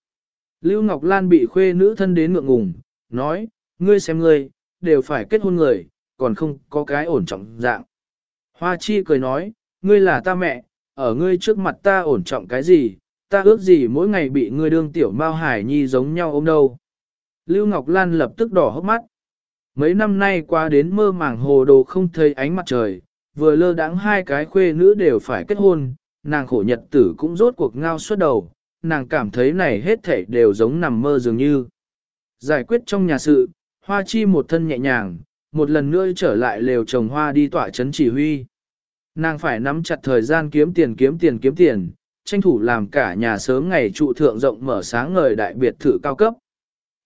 Lưu Ngọc Lan bị khuê nữ thân đến ngượng ngùng, nói, ngươi xem ngươi, đều phải kết hôn người, còn không có cái ổn trọng dạng. Hoa chi cười nói, ngươi là ta mẹ, ở ngươi trước mặt ta ổn trọng cái gì, ta ước gì mỗi ngày bị ngươi đương tiểu mao hải nhi giống nhau ôm đâu. Lưu Ngọc Lan lập tức đỏ hốc mắt. Mấy năm nay qua đến mơ màng hồ đồ không thấy ánh mặt trời, vừa lơ đãng hai cái khuê nữ đều phải kết hôn, nàng khổ nhật tử cũng rốt cuộc ngao suốt đầu, nàng cảm thấy này hết thảy đều giống nằm mơ dường như. Giải quyết trong nhà sự, hoa chi một thân nhẹ nhàng, một lần nữa trở lại lều trồng hoa đi tỏa chấn chỉ huy. Nàng phải nắm chặt thời gian kiếm tiền kiếm tiền kiếm tiền, tranh thủ làm cả nhà sớm ngày trụ thượng rộng mở sáng ngời đại biệt thự cao cấp.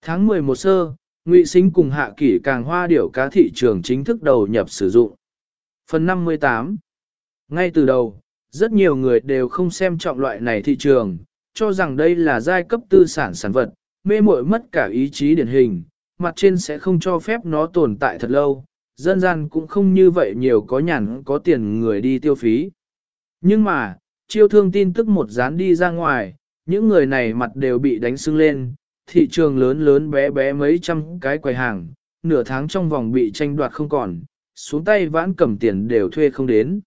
Tháng 11 sơ, Ngụy Sinh cùng Hạ Kỷ càng hoa điểu cá thị trường chính thức đầu nhập sử dụng. Phần 58 Ngay từ đầu, rất nhiều người đều không xem trọng loại này thị trường, cho rằng đây là giai cấp tư sản sản vật, mê muội mất cả ý chí điển hình, mặt trên sẽ không cho phép nó tồn tại thật lâu, dân gian cũng không như vậy nhiều có nhàn có tiền người đi tiêu phí. Nhưng mà, chiêu thương tin tức một dán đi ra ngoài, những người này mặt đều bị đánh sưng lên, thị trường lớn lớn bé bé mấy trăm cái quầy hàng, nửa tháng trong vòng bị tranh đoạt không còn, xuống tay vãn cầm tiền đều thuê không đến.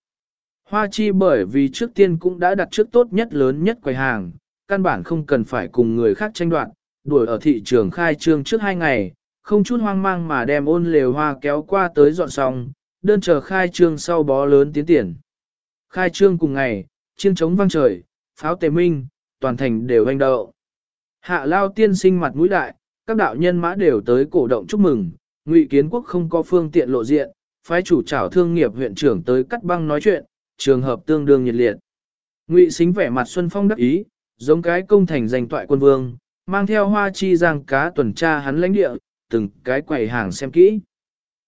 Hoa chi bởi vì trước tiên cũng đã đặt trước tốt nhất lớn nhất quầy hàng, căn bản không cần phải cùng người khác tranh đoạt, đuổi ở thị trường khai trương trước hai ngày, không chút hoang mang mà đem ôn lều hoa kéo qua tới dọn xong, đơn chờ khai trương sau bó lớn tiến tiền. Khai trương cùng ngày, chiêng trống vang trời, pháo tề minh, toàn thành đều hành đậu. Hạ lao tiên sinh mặt mũi đại, các đạo nhân mã đều tới cổ động chúc mừng, ngụy kiến quốc không có phương tiện lộ diện, phái chủ trảo thương nghiệp huyện trưởng tới cắt băng nói chuyện, trường hợp tương đương nhiệt liệt. Ngụy xính vẻ mặt xuân phong đắc ý, giống cái công thành giành toại quân vương, mang theo hoa chi giang cá tuần tra hắn lãnh địa, từng cái quầy hàng xem kỹ.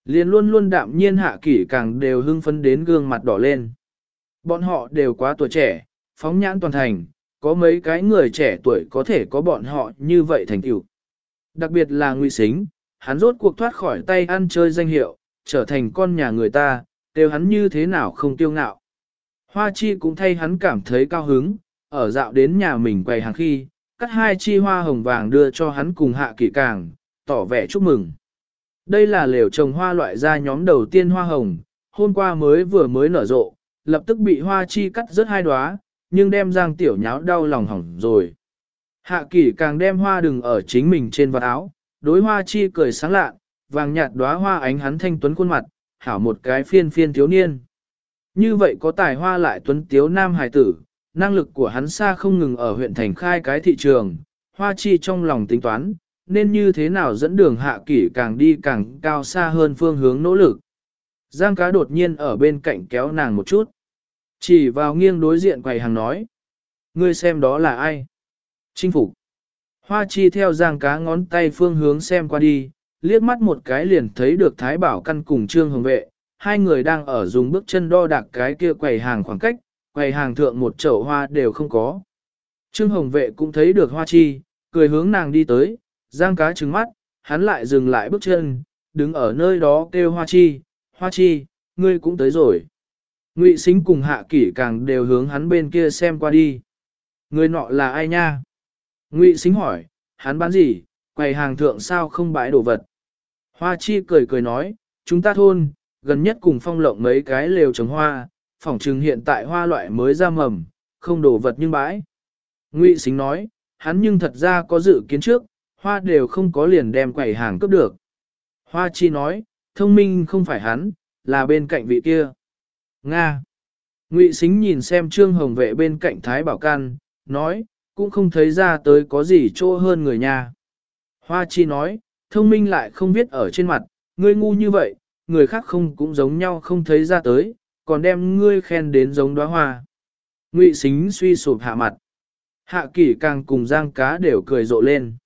Liên luôn luôn đạm nhiên hạ kỷ càng đều hưng phấn đến gương mặt đỏ lên. Bọn họ đều quá tuổi trẻ, phóng nhãn toàn thành, có mấy cái người trẻ tuổi có thể có bọn họ như vậy thành tựu. Đặc biệt là Ngụy Sính, hắn rốt cuộc thoát khỏi tay ăn chơi danh hiệu, trở thành con nhà người ta, đều hắn như thế nào không tiêu ngạo. Hoa chi cũng thay hắn cảm thấy cao hứng, ở dạo đến nhà mình quầy hàng khi, cắt hai chi hoa hồng vàng đưa cho hắn cùng hạ kỷ càng, tỏ vẻ chúc mừng. Đây là lều trồng hoa loại ra nhóm đầu tiên hoa hồng, hôm qua mới vừa mới nở rộ, lập tức bị hoa chi cắt rớt hai đóa, nhưng đem giang tiểu nháo đau lòng hỏng rồi. Hạ kỷ càng đem hoa đừng ở chính mình trên vật áo, đối hoa chi cười sáng lạ, vàng nhạt đóa hoa ánh hắn thanh tuấn khuôn mặt, hảo một cái phiên phiên thiếu niên. Như vậy có tài hoa lại tuấn tiếu nam hài tử, năng lực của hắn xa không ngừng ở huyện thành khai cái thị trường, hoa chi trong lòng tính toán, nên như thế nào dẫn đường hạ kỷ càng đi càng cao xa hơn phương hướng nỗ lực. Giang cá đột nhiên ở bên cạnh kéo nàng một chút. Chỉ vào nghiêng đối diện quầy hàng nói. Ngươi xem đó là ai? Chinh phục. Hoa chi theo giang cá ngón tay phương hướng xem qua đi, liếc mắt một cái liền thấy được Thái Bảo căn cùng Trương Hồng Vệ, hai người đang ở dùng bước chân đo đạc cái kia quầy hàng khoảng cách, quầy hàng thượng một chậu hoa đều không có. Trương Hồng Vệ cũng thấy được hoa chi, cười hướng nàng đi tới, giang cá trừng mắt, hắn lại dừng lại bước chân, đứng ở nơi đó kêu hoa chi, hoa chi, ngươi cũng tới rồi. Ngụy Sính cùng Hạ Kỷ càng đều hướng hắn bên kia xem qua đi. Người nọ là ai nha? Ngụy Sính hỏi, hắn bán gì, quầy hàng thượng sao không bãi đồ vật? Hoa Chi cười cười nói, chúng ta thôn, gần nhất cùng phong lộng mấy cái lều trồng hoa, phỏng trừng hiện tại hoa loại mới ra mầm, không đồ vật nhưng bãi. Ngụy Sính nói, hắn nhưng thật ra có dự kiến trước, hoa đều không có liền đem quầy hàng cướp được. Hoa Chi nói, thông minh không phải hắn, là bên cạnh vị kia. Nga. Ngụy Sính nhìn xem Trương Hồng Vệ bên cạnh Thái Bảo Can, nói, cũng không thấy ra tới có gì chỗ hơn người nhà. Hoa Chi nói, thông minh lại không biết ở trên mặt, ngươi ngu như vậy, người khác không cũng giống nhau không thấy ra tới, còn đem ngươi khen đến giống đóa hoa. Ngụy xính suy sụp hạ mặt. Hạ kỷ càng cùng giang cá đều cười rộ lên.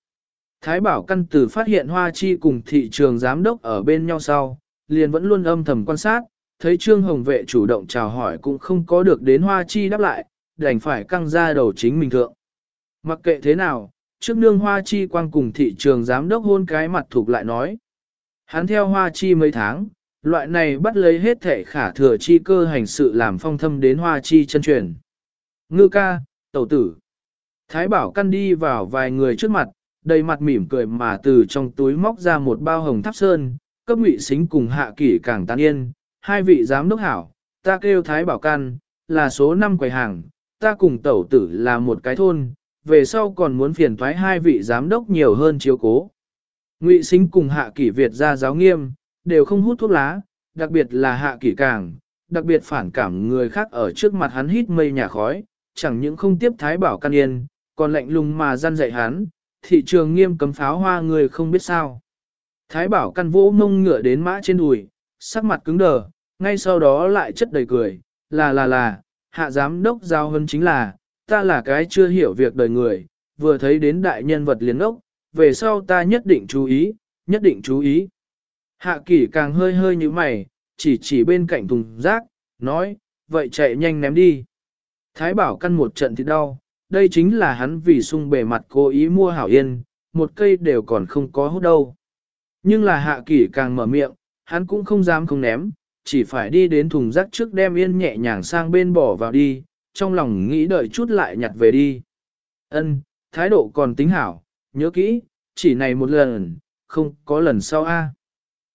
Thái bảo căn tử phát hiện Hoa Chi cùng thị trường giám đốc ở bên nhau sau, liền vẫn luôn âm thầm quan sát, thấy Trương Hồng Vệ chủ động chào hỏi cũng không có được đến Hoa Chi đáp lại, đành phải căng ra đầu chính mình thượng. Mặc kệ thế nào, trước nương Hoa Chi quang cùng thị trường giám đốc hôn cái mặt thuộc lại nói. Hắn theo Hoa Chi mấy tháng, loại này bắt lấy hết thể khả thừa chi cơ hành sự làm phong thâm đến hoa chi chân truyền. Ngư ca, tẩu tử. Thái bảo căn đi vào vài người trước mặt, đầy mặt mỉm cười mà từ trong túi móc ra một bao hồng tháp sơn, cấp ngụy xính cùng hạ kỷ càng tán yên, hai vị giám đốc hảo, ta kêu Thái bảo căn, là số 5 quầy hàng, ta cùng tẩu tử là một cái thôn, về sau còn muốn phiền thoái hai vị giám đốc nhiều hơn chiếu cố. Ngụy xính cùng hạ kỷ Việt ra giáo nghiêm, đều không hút thuốc lá, đặc biệt là hạ kỷ càng, đặc biệt phản cảm người khác ở trước mặt hắn hít mây nhà khói, chẳng những không tiếp thái bảo căn yên, còn lạnh lùng mà gian dạy hắn, thị trường nghiêm cấm pháo hoa người không biết sao. Thái bảo căn vỗ mông ngựa đến mã trên đùi, sắc mặt cứng đờ, ngay sau đó lại chất đầy cười, là là là, hạ giám đốc giao hơn chính là, ta là cái chưa hiểu việc đời người, vừa thấy đến đại nhân vật liền ốc, về sau ta nhất định chú ý, nhất định chú ý. Hạ kỷ càng hơi hơi như mày, chỉ chỉ bên cạnh thùng rác, nói, vậy chạy nhanh ném đi. Thái bảo căn một trận thì đau, đây chính là hắn vì sung bề mặt cố ý mua hảo yên, một cây đều còn không có hút đâu. Nhưng là hạ kỷ càng mở miệng, hắn cũng không dám không ném, chỉ phải đi đến thùng rác trước đem yên nhẹ nhàng sang bên bỏ vào đi, trong lòng nghĩ đợi chút lại nhặt về đi. Ân, thái độ còn tính hảo, nhớ kỹ, chỉ này một lần, không có lần sau a.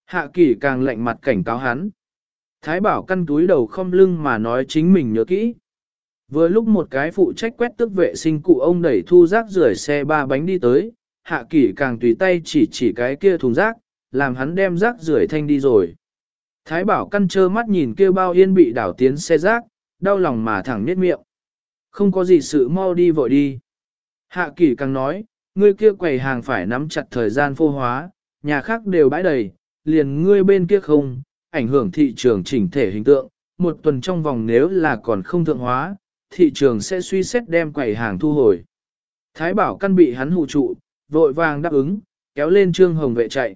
Hạ kỷ càng lạnh mặt cảnh cáo hắn. Thái bảo căn túi đầu không lưng mà nói chính mình nhớ kỹ. Vừa lúc một cái phụ trách quét tước vệ sinh cụ ông đẩy thu rác rưởi xe ba bánh đi tới, hạ kỷ càng tùy tay chỉ chỉ cái kia thùng rác, làm hắn đem rác rưởi thanh đi rồi. Thái bảo căn trơ mắt nhìn kia bao yên bị đảo tiến xe rác, đau lòng mà thẳng niết miệng. Không có gì sự mau đi vội đi. Hạ kỷ càng nói, ngươi kia quầy hàng phải nắm chặt thời gian phô hóa, nhà khác đều bãi đầy, liền ngươi bên kia không, ảnh hưởng thị trường chỉnh thể hình tượng, một tuần trong vòng nếu là còn không thượng hóa, thị trường sẽ suy xét đem quầy hàng thu hồi. Thái bảo căn bị hắn hụ trụ, vội vàng đáp ứng, kéo lên trương hồng vệ chạy.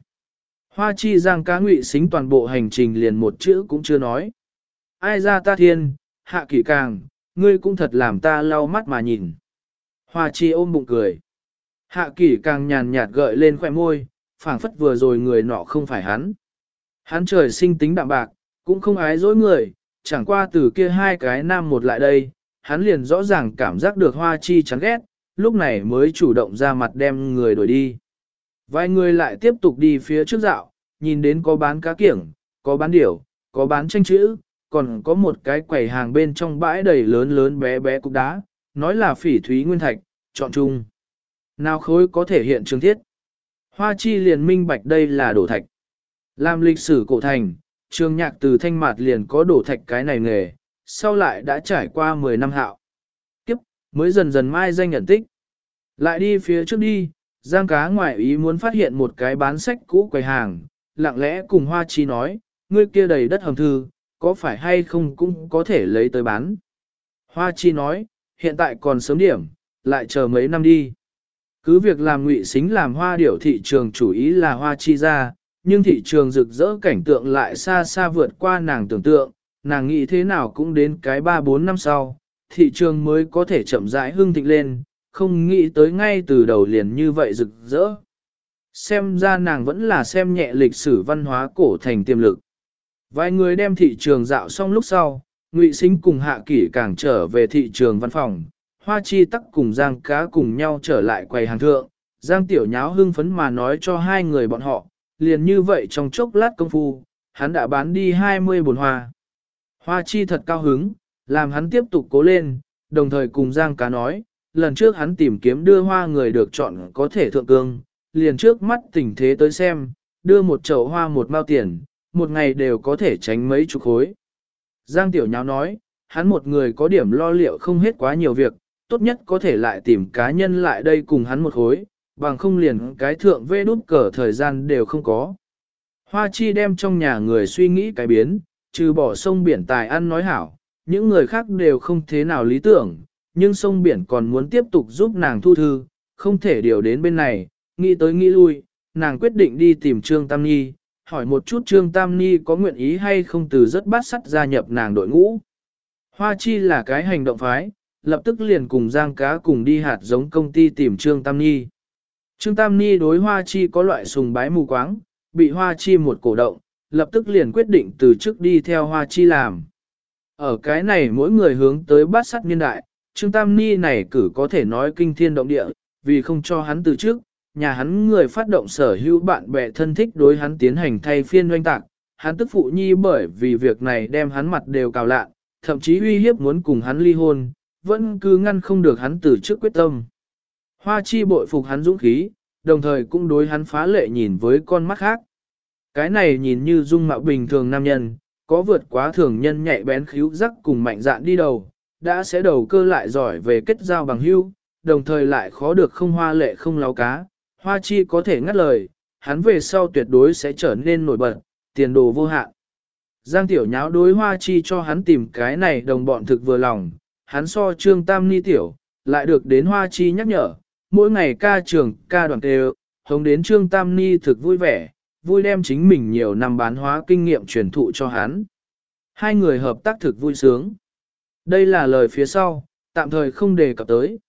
Hoa chi giang cá ngụy xính toàn bộ hành trình liền một chữ cũng chưa nói. Ai ra ta thiên, hạ kỷ càng, ngươi cũng thật làm ta lau mắt mà nhìn. Hoa chi ôm bụng cười. Hạ kỷ càng nhàn nhạt gợi lên khoẻ môi, phảng phất vừa rồi người nọ không phải hắn. Hắn trời sinh tính đạm bạc, cũng không ái dối người, chẳng qua từ kia hai cái nam một lại đây, hắn liền rõ ràng cảm giác được hoa chi chán ghét, lúc này mới chủ động ra mặt đem người đuổi đi. Vài người lại tiếp tục đi phía trước dạo, nhìn đến có bán cá kiểng, có bán điểu, có bán tranh chữ, còn có một cái quầy hàng bên trong bãi đầy lớn lớn bé bé cục đá, nói là phỉ thúy nguyên thạch, chọn chung. Nào khối có thể hiện trường thiết. Hoa chi liền minh bạch đây là đổ thạch. Làm lịch sử cổ thành, trường nhạc từ thanh mạt liền có đổ thạch cái này nghề, sau lại đã trải qua 10 năm hạo. Kiếp, mới dần dần mai danh nhận tích. Lại đi phía trước đi, Giang cá ngoại ý muốn phát hiện một cái bán sách cũ quầy hàng, lặng lẽ cùng Hoa Chi nói, ngươi kia đầy đất hầm thư, có phải hay không cũng có thể lấy tới bán. Hoa Chi nói, hiện tại còn sớm điểm, lại chờ mấy năm đi. Cứ việc làm ngụy xính làm hoa điểu thị trường chủ ý là hoa chi ra, nhưng thị trường rực rỡ cảnh tượng lại xa xa vượt qua nàng tưởng tượng, nàng nghĩ thế nào cũng đến cái 3-4 năm sau, thị trường mới có thể chậm rãi hưng thịnh lên, không nghĩ tới ngay từ đầu liền như vậy rực rỡ. Xem ra nàng vẫn là xem nhẹ lịch sử văn hóa cổ thành tiềm lực. Vài người đem thị trường dạo xong lúc sau, Ngụy xính cùng Hạ Kỷ càng trở về thị trường văn phòng, Hoa Chi tắc cùng Giang Cá cùng nhau trở lại quầy hàng thượng, Giang Tiểu Nháo hưng phấn mà nói cho hai người bọn họ, liền như vậy trong chốc lát công phu, hắn đã bán đi 20 bồn hoa. Hoa Chi thật cao hứng, làm hắn tiếp tục cố lên, đồng thời cùng Giang Cá nói, lần trước hắn tìm kiếm đưa hoa người được chọn có thể thượng cương, liền trước mắt tình thế tới xem, đưa một chậu hoa một mao tiền, một ngày đều có thể tránh mấy chục khối. Giang Tiểu Nháo nói, hắn một người có điểm lo liệu không hết quá nhiều việc, tốt nhất có thể lại tìm cá nhân lại đây cùng hắn một khối, bằng không liền cái thượng vê đút cờ thời gian đều không có. Hoa chi đem trong nhà người suy nghĩ cái biến, trừ bỏ sông biển tài ăn nói hảo, những người khác đều không thế nào lý tưởng, nhưng sông biển còn muốn tiếp tục giúp nàng thu thư, không thể điều đến bên này, nghĩ tới nghĩ lui, nàng quyết định đi tìm Trương Tam Nhi, hỏi một chút Trương Tam Nhi có nguyện ý hay không từ rất bát sắt gia nhập nàng đội ngũ. Hoa chi là cái hành động phái, lập tức liền cùng Giang Cá cùng đi hạt giống công ty tìm Trương Tam Nhi. Trương Tam Ni đối Hoa Chi có loại sùng bái mù quáng, bị Hoa Chi một cổ động, lập tức liền quyết định từ trước đi theo Hoa Chi làm. Ở cái này mỗi người hướng tới bát sắt niên đại, Trương Tam Ni này cử có thể nói kinh thiên động địa, vì không cho hắn từ trước, nhà hắn người phát động sở hữu bạn bè thân thích đối hắn tiến hành thay phiên doanh tạc, hắn tức phụ nhi bởi vì việc này đem hắn mặt đều cào lạ, thậm chí uy hiếp muốn cùng hắn ly hôn, vẫn cứ ngăn không được hắn từ trước quyết tâm. Hoa chi bội phục hắn dũng khí, đồng thời cũng đối hắn phá lệ nhìn với con mắt khác. Cái này nhìn như dung mạo bình thường nam nhân, có vượt quá thường nhân nhạy bén khíu rắc cùng mạnh dạn đi đầu, đã sẽ đầu cơ lại giỏi về kết giao bằng hữu, đồng thời lại khó được không hoa lệ không láo cá. Hoa chi có thể ngắt lời, hắn về sau tuyệt đối sẽ trở nên nổi bật, tiền đồ vô hạn. Giang tiểu nháo đối hoa chi cho hắn tìm cái này đồng bọn thực vừa lòng, hắn so trương tam ni tiểu, lại được đến hoa chi nhắc nhở, mỗi ngày ca trường, ca đoàn tê hống đến trương tam ni thực vui vẻ, vui đem chính mình nhiều năm bán hóa kinh nghiệm truyền thụ cho hắn. Hai người hợp tác thực vui sướng. Đây là lời phía sau, tạm thời không đề cập tới.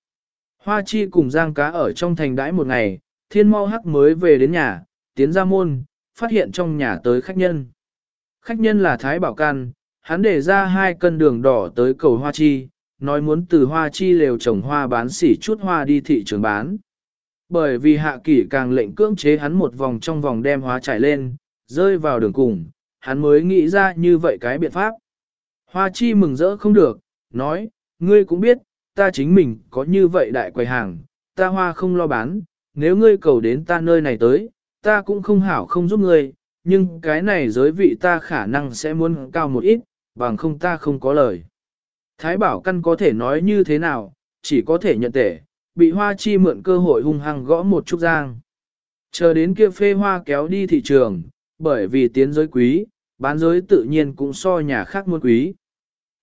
Hoa chi cùng giang cá ở trong thành đãi một ngày, thiên mau hắc mới về đến nhà, tiến ra môn, phát hiện trong nhà tới khách nhân. Khách nhân là Thái Bảo Can, hắn để ra hai cân đường đỏ tới cầu hoa chi, nói muốn từ hoa chi lều trồng hoa bán xỉ chút hoa đi thị trường bán. Bởi vì hạ kỷ càng lệnh cưỡng chế hắn một vòng trong vòng đem hóa trải lên, rơi vào đường cùng, hắn mới nghĩ ra như vậy cái biện pháp. Hoa chi mừng rỡ không được, nói, ngươi cũng biết, ta chính mình có như vậy đại quầy hàng, ta hoa không lo bán, nếu ngươi cầu đến ta nơi này tới, ta cũng không hảo không giúp ngươi, nhưng cái này giới vị ta khả năng sẽ muốn cao một ít, bằng không ta không có lời. Thái bảo căn có thể nói như thế nào, chỉ có thể nhận tể, bị hoa chi mượn cơ hội hung hăng gõ một chút giang. Chờ đến kia phê hoa kéo đi thị trường, bởi vì tiến giới quý, bán giới tự nhiên cũng so nhà khác muôn quý.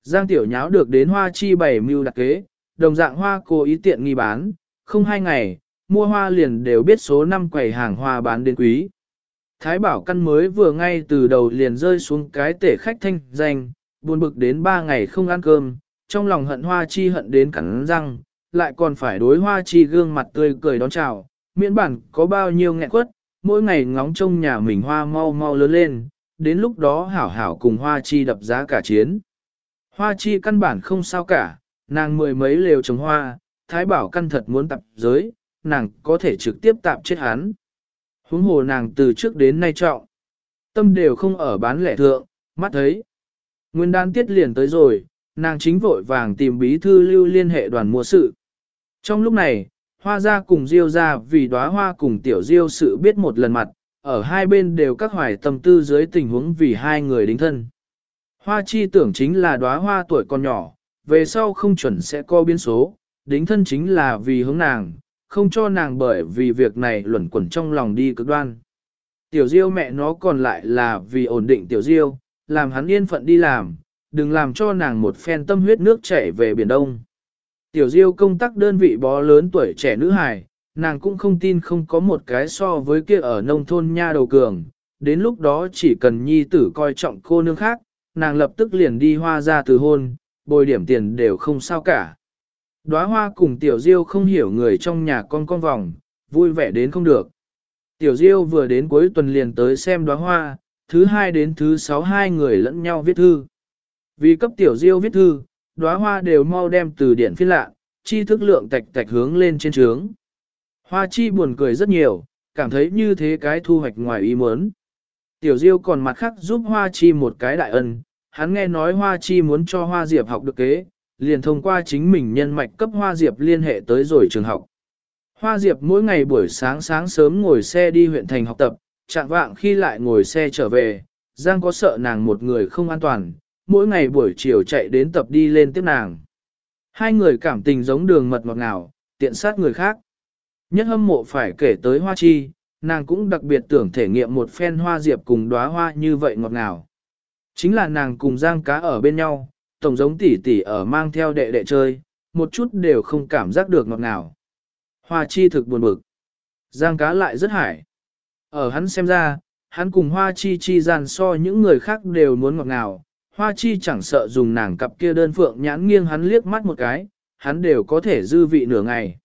Giang tiểu nháo được đến hoa chi bảy mưu đặc kế, đồng dạng hoa cố ý tiện nghi bán, không hai ngày, mua hoa liền đều biết số năm quầy hàng hoa bán đến quý. Thái bảo căn mới vừa ngay từ đầu liền rơi xuống cái tể khách thanh danh, buồn bực đến ba ngày không ăn cơm, trong lòng hận hoa chi hận đến cắn răng, lại còn phải đối hoa chi gương mặt tươi cười đón chào, miễn bản có bao nhiêu nghẹn quất, mỗi ngày ngóng trông nhà mình hoa mau mau lớn lên, đến lúc đó hảo hảo cùng hoa chi đập giá cả chiến. Hoa chi căn bản không sao cả, nàng mười mấy lều trồng hoa, thái bảo căn thật muốn tập giới, nàng có thể trực tiếp tạm chết hắn. Huống hồ nàng từ trước đến nay trọng. Tâm đều không ở bán lẻ thượng, mắt thấy. Nguyên đan tiết liền tới rồi, nàng chính vội vàng tìm bí thư lưu liên hệ đoàn mua sự. Trong lúc này, hoa gia cùng diêu gia vì đóa hoa cùng tiểu diêu sự biết một lần mặt, ở hai bên đều các hoài tâm tư dưới tình huống vì hai người đính thân. Hoa chi tưởng chính là đóa hoa tuổi còn nhỏ, về sau không chuẩn sẽ có biến số, đính thân chính là vì hướng nàng, không cho nàng bởi vì việc này luẩn quẩn trong lòng đi cực đoan. Tiểu Diêu mẹ nó còn lại là vì ổn định Tiểu Diêu, làm hắn yên phận đi làm, đừng làm cho nàng một phen tâm huyết nước chảy về Biển Đông. Tiểu Diêu công tác đơn vị bó lớn tuổi trẻ nữ hài, nàng cũng không tin không có một cái so với kia ở nông thôn nha đầu cường, đến lúc đó chỉ cần nhi tử coi trọng cô nương khác, nàng lập tức liền đi hoa ra từ hôn, bồi điểm tiền đều không sao cả. Đóa hoa cùng tiểu diêu không hiểu người trong nhà con con vòng, vui vẻ đến không được. Tiểu diêu vừa đến cuối tuần liền tới xem đóa hoa, thứ hai đến thứ sáu hai người lẫn nhau viết thư. Vì cấp tiểu diêu viết thư, đóa hoa đều mau đem từ điển phiên lạ, chi thức lượng tạch tạch hướng lên trên trướng. Hoa chi buồn cười rất nhiều, cảm thấy như thế cái thu hoạch ngoài ý muốn. Tiểu diêu còn mặt khác giúp hoa chi một cái đại ân, hắn nghe nói hoa chi muốn cho hoa diệp học được kế, liền thông qua chính mình nhân mạch cấp Hoa Diệp liên hệ tới rồi trường học. Hoa Diệp mỗi ngày buổi sáng sáng sớm ngồi xe đi huyện thành học tập, chạng vạng khi lại ngồi xe trở về, Giang có sợ nàng một người không an toàn, mỗi ngày buổi chiều chạy đến tập đi lên tiếp nàng. Hai người cảm tình giống đường mật ngọt ngào, tiện sát người khác. Nhất hâm mộ phải kể tới Hoa Chi, nàng cũng đặc biệt tưởng thể nghiệm một phen Hoa Diệp cùng đóa hoa như vậy ngọt ngào. Chính là nàng cùng Giang cá ở bên nhau, tổng giống tỷ tỷ ở mang theo đệ đệ chơi, một chút đều không cảm giác được ngọt ngào. Hoa chi thực buồn bực. Giang cá lại rất hải. Ở hắn xem ra, hắn cùng hoa chi chi gian so những người khác đều muốn ngọt ngào. Hoa chi chẳng sợ dùng nàng cặp kia đơn phượng nhãn nghiêng hắn liếc mắt một cái, hắn đều có thể dư vị nửa ngày.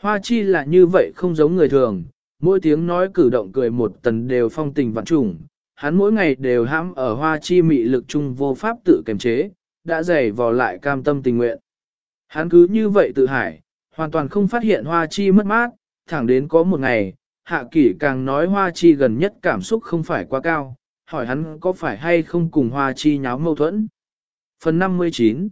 Hoa chi là như vậy không giống người thường, mỗi tiếng nói cử động cười một tần đều phong tình vạn trùng, hắn mỗi ngày đều hãm ở hoa chi mị lực chung vô pháp tự kiềm chế, đã dày vò lại cam tâm tình nguyện. Hắn cứ như vậy tự hải, hoàn toàn không phát hiện hoa chi mất mát, thẳng đến có một ngày, hạ kỷ càng nói hoa chi gần nhất cảm xúc không phải quá cao, hỏi hắn có phải hay không cùng hoa chi nháo mâu thuẫn. Phần 59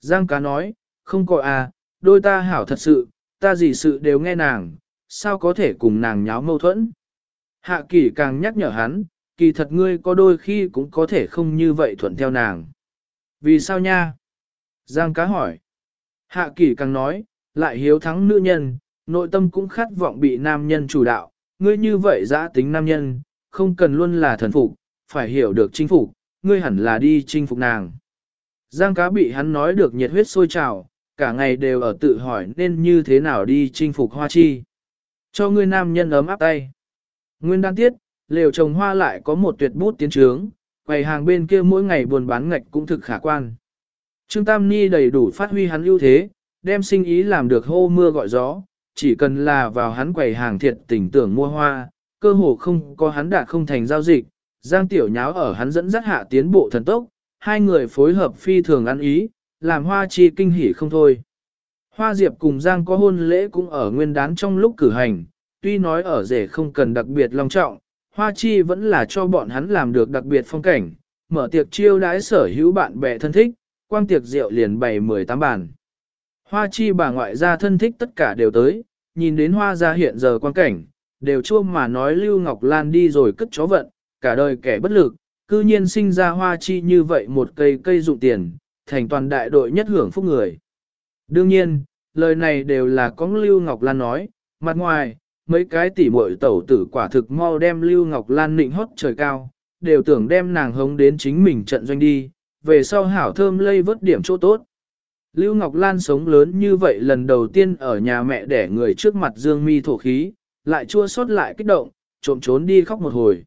Giang cá nói, không có à, đôi ta hảo thật sự, ta gì sự đều nghe nàng, sao có thể cùng nàng nháo mâu thuẫn. Hạ kỷ càng nhắc nhở hắn, kỳ thật ngươi có đôi khi cũng có thể không như vậy thuận theo nàng. Vì sao nha? Giang cá hỏi. Hạ kỷ càng nói, lại hiếu thắng nữ nhân, nội tâm cũng khát vọng bị nam nhân chủ đạo, ngươi như vậy giã tính nam nhân, không cần luôn là thần phục, phải hiểu được chinh phục, ngươi hẳn là đi chinh phục nàng. Giang cá bị hắn nói được nhiệt huyết sôi trào, cả ngày đều ở tự hỏi nên như thế nào đi chinh phục hoa chi. Cho ngươi nam nhân ấm áp tay. Nguyên đan tiết, lều trồng hoa lại có một tuyệt bút tiến trướng, quầy hàng bên kia mỗi ngày buồn bán ngạch cũng thực khả quan. Trương Tam Ni đầy đủ phát huy hắn ưu thế, đem sinh ý làm được hô mưa gọi gió, chỉ cần là vào hắn quầy hàng thiệt tình tưởng mua hoa, cơ hồ không có hắn đạt không thành giao dịch, Giang Tiểu Nháo ở hắn dẫn dắt hạ tiến bộ thần tốc, hai người phối hợp phi thường ăn ý, làm hoa chi kinh hỉ không thôi. Hoa Diệp cùng Giang có hôn lễ cũng ở nguyên đán trong lúc cử hành, tuy nói ở rể không cần đặc biệt long trọng, hoa chi vẫn là cho bọn hắn làm được đặc biệt phong cảnh, mở tiệc chiêu đãi sở hữu bạn bè thân thích, quang tiệc rượu liền bày 18 bàn. Hoa chi bà ngoại gia thân thích tất cả đều tới, nhìn đến hoa gia hiện giờ quang cảnh, đều chua mà nói Lưu Ngọc Lan đi rồi cất chó vận, cả đời kẻ bất lực, cư nhiên sinh ra hoa chi như vậy một cây cây dụng tiền, thành toàn đại đội nhất hưởng phúc người. Đương nhiên, lời này đều là có Lưu Ngọc Lan nói, mặt ngoài, mấy cái tỉ muội tẩu tử quả thực mau đem Lưu Ngọc Lan nịnh hót trời cao, đều tưởng đem nàng hống đến chính mình trận doanh đi, về sau hảo thơm lây vớt điểm chỗ tốt. Lưu Ngọc Lan sống lớn như vậy lần đầu tiên ở nhà mẹ đẻ người trước mặt dương mi thổ khí, lại chua xót lại kích động, trộm trốn đi khóc một hồi.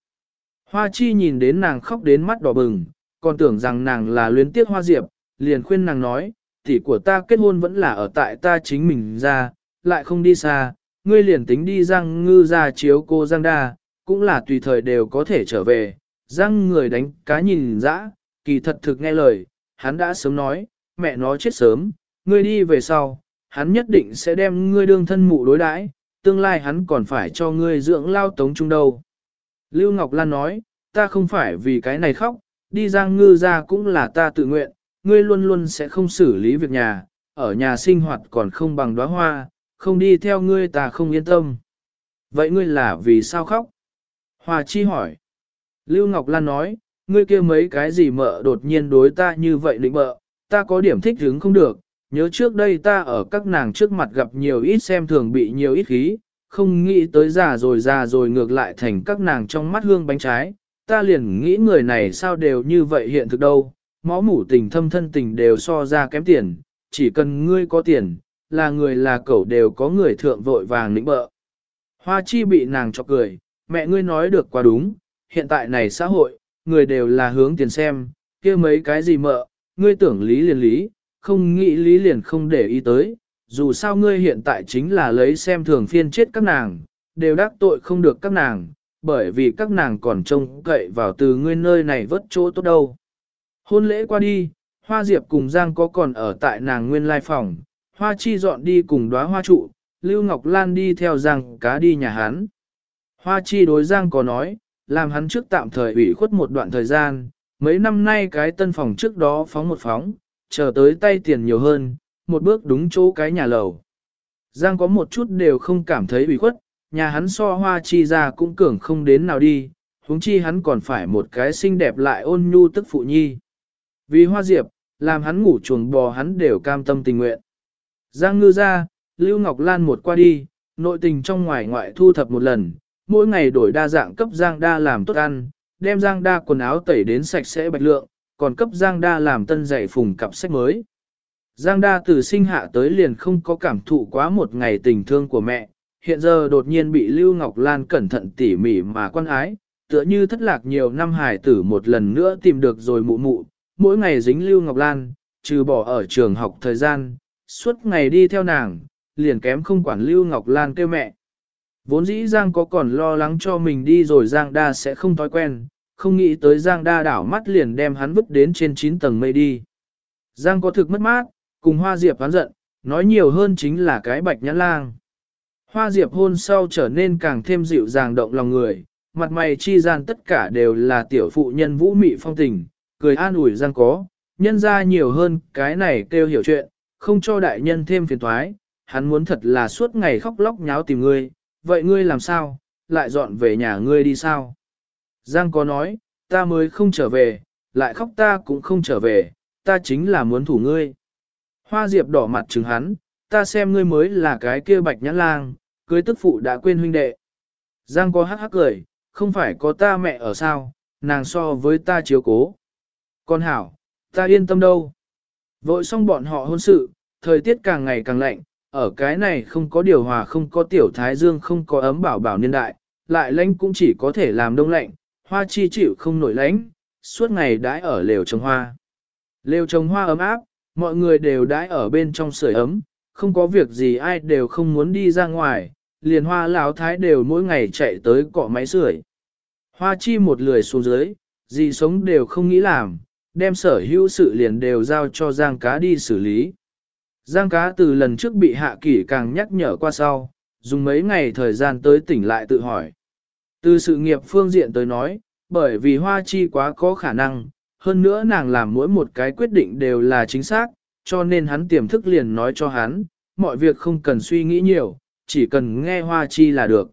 Hoa chi nhìn đến nàng khóc đến mắt đỏ bừng, còn tưởng rằng nàng là luyến tiếc hoa diệp, liền khuyên nàng nói, tỷ của ta kết hôn vẫn là ở tại ta chính mình ra, lại không đi xa, ngươi liền tính đi răng ngư ra chiếu cô Giang Đa, cũng là tùy thời đều có thể trở về. Giang người đánh cá nhìn dã, kỳ thật thực nghe lời, hắn đã sớm nói, mẹ nó chết sớm, ngươi đi về sau, hắn nhất định sẽ đem ngươi đương thân mụ đối đãi, tương lai hắn còn phải cho ngươi dưỡng lao tống trung đâu. Lưu Ngọc Lan nói, ta không phải vì cái này khóc, đi giang ngư ra cũng là ta tự nguyện, ngươi luôn luôn sẽ không xử lý việc nhà, ở nhà sinh hoạt còn không bằng đóa hoa, không đi theo ngươi ta không yên tâm. Vậy ngươi là vì sao khóc? Hòa chi hỏi. Lưu Ngọc Lan nói, ngươi kia mấy cái gì mợ đột nhiên đối ta như vậy định mợ, ta có điểm thích hứng không được, nhớ trước đây ta ở các nàng trước mặt gặp nhiều ít xem thường bị nhiều ít khí, không nghĩ tới già rồi già rồi ngược lại thành các nàng trong mắt hương bánh trái, ta liền nghĩ người này sao đều như vậy hiện thực đâu, máu mủ tình thâm thân tình đều so ra kém tiền, chỉ cần ngươi có tiền, là người là cậu đều có người thượng vội vàng lĩnh bợ. Hoa chi bị nàng chọc cười, mẹ ngươi nói được quá đúng, hiện tại này xã hội, người đều là hướng tiền xem, kia mấy cái gì mợ, ngươi tưởng lý liền lý, không nghĩ lý liền không để ý tới, dù sao ngươi hiện tại chính là lấy xem thường phiên chết các nàng, đều đắc tội không được các nàng, bởi vì các nàng còn trông cậy vào từ ngươi nơi này vớt chỗ tốt đâu. Hôn lễ qua đi, Hoa Diệp cùng Giang có còn ở tại nàng nguyên lai phòng, Hoa Chi dọn đi cùng đóa hoa trụ, Lưu Ngọc Lan đi theo Giang cá đi nhà hắn. Hoa Chi đối Giang có nói, làm hắn trước tạm thời ủy khuất một đoạn thời gian, mấy năm nay cái tân phòng trước đó phóng một phóng, chờ tới tay tiền nhiều hơn, một bước đúng chỗ cái nhà lầu. Giang có một chút đều không cảm thấy ủy khuất, nhà hắn so hoa chi ra cũng cường không đến nào đi, huống chi hắn còn phải một cái xinh đẹp lại ôn nhu tức phụ nhi. Vì hoa diệp, làm hắn ngủ chuồng bò hắn đều cam tâm tình nguyện. Giang ngư ra, Lưu Ngọc Lan một qua đi, nội tình trong ngoài ngoại thu thập một lần, mỗi ngày đổi đa dạng cấp Giang đa làm tốt ăn, đem Giang đa quần áo tẩy đến sạch sẽ bạch lượng, còn cấp Giang đa làm tân dạy phùng cặp sách mới. Giang đa từ sinh hạ tới liền không có cảm thụ quá một ngày tình thương của mẹ, hiện giờ đột nhiên bị Lưu Ngọc Lan cẩn thận tỉ mỉ mà quan ái, tựa như thất lạc nhiều năm hải tử một lần nữa tìm được rồi mụ mụ, mỗi ngày dính Lưu Ngọc Lan, trừ bỏ ở trường học thời gian, suốt ngày đi theo nàng, liền kém không quản Lưu Ngọc Lan kêu mẹ. Vốn dĩ Giang có còn lo lắng cho mình đi rồi Giang đa sẽ không thói quen, không nghĩ tới Giang đa đảo mắt liền đem hắn vứt đến trên 9 tầng mây đi. Giang có thực mất mát, cùng Hoa Diệp hắn giận, nói nhiều hơn chính là cái bạch nhãn lang. Hoa Diệp hôn sau trở nên càng thêm dịu dàng động lòng người, mặt mày chi gian tất cả đều là tiểu phụ nhân vũ mị phong tình, cười an ủi Giang có, nhân ra nhiều hơn cái này kêu hiểu chuyện, không cho đại nhân thêm phiền thoái, hắn muốn thật là suốt ngày khóc lóc nháo tìm ngươi, vậy ngươi làm sao, lại dọn về nhà ngươi đi sao? Giang có nói, ta mới không trở về, lại khóc ta cũng không trở về, ta chính là muốn thủ ngươi. Hoa Diệp đỏ mặt trừng hắn, ta xem ngươi mới là cái kia bạch nhãn lang, cưới tức phụ đã quên huynh đệ. Giang có hắc hắc cười, không phải có ta mẹ ở sao, nàng so với ta chiếu cố. Con hảo, ta yên tâm đâu. Vội xong bọn họ hôn sự, thời tiết càng ngày càng lạnh, ở cái này không có điều hòa không có tiểu thái dương không có ấm bảo bảo niên đại, lại lạnh cũng chỉ có thể làm đông lạnh, hoa chi chịu không nổi lánh, suốt ngày đãi ở lều trồng hoa. Lều trồng hoa ấm áp, mọi người đều đãi ở bên trong sưởi ấm, không có việc gì ai đều không muốn đi ra ngoài, liền hoa lão thái đều mỗi ngày chạy tới cọ máy sưởi. Hoa chi một lười xuống dưới, gì sống đều không nghĩ làm, đem sở hữu sự liền đều giao cho Giang cá đi xử lý. Giang cá từ lần trước bị hạ kỷ càng nhắc nhở qua sau, dùng mấy ngày thời gian tới tỉnh lại tự hỏi. Từ sự nghiệp phương diện tới nói, bởi vì hoa chi quá có khả năng, hơn nữa nàng làm mỗi một cái quyết định đều là chính xác, cho nên hắn tiềm thức liền nói cho hắn, mọi việc không cần suy nghĩ nhiều, chỉ cần nghe hoa chi là được.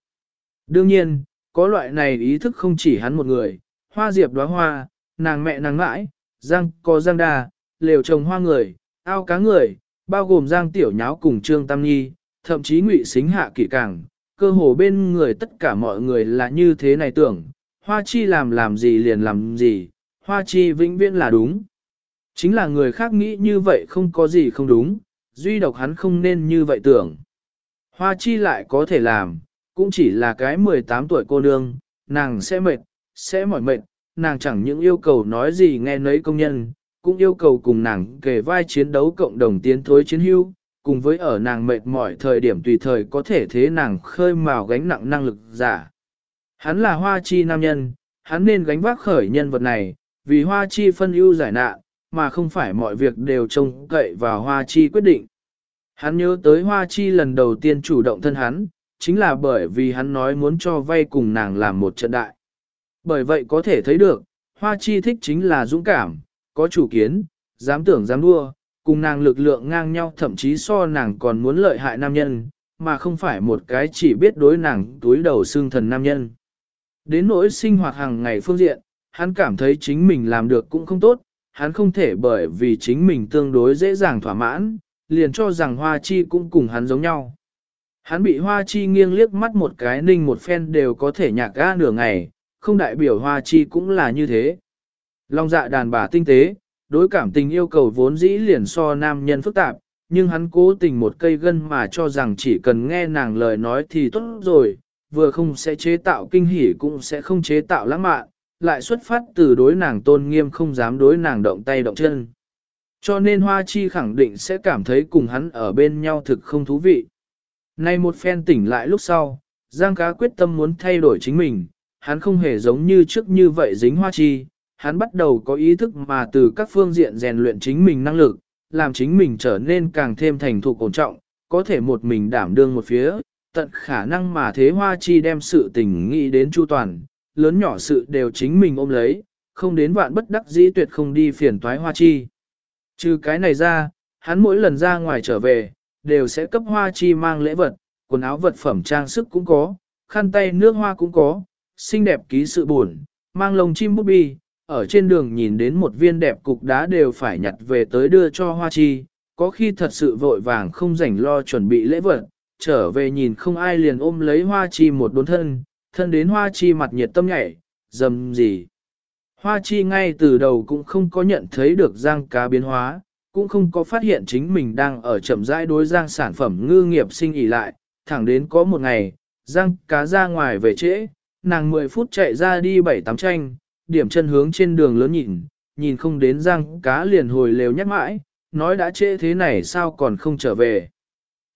Đương nhiên, có loại này ý thức không chỉ hắn một người, hoa diệp đóa hoa, nàng mẹ nàng mãi, giang có giang đà, lều trồng hoa người, ao cá người, bao gồm giang tiểu nháo cùng trương tam nhi, thậm chí ngụy xính hạ kỷ càng, cơ hồ bên người tất cả mọi người là như thế này tưởng, hoa chi làm làm gì liền làm gì, hoa chi vĩnh viễn là đúng. Chính là người khác nghĩ như vậy không có gì không đúng, duy độc hắn không nên như vậy tưởng. Hoa chi lại có thể làm, cũng chỉ là cái 18 tuổi cô nương, nàng sẽ mệt, sẽ mỏi mệt, nàng chẳng những yêu cầu nói gì nghe nấy công nhân, cũng yêu cầu cùng nàng kề vai chiến đấu cộng đồng tiến thối chiến hưu, cùng với ở nàng mệt mỏi thời điểm tùy thời có thể thế nàng khơi mào gánh nặng năng lực giả. Hắn là hoa chi nam nhân, hắn nên gánh vác khởi nhân vật này, vì hoa chi phân ưu giải nạn, mà không phải mọi việc đều trông cậy vào hoa chi quyết định. Hắn nhớ tới hoa chi lần đầu tiên chủ động thân hắn, chính là bởi vì hắn nói muốn cho vay cùng nàng làm một trận đại. Bởi vậy có thể thấy được, hoa chi thích chính là dũng cảm, có chủ kiến, dám tưởng dám đua, cùng nàng lực lượng ngang nhau thậm chí so nàng còn muốn lợi hại nam nhân, mà không phải một cái chỉ biết đối nàng túi đầu xương thần nam nhân. Đến nỗi sinh hoạt hàng ngày phương diện, hắn cảm thấy chính mình làm được cũng không tốt, hắn không thể bởi vì chính mình tương đối dễ dàng thỏa mãn, liền cho rằng Hoa Chi cũng cùng hắn giống nhau. Hắn bị Hoa Chi nghiêng liếc mắt một cái ninh một phen đều có thể nhạc ga nửa ngày, không đại biểu Hoa Chi cũng là như thế. Long dạ đàn bà tinh tế, đối cảm tình yêu cầu vốn dĩ liền so nam nhân phức tạp, nhưng hắn cố tình một cây gân mà cho rằng chỉ cần nghe nàng lời nói thì tốt rồi, vừa không sẽ chế tạo kinh hỉ cũng sẽ không chế tạo lãng mạn, lại xuất phát từ đối nàng tôn nghiêm không dám đối nàng động tay động chân. Cho nên Hoa Chi khẳng định sẽ cảm thấy cùng hắn ở bên nhau thực không thú vị. Nay một phen tỉnh lại lúc sau, Giang Cá quyết tâm muốn thay đổi chính mình, hắn không hề giống như trước như vậy dính Hoa Chi, hắn bắt đầu có ý thức mà từ các phương diện rèn luyện chính mình năng lực, làm chính mình trở nên càng thêm thành thục ổn trọng, có thể một mình đảm đương một phía, tận khả năng mà thế Hoa Chi đem sự tình nghĩ đến chu toàn, lớn nhỏ sự đều chính mình ôm lấy, không đến vạn bất đắc dĩ tuyệt không đi phiền toái Hoa Chi. Trừ cái này ra, hắn mỗi lần ra ngoài trở về, đều sẽ cấp Hoa Chi mang lễ vật, quần áo vật phẩm trang sức cũng có, khăn tay nước hoa cũng có, xinh đẹp ký sự buồn, mang lồng chim bút bi, ở trên đường nhìn đến một viên đẹp cục đá đều phải nhặt về tới đưa cho Hoa Chi, có khi thật sự vội vàng không rảnh lo chuẩn bị lễ vật, trở về nhìn không ai liền ôm lấy Hoa Chi một đốn thân, thân đến Hoa Chi mặt nhiệt tâm nhảy, dầm gì. Hoa Chi ngay từ đầu cũng không có nhận thấy được giang cá biến hóa, cũng không có phát hiện chính mình đang ở chậm rãi đối giang sản phẩm ngư nghiệp sinh ỉ lại, thẳng đến có một ngày, giang cá ra ngoài về trễ, nàng 10 phút chạy ra đi bảy tám tranh, điểm chân hướng trên đường lớn nhìn, nhìn không đến giang cá liền hồi lều nhắc mãi, nói đã trễ thế này sao còn không trở về.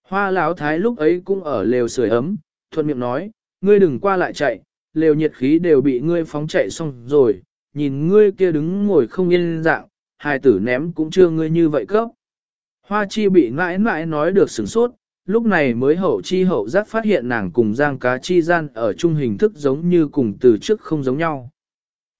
Hoa lão thái lúc ấy cũng ở lều sưởi ấm, thuận miệng nói, ngươi đừng qua lại chạy, lều nhiệt khí đều bị ngươi phóng chạy xong rồi, nhìn ngươi kia đứng ngồi không yên dạng, hài tử ném cũng chưa ngươi như vậy cấp. Hoa chi bị mãi mãi nói được sửng sốt, lúc này mới hậu chi hậu giác phát hiện nàng cùng giang cá chi gian ở chung hình thức giống như cùng từ trước không giống nhau.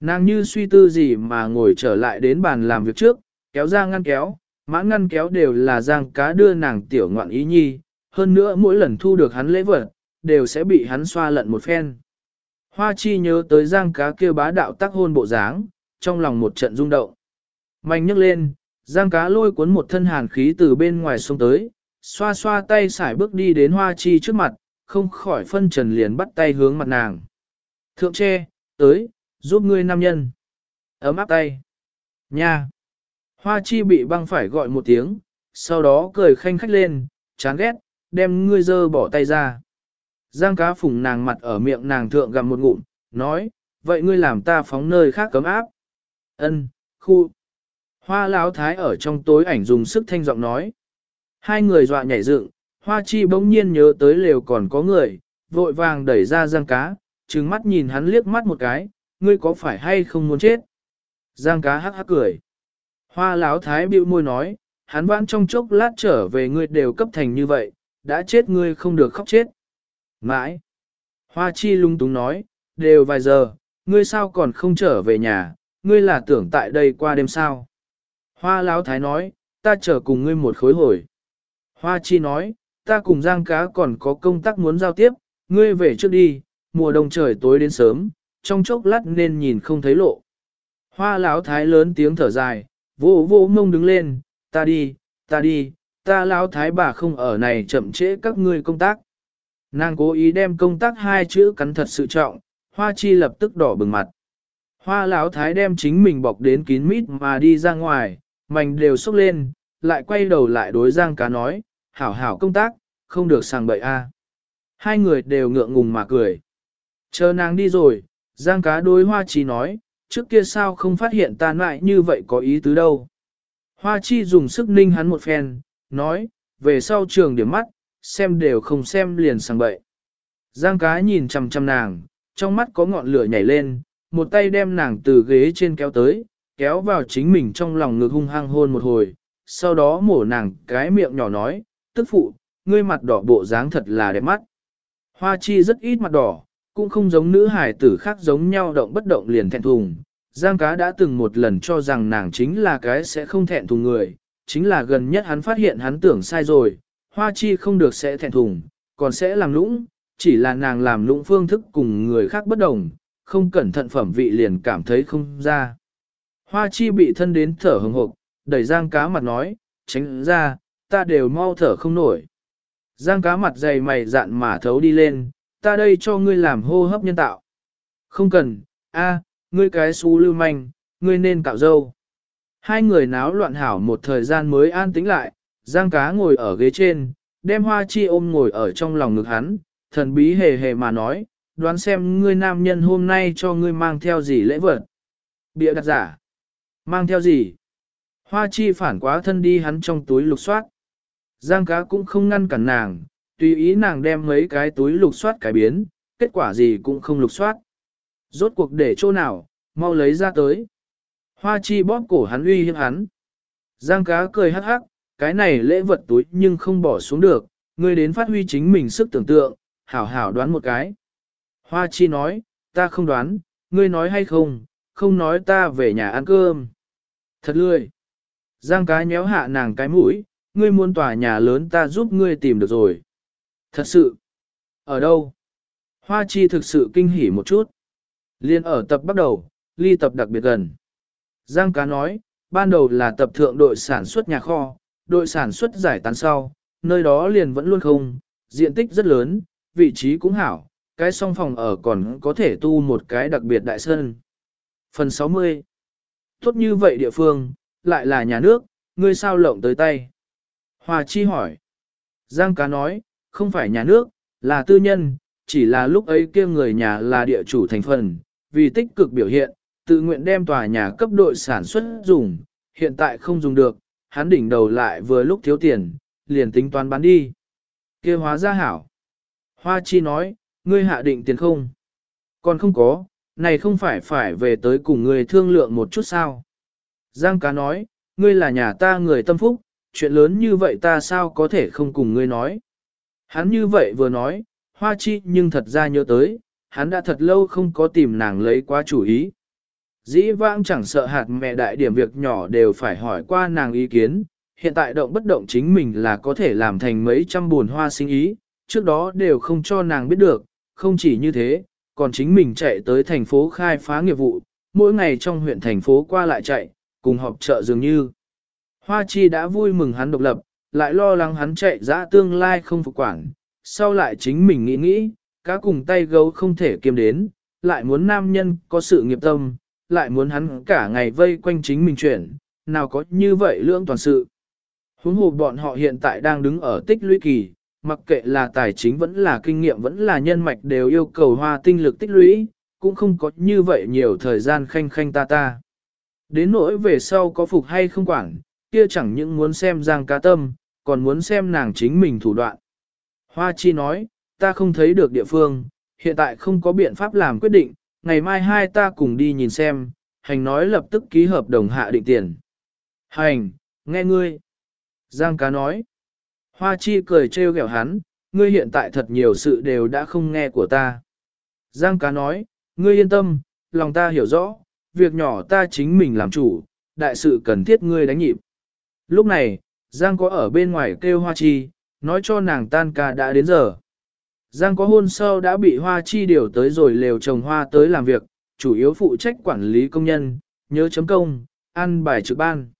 Nàng như suy tư gì mà ngồi trở lại đến bàn làm việc trước, kéo ra ngăn kéo, mã ngăn kéo đều là giang cá đưa nàng tiểu ngoạn ý nhi, hơn nữa mỗi lần thu được hắn lễ vật, đều sẽ bị hắn xoa lận một phen. Hoa chi nhớ tới giang cá kia bá đạo tác hôn bộ dáng, trong lòng một trận rung động. Mạnh nhấc lên, giang cá lôi cuốn một thân hàn khí từ bên ngoài xuống tới, xoa xoa tay xải bước đi đến hoa chi trước mặt, không khỏi phân trần liền bắt tay hướng mặt nàng. Thượng tre, tới, giúp ngươi nam nhân. Ấm áp tay. Nha. Hoa chi bị băng phải gọi một tiếng, sau đó cười khanh khách lên, chán ghét, đem ngươi dơ bỏ tay ra. Giang cá phủng nàng mặt ở miệng nàng thượng gặm một ngụm, nói, vậy ngươi làm ta phóng nơi khác cấm áp. Ân, khu. Hoa lão thái ở trong tối ảnh dùng sức thanh giọng nói. Hai người dọa nhảy dựng, hoa chi bỗng nhiên nhớ tới lều còn có người, vội vàng đẩy ra giang cá, trừng mắt nhìn hắn liếc mắt một cái, ngươi có phải hay không muốn chết? Giang cá hắc hắc cười. Hoa lão thái bĩu môi nói, hắn vãn trong chốc lát trở về ngươi đều cấp thành như vậy, đã chết ngươi không được khóc chết. Mãi. Hoa chi lung túng nói, đều vài giờ, ngươi sao còn không trở về nhà, ngươi là tưởng tại đây qua đêm sao. Hoa lão thái nói, ta chờ cùng ngươi một khối hồi. Hoa chi nói, ta cùng giang cá còn có công tác muốn giao tiếp, ngươi về trước đi, mùa đông trời tối đến sớm, trong chốc lát nên nhìn không thấy lộ. Hoa lão thái lớn tiếng thở dài, vô vô mông đứng lên, ta đi, ta đi, ta lão thái bà không ở này chậm trễ các ngươi công tác. Nàng cố ý đem công tác hai chữ cắn thật sự trọng, hoa chi lập tức đỏ bừng mặt. Hoa lão thái đem chính mình bọc đến kín mít mà đi ra ngoài, mảnh đều sốc lên, lại quay đầu lại đối giang cá nói, hảo hảo công tác, không được sàng bậy a. Hai người đều ngượng ngùng mà cười. Chờ nàng đi rồi, giang cá đối hoa chi nói, trước kia sao không phát hiện ta lại như vậy có ý tứ đâu. Hoa chi dùng sức ninh hắn một phen, nói, về sau trường điểm mắt, xem đều không xem liền sang bậy. Giang cá nhìn chằm chằm nàng, trong mắt có ngọn lửa nhảy lên, một tay đem nàng từ ghế trên kéo tới, kéo vào chính mình trong lòng ngực hung hăng hôn một hồi, sau đó mổ nàng cái miệng nhỏ nói, tức phụ, ngươi mặt đỏ bộ dáng thật là đẹp mắt. Hoa chi rất ít mặt đỏ, cũng không giống nữ hải tử khác giống nhau động bất động liền thẹn thùng. Giang cá đã từng một lần cho rằng nàng chính là cái sẽ không thẹn thùng người, chính là gần nhất hắn phát hiện hắn tưởng sai rồi, hoa chi không được sẽ thẹn thùng, còn sẽ làm lũng, chỉ là nàng làm lũng phương thức cùng người khác bất đồng, không cẩn thận phẩm vị liền cảm thấy không ra. Hoa chi bị thân đến thở hừng hộp, đẩy giang cá mặt nói, tránh ra, ta đều mau thở không nổi. Giang cá mặt dày mày dạn mà thấu đi lên, ta đây cho ngươi làm hô hấp nhân tạo. Không cần, a, ngươi cái xú lưu manh, ngươi nên cạo dâu. Hai người náo loạn hảo một thời gian mới an tĩnh lại, Giang cá ngồi ở ghế trên, đem hoa chi ôm ngồi ở trong lòng ngực hắn, thần bí hề hề mà nói, đoán xem ngươi nam nhân hôm nay cho ngươi mang theo gì lễ vật. Bịa đặt giả. Mang theo gì? Hoa chi phản quá thân đi hắn trong túi lục soát. Giang cá cũng không ngăn cản nàng, tùy ý nàng đem mấy cái túi lục soát cải biến, kết quả gì cũng không lục soát. Rốt cuộc để chỗ nào, mau lấy ra tới. Hoa chi bóp cổ hắn uy hiếp hắn. Giang cá cười hắc hắc, cái này lễ vật túi nhưng không bỏ xuống được, ngươi đến phát huy chính mình sức tưởng tượng, hảo hảo đoán một cái. Hoa chi nói, ta không đoán, ngươi nói hay không, không nói ta về nhà ăn cơm. Thật lười. Giang cá nhéo hạ nàng cái mũi, ngươi muốn tòa nhà lớn ta giúp ngươi tìm được rồi. Thật sự. Ở đâu? Hoa chi thực sự kinh hỉ một chút. Liên ở tập bắt đầu, ly tập đặc biệt gần. Giang cá nói, ban đầu là tập thượng đội sản xuất nhà kho, đội sản xuất giải tán sau, nơi đó liền vẫn luôn không, diện tích rất lớn, vị trí cũng hảo, cái song phòng ở còn có thể tu một cái đặc biệt đại sân. Phần 60 Tốt như vậy địa phương, lại là nhà nước, ngươi sao lộng tới tay? Hòa Chi hỏi. Giang cá nói, không phải nhà nước, là tư nhân, chỉ là lúc ấy kia người nhà là địa chủ thành phần, vì tích cực biểu hiện, tự nguyện đem tòa nhà cấp đội sản xuất dùng, hiện tại không dùng được, hắn đỉnh đầu lại vừa lúc thiếu tiền, liền tính toán bán đi. kia hóa ra hảo. Hoa chi nói, ngươi hạ định tiền không? Còn không có, này không phải phải về tới cùng người thương lượng một chút sao. Giang cá nói, ngươi là nhà ta người tâm phúc, chuyện lớn như vậy ta sao có thể không cùng ngươi nói. Hắn như vậy vừa nói, hoa chi nhưng thật ra nhớ tới, hắn đã thật lâu không có tìm nàng lấy quá chủ ý. Dĩ vãng chẳng sợ hạt mẹ đại điểm việc nhỏ đều phải hỏi qua nàng ý kiến, hiện tại động bất động chính mình là có thể làm thành mấy trăm buồn hoa sinh ý, trước đó đều không cho nàng biết được, không chỉ như thế, còn chính mình chạy tới thành phố khai phá nghiệp vụ, mỗi ngày trong huyện thành phố qua lại chạy, cùng họp chợ dường như. Hoa chi đã vui mừng hắn độc lập, lại lo lắng hắn chạy dã tương lai không phục quản, sau lại chính mình nghĩ nghĩ, cá cùng tay gấu không thể kiêm đến, lại muốn nam nhân có sự nghiệp tâm, lại muốn hắn cả ngày vây quanh chính mình chuyển, nào có như vậy lương toàn sự. Huống hồ bọn họ hiện tại đang đứng ở tích lũy kỳ, mặc kệ là tài chính vẫn là kinh nghiệm vẫn là nhân mạch đều yêu cầu hoa tinh lực tích lũy, cũng không có như vậy nhiều thời gian khanh khanh ta ta. Đến nỗi về sau có phục hay không quản, kia chẳng những muốn xem giang cá tâm, còn muốn xem nàng chính mình thủ đoạn. Hoa chi nói, ta không thấy được địa phương, hiện tại không có biện pháp làm quyết định, ngày mai hai ta cùng đi nhìn xem, hành nói lập tức ký hợp đồng hạ định tiền. Hành, nghe ngươi. Giang cá nói. Hoa chi cười trêu ghẹo hắn, ngươi hiện tại thật nhiều sự đều đã không nghe của ta. Giang cá nói, ngươi yên tâm, lòng ta hiểu rõ, việc nhỏ ta chính mình làm chủ, đại sự cần thiết ngươi đánh nhịp. Lúc này, Giang có ở bên ngoài kêu Hoa Chi, nói cho nàng tan ca đã đến giờ. Giang có hôn sâu đã bị Hoa Chi điều tới rồi lều trồng hoa tới làm việc, chủ yếu phụ trách quản lý công nhân, nhớ chấm công, ăn bài trực ban.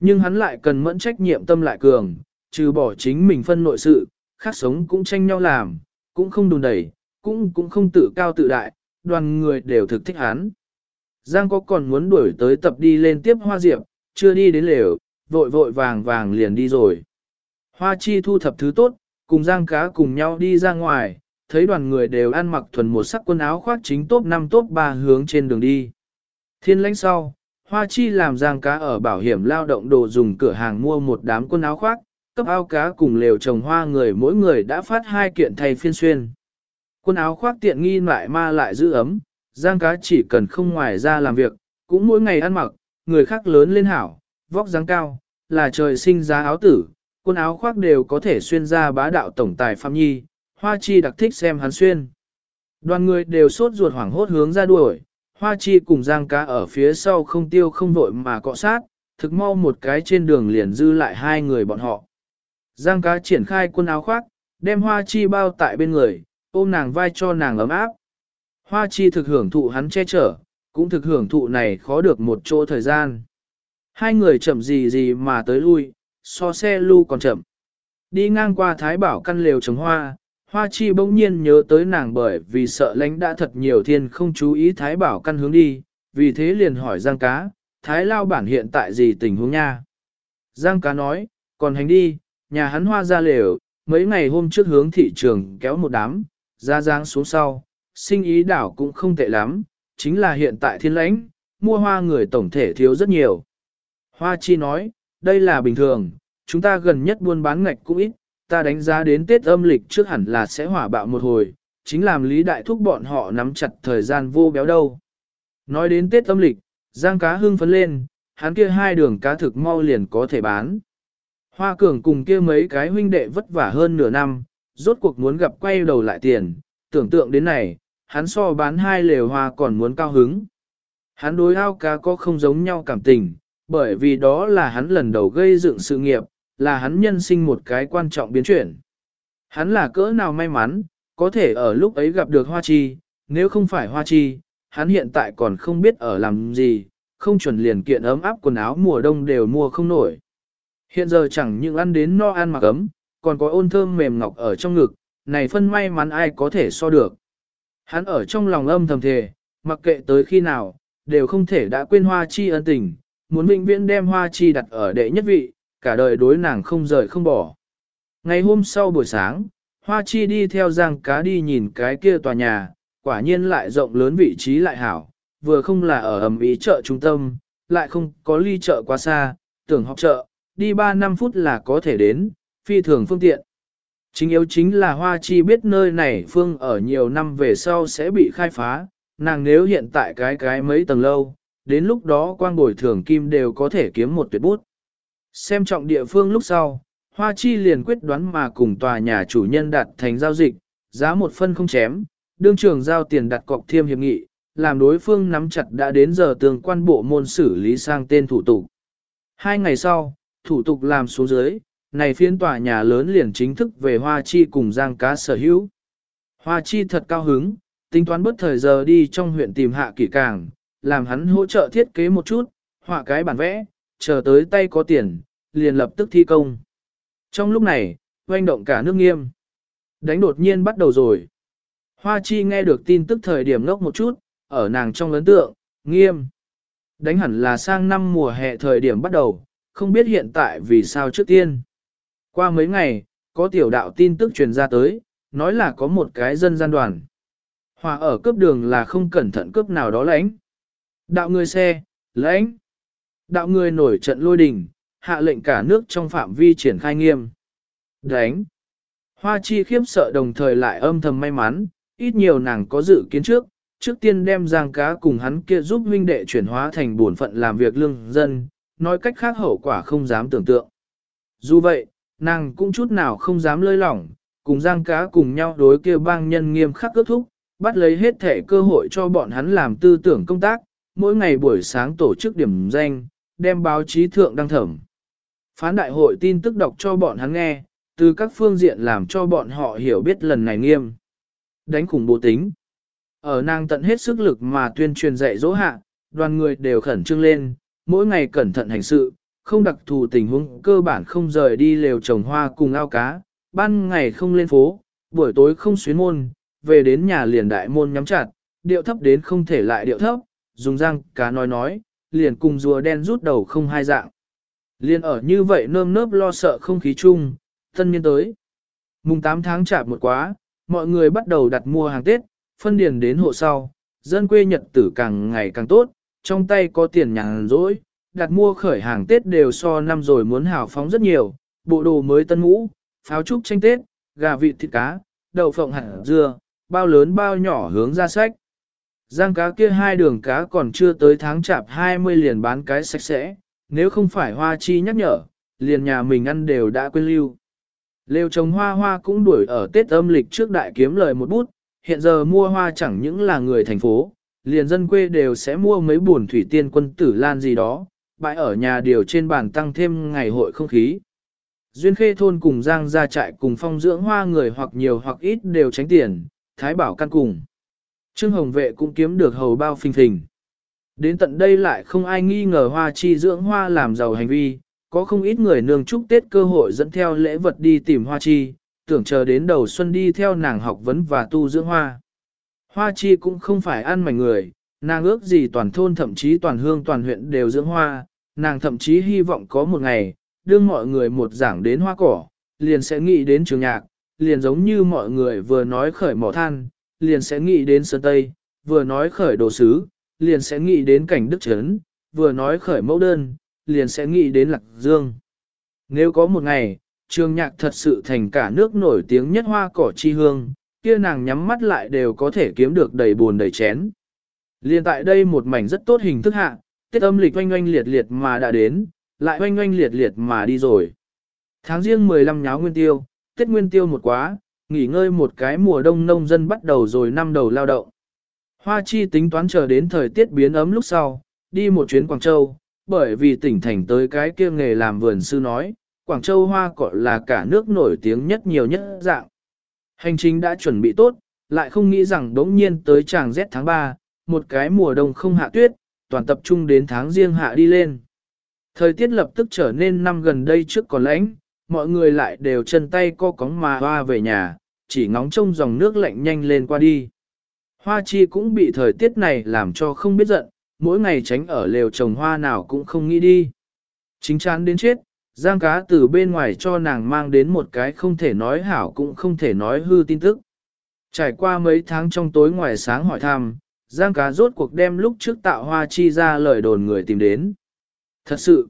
Nhưng hắn lại cần mẫn trách nhiệm tâm lại cường, trừ bỏ chính mình phân nội sự, khác sống cũng tranh nhau làm, cũng không đùn đẩy, cũng cũng không tự cao tự đại, đoàn người đều thực thích hắn. Giang có còn muốn đuổi tới tập đi lên tiếp hoa diệp, chưa đi đến lều, vội vội vàng vàng liền đi rồi. Hoa chi thu thập thứ tốt, cùng Giang cá cùng nhau đi ra ngoài, thấy đoàn người đều ăn mặc thuần một sắc quần áo khoác chính tốt 5 tốt 3 hướng trên đường đi. Thiên lãnh sau, Hoa chi làm Giang cá ở bảo hiểm lao động đồ dùng cửa hàng mua một đám quần áo khoác, cấp áo cá cùng lều trồng hoa người mỗi người đã phát hai kiện thay phiên xuyên. Quần áo khoác tiện nghi lại ma lại giữ ấm, Giang cá chỉ cần không ngoài ra làm việc, cũng mỗi ngày ăn mặc, người khác lớn lên hảo, vóc dáng cao, là trời sinh giá áo tử, quần áo khoác đều có thể xuyên ra bá đạo tổng tài Phạm Nhi, Hoa Chi đặc thích xem hắn xuyên. Đoàn người đều sốt ruột hoảng hốt hướng ra đuổi, Hoa Chi cùng Giang cá ở phía sau không tiêu không vội mà cọ sát, thực mau một cái trên đường liền dư lại hai người bọn họ. Giang cá triển khai quần áo khoác, đem Hoa Chi bao tại bên người, ôm nàng vai cho nàng ấm áp. Hoa Chi thực hưởng thụ hắn che chở, cũng thực hưởng thụ này khó được một chỗ thời gian. Hai người chậm gì gì mà tới lui, so xe lưu còn chậm. Đi ngang qua Thái Bảo căn lều trồng hoa, Hoa Chi bỗng nhiên nhớ tới nàng bởi vì sợ lánh đã thật nhiều thiên không chú ý Thái Bảo căn hướng đi, vì thế liền hỏi Giang Cá, Thái Lao bản hiện tại gì tình huống nha? Giang Cá nói, còn hành đi, nhà hắn hoa ra lều, mấy ngày hôm trước hướng thị trường kéo một đám, ra giang xuống sau, sinh ý đảo cũng không tệ lắm, chính là hiện tại thiên lãnh, mua hoa người tổng thể thiếu rất nhiều. Hoa Chi nói, đây là bình thường, chúng ta gần nhất buôn bán ngạch cũng ít, ta đánh giá đến Tết âm lịch trước hẳn là sẽ hỏa bạo một hồi, chính làm lý đại thúc bọn họ nắm chặt thời gian vô béo đâu. Nói đến Tết âm lịch, giang cá hưng phấn lên, hắn kia hai đường cá thực mau liền có thể bán. Hoa cường cùng kia mấy cái huynh đệ vất vả hơn nửa năm, rốt cuộc muốn gặp quay đầu lại tiền, tưởng tượng đến này, hắn so bán hai lều hoa còn muốn cao hứng. Hắn đối ao cá có không giống nhau cảm tình, bởi vì đó là hắn lần đầu gây dựng sự nghiệp, là hắn nhân sinh một cái quan trọng biến chuyển. Hắn là cỡ nào may mắn, có thể ở lúc ấy gặp được Hoa Chi, nếu không phải Hoa Chi, hắn hiện tại còn không biết ở làm gì, không chuẩn liền kiện ấm áp quần áo mùa đông đều mua không nổi. Hiện giờ chẳng những ăn đến no ăn mặc ấm, còn có ôn thơm mềm ngọc ở trong ngực, này phân may mắn ai có thể so được. Hắn ở trong lòng âm thầm thề, mặc kệ tới khi nào, đều không thể đã quên Hoa Chi ân tình, muốn vĩnh viễn đem hoa chi đặt ở đệ nhất vị, cả đời đối nàng không rời không bỏ. Ngày hôm sau buổi sáng, hoa chi đi theo giang cá đi nhìn cái kia tòa nhà, quả nhiên lại rộng lớn vị trí lại hảo, vừa không là ở ẩm ý chợ trung tâm, lại không có ly chợ quá xa, tưởng học chợ, đi 3 năm phút là có thể đến, phi thường phương tiện. Chính yếu chính là Hoa Chi biết nơi này phương ở nhiều năm về sau sẽ bị khai phá, nàng nếu hiện tại cái cái mấy tầng lâu, đến lúc đó quang bồi thường kim đều có thể kiếm một tuyệt bút. Xem trọng địa phương lúc sau, Hoa Chi liền quyết đoán mà cùng tòa nhà chủ nhân đặt thành giao dịch, giá một phân không chém, đương trường giao tiền đặt cọc thiêm hiệp nghị, làm đối phương nắm chặt đã đến giờ tường quan bộ môn xử lý sang tên thủ tục. Hai ngày sau, thủ tục làm xuống dưới, này phiên tòa nhà lớn liền chính thức về Hoa Chi cùng Giang Cá sở hữu. Hoa Chi thật cao hứng, tính toán bất thời giờ đi trong huyện tìm hạ kỷ càng, làm hắn hỗ trợ thiết kế một chút, họa cái bản vẽ, chờ tới tay có tiền, liền lập tức thi công. Trong lúc này, doanh động cả nước nghiêm. Đánh đột nhiên bắt đầu rồi. Hoa Chi nghe được tin tức thời điểm ngốc một chút, ở nàng trong lớn tượng, nghiêm. Đánh hẳn là sang năm mùa hè thời điểm bắt đầu, không biết hiện tại vì sao trước tiên. Qua mấy ngày, có tiểu đạo tin tức truyền ra tới, nói là có một cái dân gian đoàn. Hòa ở cướp đường là không cẩn thận cướp nào đó lãnh. Đạo người xe, lãnh. Đạo người nổi trận lôi đình, hạ lệnh cả nước trong phạm vi triển khai nghiêm. Đánh. Hoa chi khiếp sợ đồng thời lại âm thầm may mắn, ít nhiều nàng có dự kiến trước, trước tiên đem giang cá cùng hắn kia giúp huynh đệ chuyển hóa thành bổn phận làm việc lương dân, nói cách khác hậu quả không dám tưởng tượng. Dù vậy, nàng cũng chút nào không dám lơi lỏng, cùng giang cá cùng nhau đối kia bang nhân nghiêm khắc ước thúc, bắt lấy hết thể cơ hội cho bọn hắn làm tư tưởng công tác, mỗi ngày buổi sáng tổ chức điểm danh, đem báo chí thượng đăng thẩm. Phán đại hội tin tức đọc cho bọn hắn nghe, từ các phương diện làm cho bọn họ hiểu biết lần này nghiêm. Đánh khủng bố tính. Ở nàng tận hết sức lực mà tuyên truyền dạy dỗ hạ, đoàn người đều khẩn trương lên, mỗi ngày cẩn thận hành sự, không đặc thù tình huống cơ bản không rời đi lều trồng hoa cùng ao cá, ban ngày không lên phố, buổi tối không xuyến môn, về đến nhà liền đại môn nhắm chặt, điệu thấp đến không thể lại điệu thấp, dùng răng cá nói nói, liền cùng rùa đen rút đầu không hai dạng. Liền ở như vậy nơm nớp lo sợ không khí chung, tân niên tới. Mùng 8 tháng chạp một quá, mọi người bắt đầu đặt mua hàng Tết, phân điền đến hộ sau, dân quê nhật tử càng ngày càng tốt, trong tay có tiền nhàn rỗi, đặt mua khởi hàng Tết đều so năm rồi muốn hào phóng rất nhiều, bộ đồ mới tân ngũ pháo trúc tranh Tết, gà vịt thịt cá, đậu phộng hạt dưa, bao lớn bao nhỏ hướng ra sách. Giang cá kia hai đường cá còn chưa tới tháng chạp 20 liền bán cái sạch sẽ, nếu không phải hoa chi nhắc nhở, liền nhà mình ăn đều đã quên lưu. Lêu trồng hoa hoa cũng đuổi ở Tết âm lịch trước đại kiếm lời một bút, hiện giờ mua hoa chẳng những là người thành phố, liền dân quê đều sẽ mua mấy buồn thủy tiên quân tử lan gì đó, bãi ở nhà điều trên bàn tăng thêm ngày hội không khí. Duyên khê thôn cùng Giang gia trại cùng phong dưỡng hoa người hoặc nhiều hoặc ít đều tránh tiền, thái bảo căn cùng. Trương Hồng Vệ cũng kiếm được hầu bao phình phình. Đến tận đây lại không ai nghi ngờ hoa chi dưỡng hoa làm giàu hành vi, có không ít người nương chúc Tết cơ hội dẫn theo lễ vật đi tìm hoa chi, tưởng chờ đến đầu xuân đi theo nàng học vấn và tu dưỡng hoa. Hoa chi cũng không phải ăn mảnh người, nàng ước gì toàn thôn thậm chí toàn hương toàn huyện đều dưỡng hoa, nàng thậm chí hy vọng có một ngày, đương mọi người một giảng đến hoa cỏ, liền sẽ nghĩ đến trường nhạc, liền giống như mọi người vừa nói khởi mỏ than, liền sẽ nghĩ đến sơn Tây, vừa nói khởi đồ sứ, liền sẽ nghĩ đến cảnh đức trấn, vừa nói khởi mẫu đơn, liền sẽ nghĩ đến lạc dương. Nếu có một ngày, trường nhạc thật sự thành cả nước nổi tiếng nhất hoa cỏ chi hương, kia nàng nhắm mắt lại đều có thể kiếm được đầy buồn đầy chén. Liên tại đây một mảnh rất tốt hình thức hạ, tiết âm lịch oanh oanh liệt liệt mà đã đến, lại oanh oanh liệt liệt mà đi rồi. Tháng riêng 15 nháo nguyên tiêu, tiết nguyên tiêu một quá, nghỉ ngơi một cái mùa đông nông dân bắt đầu rồi năm đầu lao động. Hoa chi tính toán chờ đến thời tiết biến ấm lúc sau, đi một chuyến Quảng Châu, bởi vì tỉnh thành tới cái kia nghề làm vườn sư nói, Quảng Châu hoa cọ là cả nước nổi tiếng nhất nhiều nhất dạng. Hành trình đã chuẩn bị tốt, lại không nghĩ rằng đống nhiên tới tràng rét tháng 3, một cái mùa đông không hạ tuyết, toàn tập trung đến tháng riêng hạ đi lên. Thời tiết lập tức trở nên năm gần đây trước còn lạnh, mọi người lại đều chân tay co cóng mà hoa về nhà, chỉ ngóng trông dòng nước lạnh nhanh lên qua đi. Hoa chi cũng bị thời tiết này làm cho không biết giận, mỗi ngày tránh ở lều trồng hoa nào cũng không nghĩ đi. Chính chán đến chết, giang cá từ bên ngoài cho nàng mang đến một cái không thể nói hảo cũng không thể nói hư tin tức. Trải qua mấy tháng trong tối ngoài sáng hỏi thăm, giang cá rốt cuộc đem lúc trước tạo hoa chi ra lời đồn người tìm đến. Thật sự,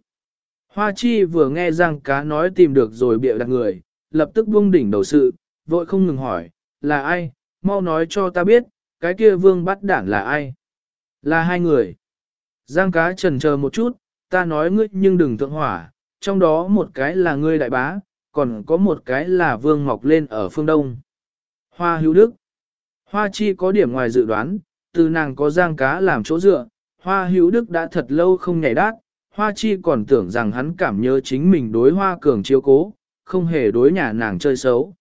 hoa chi vừa nghe giang cá nói tìm được rồi bịa đặt người, lập tức buông đỉnh đầu sự, vội không ngừng hỏi, là ai, mau nói cho ta biết, cái kia vương bắt đản là ai? Là hai người. Giang cá trần chờ một chút, ta nói ngươi nhưng đừng thượng hỏa, trong đó một cái là ngươi đại bá, còn có một cái là vương mọc lên ở phương đông. Hoa hữu đức. Hoa chi có điểm ngoài dự đoán, từ nàng có giang cá làm chỗ dựa, hoa hữu đức đã thật lâu không nhảy đát, hoa chi còn tưởng rằng hắn cảm nhớ chính mình đối hoa cường chiếu cố, không hề đối nhà nàng chơi xấu.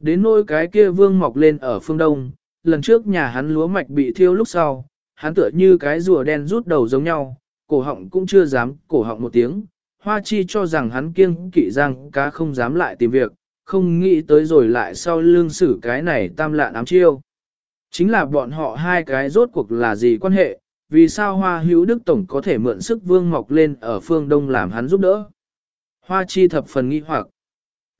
Đến nỗi cái kia vương mọc lên ở phương đông, lần trước nhà hắn lúa mạch bị thiêu lúc sau, hắn tựa như cái rùa đen rút đầu giống nhau, cổ họng cũng chưa dám cổ họng một tiếng. Hoa chi cho rằng hắn kiêng kỵ rằng cá không dám lại tìm việc, không nghĩ tới rồi lại sau lương xử cái này tam lạn ám chiêu. Chính là bọn họ hai cái rốt cuộc là gì quan hệ, vì sao hoa hữu đức tổng có thể mượn sức vương mọc lên ở phương đông làm hắn giúp đỡ. Hoa chi thập phần nghi hoặc.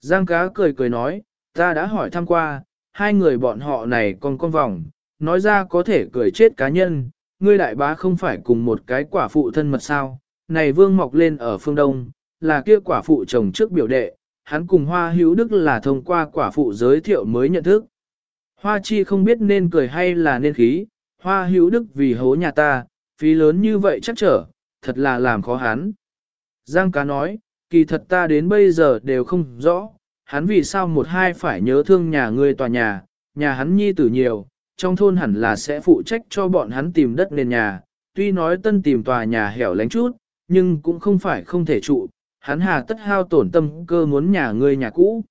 Giang cá cười cười nói, ta đã hỏi thăm qua, hai người bọn họ này còn con vòng, nói ra có thể cười chết cá nhân, ngươi đại bá không phải cùng một cái quả phụ thân mật sao, này vương mọc lên ở phương đông, là kia quả phụ chồng trước biểu đệ, hắn cùng hoa hữu đức là thông qua quả phụ giới thiệu mới nhận thức. Hoa chi không biết nên cười hay là nên khí, hoa hữu đức vì hố nhà ta, phí lớn như vậy chắc trở, thật là làm khó hắn. Giang cá nói, kỳ thật ta đến bây giờ đều không rõ, hắn vì sao một hai phải nhớ thương nhà ngươi tòa nhà, nhà hắn nhi tử nhiều, trong thôn hẳn là sẽ phụ trách cho bọn hắn tìm đất nền nhà, tuy nói tân tìm tòa nhà hẻo lánh chút, nhưng cũng không phải không thể trụ, hắn hà tất hao tổn tâm cơ muốn nhà ngươi nhà cũ.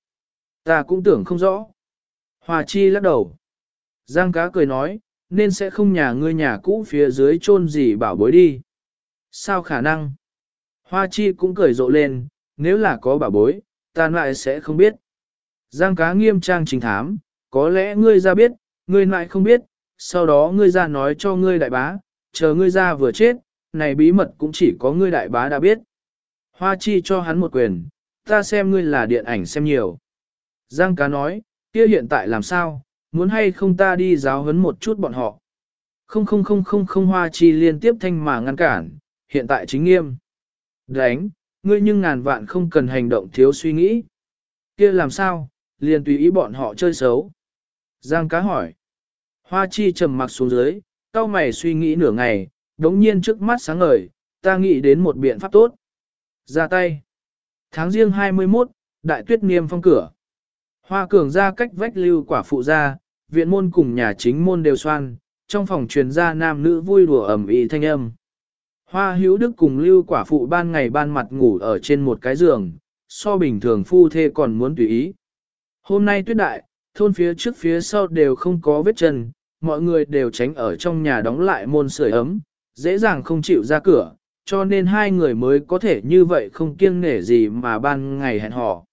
Ta cũng tưởng không rõ. Hòa chi lắc đầu. Giang cá cười nói, nên sẽ không nhà ngươi nhà cũ phía dưới chôn gì bảo bối đi. Sao khả năng? Hoa chi cũng cười rộ lên, nếu là có bảo bối, ta lại sẽ không biết. Giang cá nghiêm trang trình thám, có lẽ ngươi ra biết, ngươi lại không biết, sau đó ngươi ra nói cho ngươi đại bá, chờ ngươi ra vừa chết, này bí mật cũng chỉ có ngươi đại bá đã biết. Hoa chi cho hắn một quyền, ta xem ngươi là điện ảnh xem nhiều. Giang cá nói, kia hiện tại làm sao, muốn hay không ta đi giáo huấn một chút bọn họ. Không không không không không hoa chi liên tiếp thanh mà ngăn cản, hiện tại chính nghiêm. Đánh, ngươi nhưng ngàn vạn không cần hành động thiếu suy nghĩ. kia làm sao, liền tùy ý bọn họ chơi xấu. Giang cá hỏi. Hoa chi trầm mặc xuống dưới, cao mày suy nghĩ nửa ngày, đống nhiên trước mắt sáng ngời, ta nghĩ đến một biện pháp tốt. Ra tay. Tháng riêng 21, đại tuyết niêm phong cửa. Hoa cường ra cách vách lưu quả phụ ra, viện môn cùng nhà chính môn đều xoan, trong phòng truyền ra nam nữ vui đùa ẩm ý thanh âm. Hoa hữu đức cùng lưu quả phụ ban ngày ban mặt ngủ ở trên một cái giường, so bình thường phu thê còn muốn tùy ý. Hôm nay tuyết đại, thôn phía trước phía sau đều không có vết chân, mọi người đều tránh ở trong nhà đóng lại môn sưởi ấm, dễ dàng không chịu ra cửa, cho nên hai người mới có thể như vậy không kiêng nể gì mà ban ngày hẹn hò.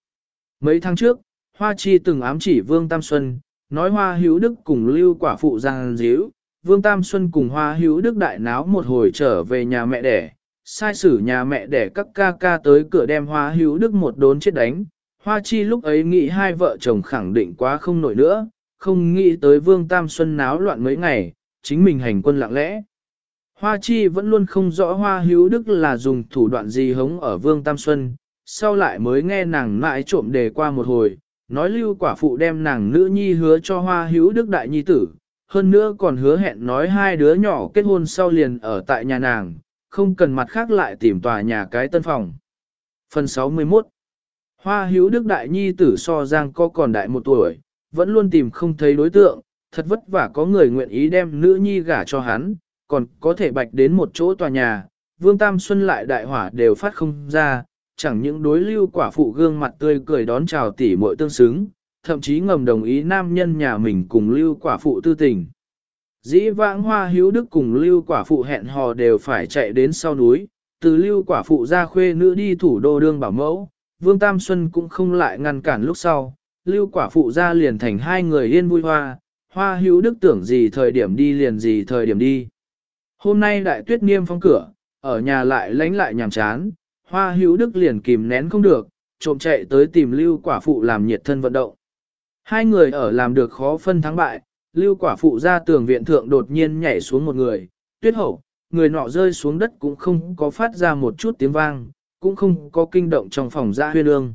Mấy tháng trước, Hoa Chi từng ám chỉ Vương Tam Xuân, nói Hoa Hữu Đức cùng lưu quả phụ giang díu, Vương Tam Xuân cùng Hoa Hữu Đức đại náo một hồi trở về nhà mẹ đẻ, sai sử nhà mẹ đẻ các ca ca tới cửa đem Hoa Hữu Đức một đốn chết đánh. Hoa Chi lúc ấy nghĩ hai vợ chồng khẳng định quá không nổi nữa, không nghĩ tới Vương Tam Xuân náo loạn mấy ngày, chính mình hành quân lặng lẽ. Hoa Chi vẫn luôn không rõ Hoa Hữu Đức là dùng thủ đoạn gì hống ở Vương Tam Xuân, sau lại mới nghe nàng mãi trộm đề qua một hồi, nói lưu quả phụ đem nàng nữ nhi hứa cho Hoa Hữu Đức đại nhi tử, hơn nữa còn hứa hẹn nói hai đứa nhỏ kết hôn sau liền ở tại nhà nàng, không cần mặt khác lại tìm tòa nhà cái tân phòng. Phần 61 Hoa Hữu Đức đại nhi tử so giang có còn đại một tuổi, vẫn luôn tìm không thấy đối tượng, thật vất vả có người nguyện ý đem nữ nhi gả cho hắn, còn có thể bạch đến một chỗ tòa nhà, Vương Tam Xuân lại đại hỏa đều phát không ra, chẳng những đối lưu quả phụ gương mặt tươi cười đón chào tỷ muội tương xứng, thậm chí ngầm đồng ý nam nhân nhà mình cùng lưu quả phụ tư tình. Dĩ vãng hoa hiếu đức cùng lưu quả phụ hẹn hò đều phải chạy đến sau núi, từ lưu quả phụ ra khuê nữ đi thủ đô đương bảo mẫu, Vương Tam Xuân cũng không lại ngăn cản lúc sau, lưu quả phụ ra liền thành hai người yên vui hoa, hoa hiếu đức tưởng gì thời điểm đi liền gì thời điểm đi. Hôm nay đại tuyết niêm phong cửa, ở nhà lại lánh lại nhàm chán, hoa hữu đức liền kìm nén không được, trộm chạy tới tìm lưu quả phụ làm nhiệt thân vận động. Hai người ở làm được khó phân thắng bại, lưu quả phụ ra tường viện thượng đột nhiên nhảy xuống một người, tuyết hậu, người nọ rơi xuống đất cũng không có phát ra một chút tiếng vang, cũng không có kinh động trong phòng ra huyên ương.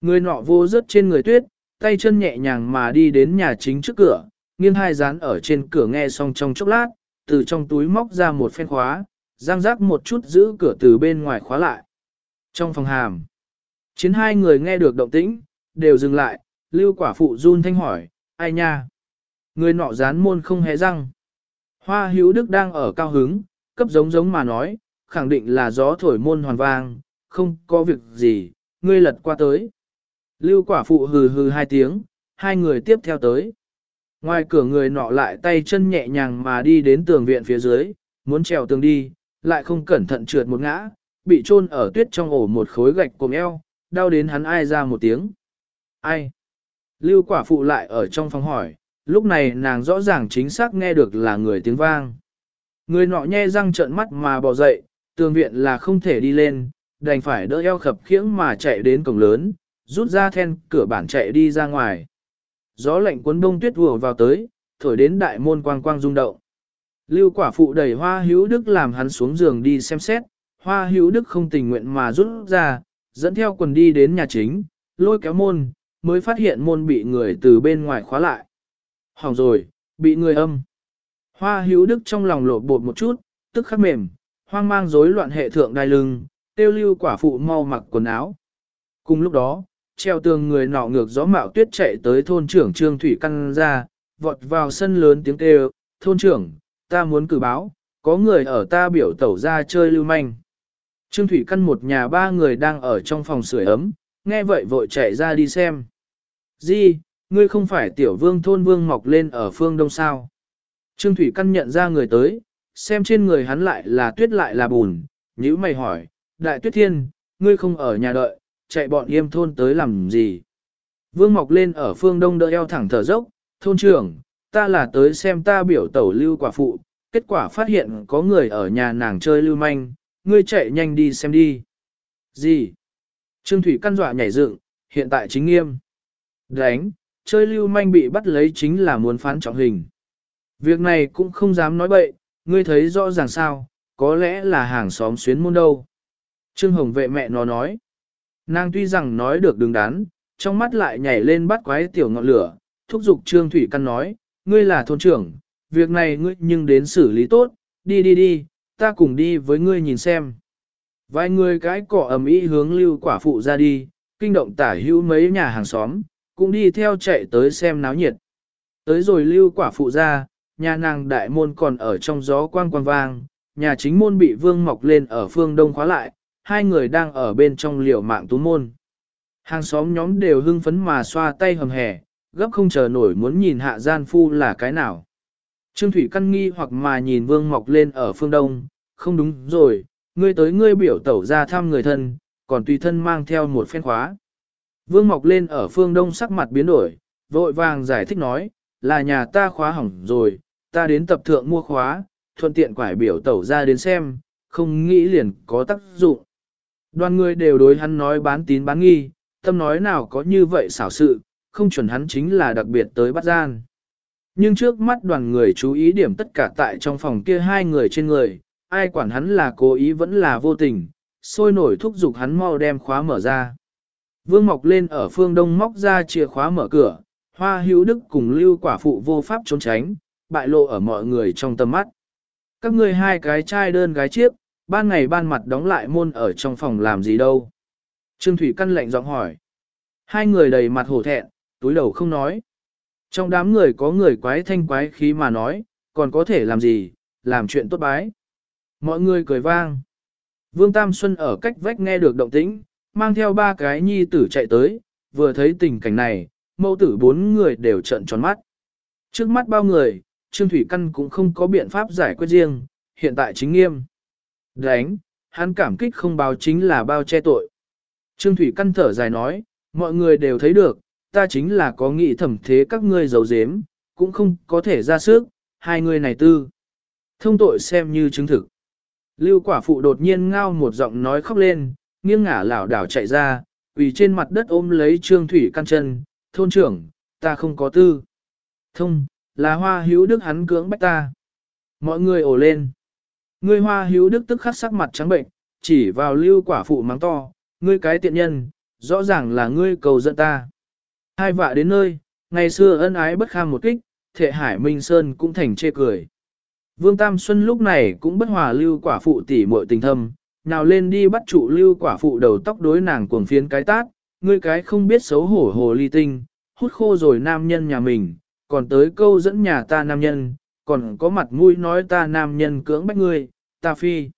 Người nọ vô rớt trên người tuyết, tay chân nhẹ nhàng mà đi đến nhà chính trước cửa, nghiêng hai dán ở trên cửa nghe xong trong chốc lát, từ trong túi móc ra một phen khóa, giang rác một chút giữ cửa từ bên ngoài khóa lại. Trong phòng hàm, chiến hai người nghe được động tĩnh, đều dừng lại, lưu quả phụ run thanh hỏi, ai nha? Người nọ dán môn không hé răng. Hoa hữu đức đang ở cao hứng, cấp giống giống mà nói, khẳng định là gió thổi môn hoàn vang, không có việc gì, ngươi lật qua tới. Lưu quả phụ hừ hừ hai tiếng, hai người tiếp theo tới. Ngoài cửa người nọ lại tay chân nhẹ nhàng mà đi đến tường viện phía dưới, muốn trèo tường đi, lại không cẩn thận trượt một ngã, bị chôn ở tuyết trong ổ một khối gạch cùng eo, đau đến hắn ai ra một tiếng. Ai? Lưu quả phụ lại ở trong phòng hỏi, lúc này nàng rõ ràng chính xác nghe được là người tiếng vang. Người nọ nhe răng trợn mắt mà bỏ dậy, tường viện là không thể đi lên, đành phải đỡ eo khập khiễng mà chạy đến cổng lớn, rút ra then cửa bản chạy đi ra ngoài. Gió lạnh cuốn đông tuyết vừa vào tới, thổi đến đại môn quang quang rung động. Lưu quả phụ đẩy hoa hữu đức làm hắn xuống giường đi xem xét, hoa hữu đức không tình nguyện mà rút ra, dẫn theo quần đi đến nhà chính, lôi kéo môn, mới phát hiện môn bị người từ bên ngoài khóa lại. Hỏng rồi, bị người âm. Hoa hữu đức trong lòng lộ bột một chút, tức khắc mềm, hoang mang rối loạn hệ thượng đai lưng, tiêu lưu quả phụ mau mặc quần áo. Cùng lúc đó, treo tường người nọ ngược gió mạo tuyết chạy tới thôn trưởng Trương Thủy Căn ra, vọt vào sân lớn tiếng kêu, thôn trưởng, ta muốn cử báo, có người ở ta biểu tẩu ra chơi lưu manh. Trương Thủy Căn một nhà ba người đang ở trong phòng sưởi ấm, nghe vậy vội chạy ra đi xem. Di, ngươi không phải tiểu vương thôn vương mọc lên ở phương đông sao. Trương Thủy Căn nhận ra người tới, xem trên người hắn lại là tuyết lại là bùn, nhữ mày hỏi, đại tuyết thiên, ngươi không ở nhà đợi, chạy bọn yêm thôn tới làm gì. Vương mọc lên ở phương đông đỡ eo thẳng thở dốc, thôn trưởng, ta là tới xem ta biểu tẩu lưu quả phụ, kết quả phát hiện có người ở nhà nàng chơi lưu manh, ngươi chạy nhanh đi xem đi. Gì? Trương Thủy căn dọa nhảy dựng, hiện tại chính nghiêm. Đánh, chơi lưu manh bị bắt lấy chính là muốn phán trọng hình. Việc này cũng không dám nói bậy, ngươi thấy rõ ràng sao, có lẽ là hàng xóm xuyến môn đâu. Trương Hồng vệ mẹ nó nói. Nàng tuy rằng nói được đứng đắn, trong mắt lại nhảy lên bắt quái tiểu ngọn lửa, thúc giục Trương Thủy Căn nói, ngươi là thôn trưởng, việc này ngươi nhưng đến xử lý tốt, đi đi đi, ta cùng đi với ngươi nhìn xem. Vài người cái cỏ ầm ĩ hướng lưu quả phụ ra đi, kinh động tả hữu mấy nhà hàng xóm, cũng đi theo chạy tới xem náo nhiệt. Tới rồi lưu quả phụ ra, nhà nàng đại môn còn ở trong gió quang quang vang, nhà chính môn bị vương mọc lên ở phương đông khóa lại, hai người đang ở bên trong liều mạng tú môn. Hàng xóm nhóm đều hưng phấn mà xoa tay hầm hẻ, gấp không chờ nổi muốn nhìn hạ gian phu là cái nào. Trương Thủy căn nghi hoặc mà nhìn vương mọc lên ở phương đông, không đúng rồi, ngươi tới ngươi biểu tẩu ra thăm người thân, còn tùy thân mang theo một phen khóa. Vương mọc lên ở phương đông sắc mặt biến đổi, vội vàng giải thích nói, là nhà ta khóa hỏng rồi, ta đến tập thượng mua khóa, thuận tiện quải biểu tẩu ra đến xem, không nghĩ liền có tác dụng. Đoàn người đều đối hắn nói bán tín bán nghi, tâm nói nào có như vậy xảo sự, không chuẩn hắn chính là đặc biệt tới bắt gian. Nhưng trước mắt đoàn người chú ý điểm tất cả tại trong phòng kia hai người trên người, ai quản hắn là cố ý vẫn là vô tình, sôi nổi thúc giục hắn mau đem khóa mở ra. Vương Mọc lên ở phương đông móc ra chìa khóa mở cửa, hoa hữu đức cùng lưu quả phụ vô pháp trốn tránh, bại lộ ở mọi người trong tầm mắt. Các ngươi hai cái trai đơn gái chiếc, ban ngày ban mặt đóng lại môn ở trong phòng làm gì đâu. Trương Thủy Căn lệnh giọng hỏi. Hai người đầy mặt hổ thẹn, túi đầu không nói. Trong đám người có người quái thanh quái khí mà nói, còn có thể làm gì, làm chuyện tốt bái. Mọi người cười vang. Vương Tam Xuân ở cách vách nghe được động tĩnh, mang theo ba cái nhi tử chạy tới, vừa thấy tình cảnh này, mẫu tử bốn người đều trợn tròn mắt. Trước mắt bao người, Trương Thủy Căn cũng không có biện pháp giải quyết riêng, hiện tại chính nghiêm. Đánh, hắn cảm kích không báo chính là bao che tội. Trương Thủy Căn thở dài nói, mọi người đều thấy được, ta chính là có nghĩ thẩm thế các ngươi giấu giếm, cũng không có thể ra sức, hai người này tư. Thông tội xem như chứng thực. Lưu quả phụ đột nhiên ngao một giọng nói khóc lên, nghiêng ngả lảo đảo chạy ra, vì trên mặt đất ôm lấy Trương Thủy Căn chân, thôn trưởng, ta không có tư. Thông, là hoa hữu đức hắn cưỡng bách ta. Mọi người ồ lên. Ngươi hoa hữu đức tức khắc sắc mặt trắng bệnh, chỉ vào lưu quả phụ mắng to, ngươi cái tiện nhân, rõ ràng là ngươi cầu dẫn ta. Hai vạ đến nơi, ngày xưa ân ái bất kham một kích, thệ hải Minh Sơn cũng thành chê cười. Vương Tam Xuân lúc này cũng bất hòa lưu quả phụ tỉ muội tình thâm, nào lên đi bắt trụ lưu quả phụ đầu tóc đối nàng cuồng phiến cái tát, ngươi cái không biết xấu hổ hồ ly tinh, hút khô rồi nam nhân nhà mình, còn tới câu dẫn nhà ta nam nhân, còn có mặt mũi nói ta nam nhân cưỡng bách ngươi, ta phi.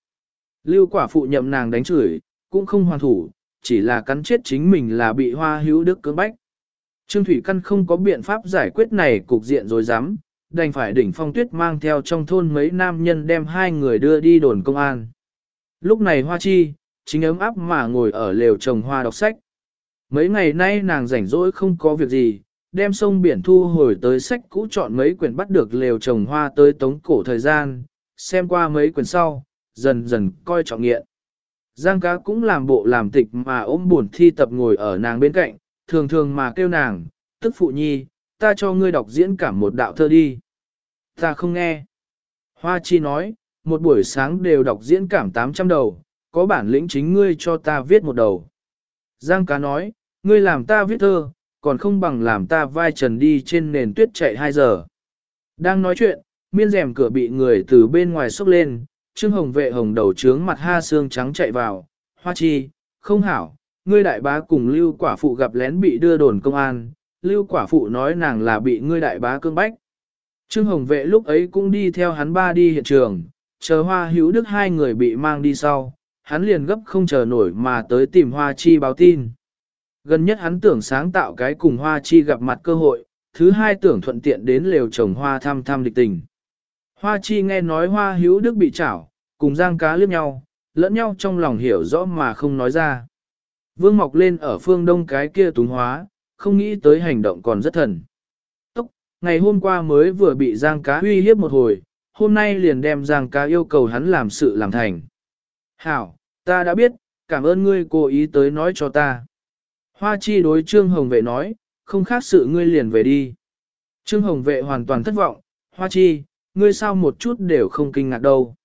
Lưu quả phụ nhậm nàng đánh chửi, cũng không hoàn thủ, chỉ là cắn chết chính mình là bị hoa hữu đức cưỡng bách. Trương Thủy Căn không có biện pháp giải quyết này cục diện rồi dám, đành phải đỉnh phong tuyết mang theo trong thôn mấy nam nhân đem hai người đưa đi đồn công an. Lúc này Hoa Chi, chính ấm áp mà ngồi ở lều trồng hoa đọc sách. Mấy ngày nay nàng rảnh rỗi không có việc gì, đem sông biển thu hồi tới sách cũ chọn mấy quyển bắt được lều trồng hoa tới tống cổ thời gian, xem qua mấy quyển sau, dần dần coi trọng nghiện. Giang cá cũng làm bộ làm tịch mà ôm buồn thi tập ngồi ở nàng bên cạnh, thường thường mà kêu nàng, tức phụ nhi, ta cho ngươi đọc diễn cảm một đạo thơ đi. Ta không nghe. Hoa chi nói, một buổi sáng đều đọc diễn cảm 800 đầu, có bản lĩnh chính ngươi cho ta viết một đầu. Giang cá nói, ngươi làm ta viết thơ, còn không bằng làm ta vai trần đi trên nền tuyết chạy 2 giờ. Đang nói chuyện, miên rèm cửa bị người từ bên ngoài xốc lên, Trương Hồng vệ hồng đầu trướng mặt ha xương trắng chạy vào, hoa chi, không hảo, ngươi đại bá cùng lưu quả phụ gặp lén bị đưa đồn công an, lưu quả phụ nói nàng là bị ngươi đại bá cương bách. Trương Hồng vệ lúc ấy cũng đi theo hắn ba đi hiện trường, chờ hoa hữu đức hai người bị mang đi sau, hắn liền gấp không chờ nổi mà tới tìm hoa chi báo tin. Gần nhất hắn tưởng sáng tạo cái cùng hoa chi gặp mặt cơ hội, thứ hai tưởng thuận tiện đến lều trồng hoa thăm thăm địch tình. Hoa chi nghe nói hoa hữu đức bị chảo, cùng giang cá liếc nhau, lẫn nhau trong lòng hiểu rõ mà không nói ra. Vương mọc lên ở phương đông cái kia túng hóa, không nghĩ tới hành động còn rất thần. Tốc, ngày hôm qua mới vừa bị giang cá uy hiếp một hồi, hôm nay liền đem giang cá yêu cầu hắn làm sự làm thành. Hảo, ta đã biết, cảm ơn ngươi cố ý tới nói cho ta. Hoa chi đối Trương Hồng Vệ nói, không khác sự ngươi liền về đi. Trương Hồng Vệ hoàn toàn thất vọng, Hoa chi, ngươi sao một chút đều không kinh ngạc đâu.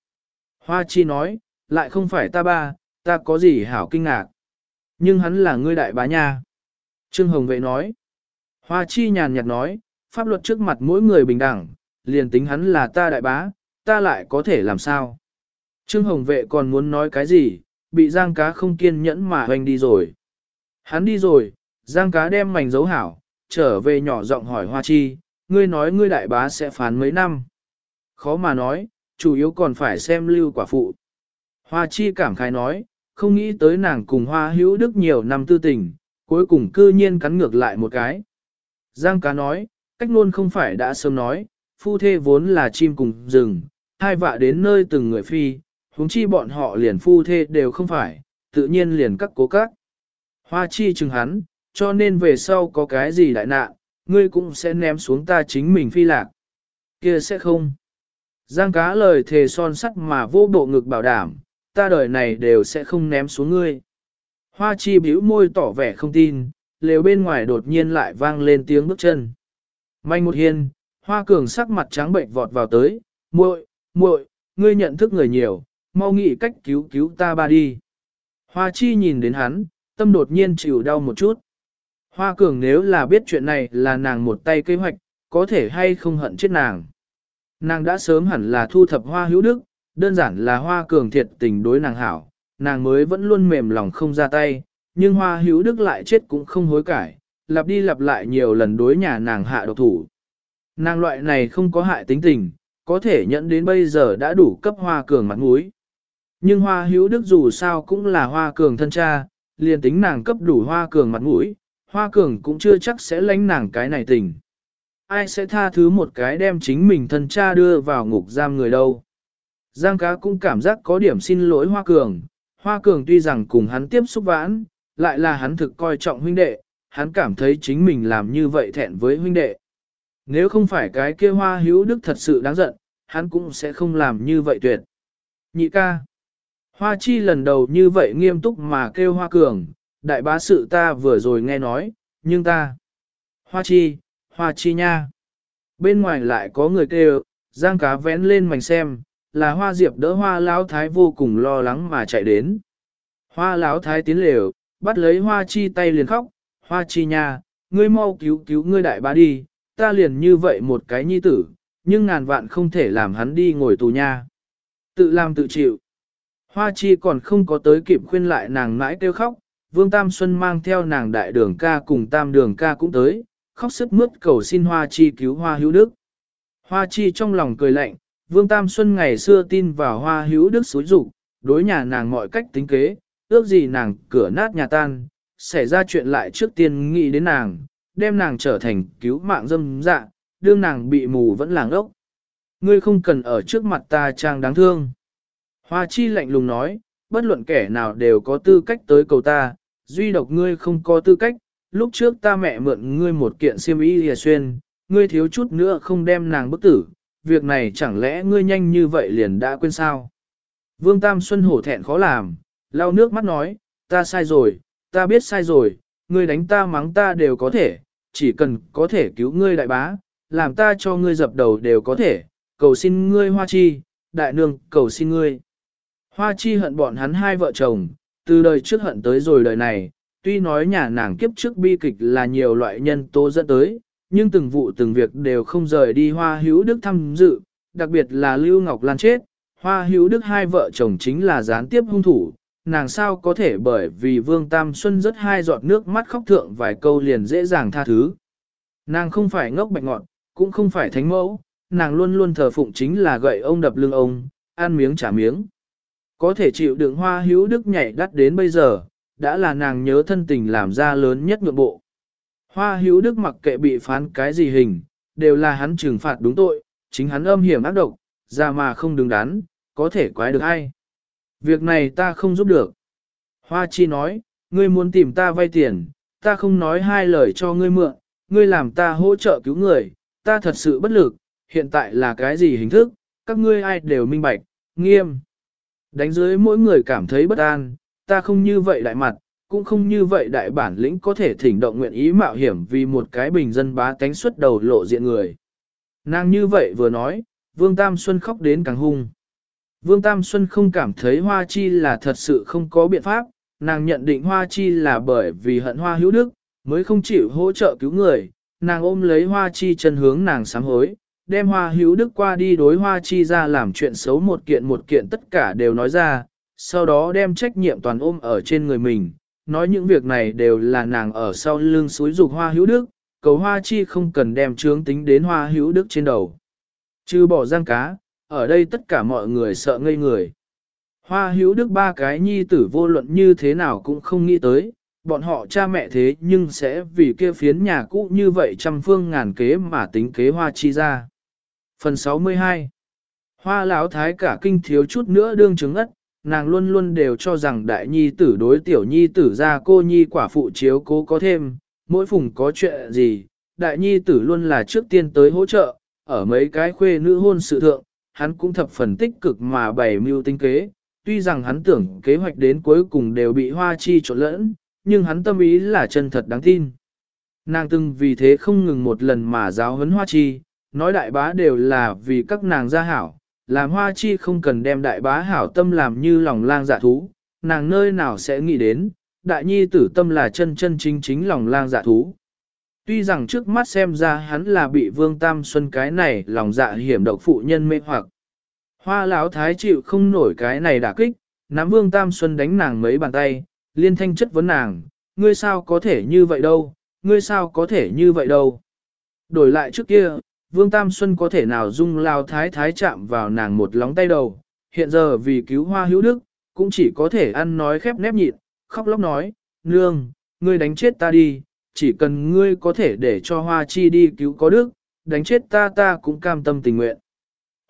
Hoa chi nói, lại không phải ta ba, ta có gì hảo kinh ngạc. Nhưng hắn là ngươi đại bá nha. Trương Hồng Vệ nói. Hoa chi nhàn nhạt nói, pháp luật trước mặt mỗi người bình đẳng, liền tính hắn là ta đại bá, ta lại có thể làm sao. Trương Hồng Vệ còn muốn nói cái gì, bị Giang Cá không kiên nhẫn mà hoành đi rồi. Hắn đi rồi, Giang Cá đem mảnh dấu hảo, trở về nhỏ giọng hỏi Hoa Chi, ngươi nói ngươi đại bá sẽ phán mấy năm. Khó mà nói, chủ yếu còn phải xem lưu quả phụ. Hoa Chi cảm khái nói, không nghĩ tới nàng cùng Hoa Hữu Đức nhiều năm tư tình, cuối cùng cư nhiên cắn ngược lại một cái. Giang Cá nói, cách luôn không phải đã sớm nói, phu thê vốn là chim cùng rừng, hai vạ đến nơi từng người phi, huống chi bọn họ liền phu thê đều không phải, tự nhiên liền các cố các. Hoa chi chừng hắn, cho nên về sau có cái gì đại nạn, ngươi cũng sẽ ném xuống ta chính mình phi lạc. kia sẽ không. Giang cá lời thề son sắt mà vô bộ ngực bảo đảm, ta đời này đều sẽ không ném xuống ngươi. Hoa chi bĩu môi tỏ vẻ không tin, lều bên ngoài đột nhiên lại vang lên tiếng bước chân. Manh một hiên, hoa cường sắc mặt trắng bệnh vọt vào tới, muội, muội, ngươi nhận thức người nhiều, mau nghĩ cách cứu cứu ta ba đi. Hoa chi nhìn đến hắn, tâm đột nhiên chịu đau một chút. Hoa cường nếu là biết chuyện này là nàng một tay kế hoạch, có thể hay không hận chết nàng. Nàng đã sớm hẳn là thu thập hoa hữu đức, đơn giản là hoa cường thiệt tình đối nàng hảo, nàng mới vẫn luôn mềm lòng không ra tay, nhưng hoa hữu đức lại chết cũng không hối cải, lặp đi lặp lại nhiều lần đối nhà nàng hạ độc thủ. Nàng loại này không có hại tính tình, có thể nhận đến bây giờ đã đủ cấp hoa cường mặt mũi. Nhưng hoa hữu đức dù sao cũng là hoa cường thân cha, liền tính nàng cấp đủ hoa cường mặt mũi, hoa cường cũng chưa chắc sẽ lánh nàng cái này tình. Ai sẽ tha thứ một cái đem chính mình thân cha đưa vào ngục giam người đâu. Giang cá cũng cảm giác có điểm xin lỗi hoa cường, hoa cường tuy rằng cùng hắn tiếp xúc vãn, lại là hắn thực coi trọng huynh đệ, hắn cảm thấy chính mình làm như vậy thẹn với huynh đệ. Nếu không phải cái kia hoa hữu đức thật sự đáng giận, hắn cũng sẽ không làm như vậy tuyệt. Nhị ca. Hoa chi lần đầu như vậy nghiêm túc mà kêu hoa cường, đại bá sự ta vừa rồi nghe nói, nhưng ta. Hoa chi, hoa chi nha. Bên ngoài lại có người kêu, giang cá vén lên mảnh xem, là hoa diệp đỡ hoa lão thái vô cùng lo lắng mà chạy đến. Hoa lão thái tiến lều, bắt lấy hoa chi tay liền khóc, hoa chi nha, ngươi mau cứu cứu ngươi đại bá đi, ta liền như vậy một cái nhi tử, nhưng ngàn vạn không thể làm hắn đi ngồi tù nha. Tự làm tự chịu. Hoa chi còn không có tới kịp khuyên lại nàng mãi kêu khóc, Vương Tam Xuân mang theo nàng đại đường ca cùng tam đường ca cũng tới, khóc sức mướt cầu xin Hoa chi cứu Hoa hữu đức. Hoa chi trong lòng cười lạnh, Vương Tam Xuân ngày xưa tin vào Hoa hữu đức xúi dục đối nhà nàng mọi cách tính kế, ước gì nàng cửa nát nhà tan, xảy ra chuyện lại trước tiên nghĩ đến nàng, đem nàng trở thành cứu mạng dâm dạ, đương nàng bị mù vẫn làng ốc. Ngươi không cần ở trước mặt ta trang đáng thương. Hoa chi lạnh lùng nói, bất luận kẻ nào đều có tư cách tới cầu ta, duy độc ngươi không có tư cách, lúc trước ta mẹ mượn ngươi một kiện xiêm y lìa xuyên, ngươi thiếu chút nữa không đem nàng bức tử, việc này chẳng lẽ ngươi nhanh như vậy liền đã quên sao? Vương Tam Xuân hổ thẹn khó làm, lau nước mắt nói, ta sai rồi, ta biết sai rồi, ngươi đánh ta mắng ta đều có thể, chỉ cần có thể cứu ngươi đại bá, làm ta cho ngươi dập đầu đều có thể, cầu xin ngươi hoa chi, đại nương, cầu xin ngươi. Hoa chi hận bọn hắn hai vợ chồng, từ đời trước hận tới rồi đời này, tuy nói nhà nàng kiếp trước bi kịch là nhiều loại nhân tố dẫn tới, nhưng từng vụ từng việc đều không rời đi hoa hữu đức tham dự, đặc biệt là Lưu Ngọc Lan chết, hoa hữu đức hai vợ chồng chính là gián tiếp hung thủ, nàng sao có thể bởi vì Vương Tam Xuân rất hai giọt nước mắt khóc thượng vài câu liền dễ dàng tha thứ. Nàng không phải ngốc bạch ngọn, cũng không phải thánh mẫu, nàng luôn luôn thờ phụng chính là gậy ông đập lưng ông, ăn miếng trả miếng. Có thể chịu đựng hoa hữu đức nhảy đắt đến bây giờ, đã là nàng nhớ thân tình làm ra lớn nhất ngược bộ. Hoa hữu đức mặc kệ bị phán cái gì hình, đều là hắn trừng phạt đúng tội, chính hắn âm hiểm ác độc, ra mà không đứng đắn, có thể quái được ai. Việc này ta không giúp được. Hoa chi nói, ngươi muốn tìm ta vay tiền, ta không nói hai lời cho ngươi mượn, ngươi làm ta hỗ trợ cứu người, ta thật sự bất lực, hiện tại là cái gì hình thức, các ngươi ai đều minh bạch, nghiêm. Đánh dưới mỗi người cảm thấy bất an, ta không như vậy đại mặt, cũng không như vậy đại bản lĩnh có thể thỉnh động nguyện ý mạo hiểm vì một cái bình dân bá tánh xuất đầu lộ diện người. Nàng như vậy vừa nói, Vương Tam Xuân khóc đến càng hung. Vương Tam Xuân không cảm thấy Hoa Chi là thật sự không có biện pháp, nàng nhận định Hoa Chi là bởi vì hận Hoa hữu đức, mới không chịu hỗ trợ cứu người, nàng ôm lấy Hoa Chi chân hướng nàng sám hối, đem Hoa hữu đức qua đi đối Hoa Chi ra làm chuyện xấu một kiện một kiện tất cả đều nói ra, sau đó đem trách nhiệm toàn ôm ở trên người mình, nói những việc này đều là nàng ở sau lưng suối dục Hoa hữu đức, cầu Hoa Chi không cần đem trướng tính đến Hoa hữu đức trên đầu. Chứ bỏ giang cá, ở đây tất cả mọi người sợ ngây người. Hoa hữu đức ba cái nhi tử vô luận như thế nào cũng không nghĩ tới, bọn họ cha mẹ thế nhưng sẽ vì kia phiến nhà cũ như vậy trăm phương ngàn kế mà tính kế hoa chi ra. Phần 62 Hoa lão thái cả kinh thiếu chút nữa đương chứng ất, nàng luôn luôn đều cho rằng đại nhi tử đối tiểu nhi tử ra cô nhi quả phụ chiếu cố có thêm, mỗi phùng có chuyện gì, đại nhi tử luôn là trước tiên tới hỗ trợ, ở mấy cái khuê nữ hôn sự thượng, hắn cũng thập phần tích cực mà bày mưu tinh kế, tuy rằng hắn tưởng kế hoạch đến cuối cùng đều bị hoa chi trộn lẫn, nhưng hắn tâm ý là chân thật đáng tin. Nàng từng vì thế không ngừng một lần mà giáo huấn hoa chi, nói đại bá đều là vì các nàng gia hảo, làm hoa chi không cần đem đại bá hảo tâm làm như lòng lang dạ thú, nàng nơi nào sẽ nghĩ đến, đại nhi tử tâm là chân chân chính chính lòng lang dạ thú. Tuy rằng trước mắt xem ra hắn là bị Vương Tam Xuân cái này lòng dạ hiểm độc phụ nhân mê hoặc. Hoa lão thái chịu không nổi cái này đả kích, nắm Vương Tam Xuân đánh nàng mấy bàn tay, liên thanh chất vấn nàng, ngươi sao có thể như vậy đâu, ngươi sao có thể như vậy đâu. Đổi lại trước kia, Vương Tam Xuân có thể nào dung lao thái thái chạm vào nàng một lóng tay đầu, hiện giờ vì cứu hoa hữu đức, cũng chỉ có thể ăn nói khép nép nhịn, khóc lóc nói, nương, ngươi đánh chết ta đi, chỉ cần ngươi có thể để cho hoa chi đi cứu có đức, đánh chết ta ta cũng cam tâm tình nguyện.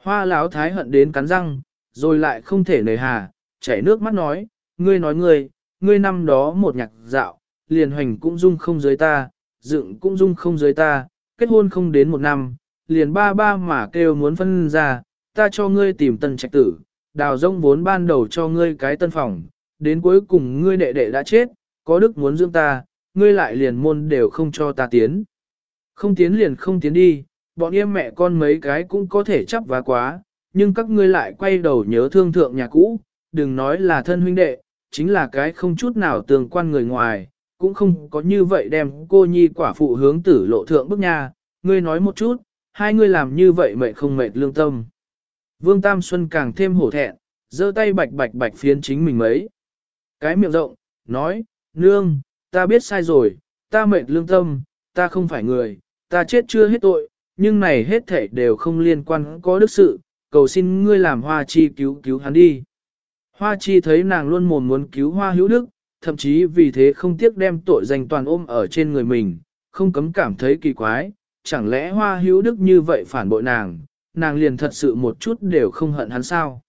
Hoa lão thái hận đến cắn răng, rồi lại không thể nề hà, chảy nước mắt nói, ngươi nói ngươi, ngươi năm đó một nhạc dạo, liền hoành cũng dung không dưới ta, dựng cũng dung không dưới ta, kết hôn không đến một năm, liền ba ba mà kêu muốn phân ra, ta cho ngươi tìm tân trạch tử, đào rông vốn ban đầu cho ngươi cái tân phòng, đến cuối cùng ngươi đệ đệ đã chết, có đức muốn dưỡng ta, ngươi lại liền môn đều không cho ta tiến. Không tiến liền không tiến đi, bọn em mẹ con mấy cái cũng có thể chấp vá quá, nhưng các ngươi lại quay đầu nhớ thương thượng nhà cũ, đừng nói là thân huynh đệ, chính là cái không chút nào tương quan người ngoài, cũng không có như vậy đem cô nhi quả phụ hướng tử lộ thượng bức nha, ngươi nói một chút, hai ngươi làm như vậy mệt không mệt lương tâm. Vương Tam Xuân càng thêm hổ thẹn, giơ tay bạch bạch bạch phiến chính mình mấy. Cái miệng rộng, nói, nương, ta biết sai rồi, ta mệt lương tâm, ta không phải người, ta chết chưa hết tội, nhưng này hết thể đều không liên quan có đức sự, cầu xin ngươi làm hoa chi cứu cứu hắn đi. Hoa chi thấy nàng luôn mồm muốn cứu hoa hữu đức, thậm chí vì thế không tiếc đem tội danh toàn ôm ở trên người mình, không cấm cảm thấy kỳ quái, chẳng lẽ hoa hữu đức như vậy phản bội nàng, nàng liền thật sự một chút đều không hận hắn sao.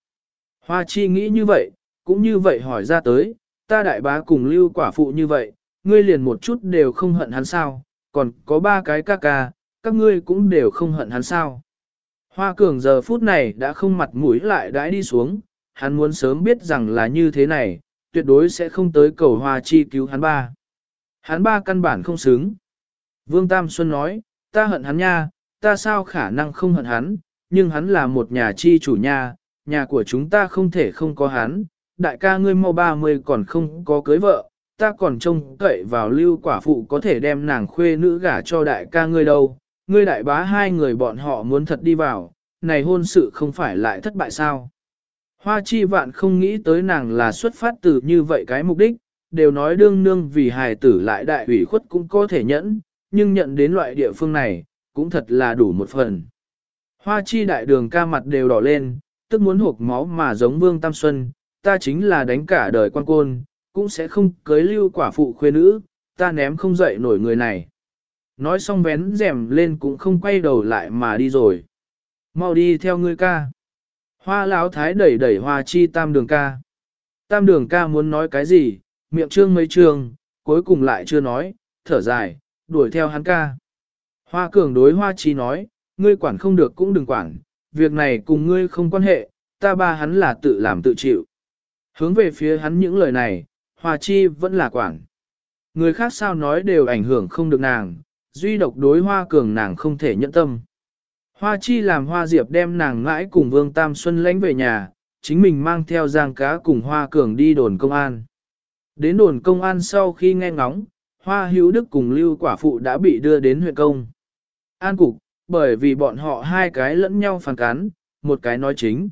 Hoa chi nghĩ như vậy, cũng như vậy hỏi ra tới, ta đại bá cùng lưu quả phụ như vậy, ngươi liền một chút đều không hận hắn sao, còn có ba cái ca ca, các ngươi cũng đều không hận hắn sao. Hoa cường giờ phút này đã không mặt mũi lại đãi đi xuống, hắn muốn sớm biết rằng là như thế này, tuyệt đối sẽ không tới cầu hoa chi cứu hắn ba. Hắn ba căn bản không xứng. Vương Tam Xuân nói, ta hận hắn nha, ta sao khả năng không hận hắn, nhưng hắn là một nhà chi chủ nha, nhà của chúng ta không thể không có hắn, đại ca ngươi mau 30 còn không có cưới vợ, ta còn trông cậy vào lưu quả phụ có thể đem nàng khuê nữ gả cho đại ca ngươi đâu, ngươi đại bá hai người bọn họ muốn thật đi vào, này hôn sự không phải lại thất bại sao. Hoa chi vạn không nghĩ tới nàng là xuất phát từ như vậy cái mục đích, đều nói đương nương vì hài tử lại đại ủy khuất cũng có thể nhẫn, nhưng nhận đến loại địa phương này, cũng thật là đủ một phần. Hoa chi đại đường ca mặt đều đỏ lên, tức muốn hộp máu mà giống vương tam xuân, ta chính là đánh cả đời quan côn, cũng sẽ không cưới lưu quả phụ khuê nữ, ta ném không dậy nổi người này. Nói xong vén rèm lên cũng không quay đầu lại mà đi rồi. Mau đi theo ngươi ca. Hoa lão thái đẩy đẩy hoa chi tam đường ca. Tam đường ca muốn nói cái gì, miệng trương mấy trương, cuối cùng lại chưa nói, thở dài, đuổi theo hắn ca. Hoa cường đối hoa chi nói, ngươi quản không được cũng đừng quản, việc này cùng ngươi không quan hệ, ta ba hắn là tự làm tự chịu. Hướng về phía hắn những lời này, hoa chi vẫn là quản. Người khác sao nói đều ảnh hưởng không được nàng, duy độc đối hoa cường nàng không thể nhẫn tâm. Hoa chi làm hoa diệp đem nàng ngãi cùng vương tam xuân lãnh về nhà, chính mình mang theo giang cá cùng hoa cường đi đồn công an. Đến đồn công an sau khi nghe ngóng, hoa hữu đức cùng lưu quả phụ đã bị đưa đến huyện công. An cục, bởi vì bọn họ hai cái lẫn nhau phản cán, một cái nói chính,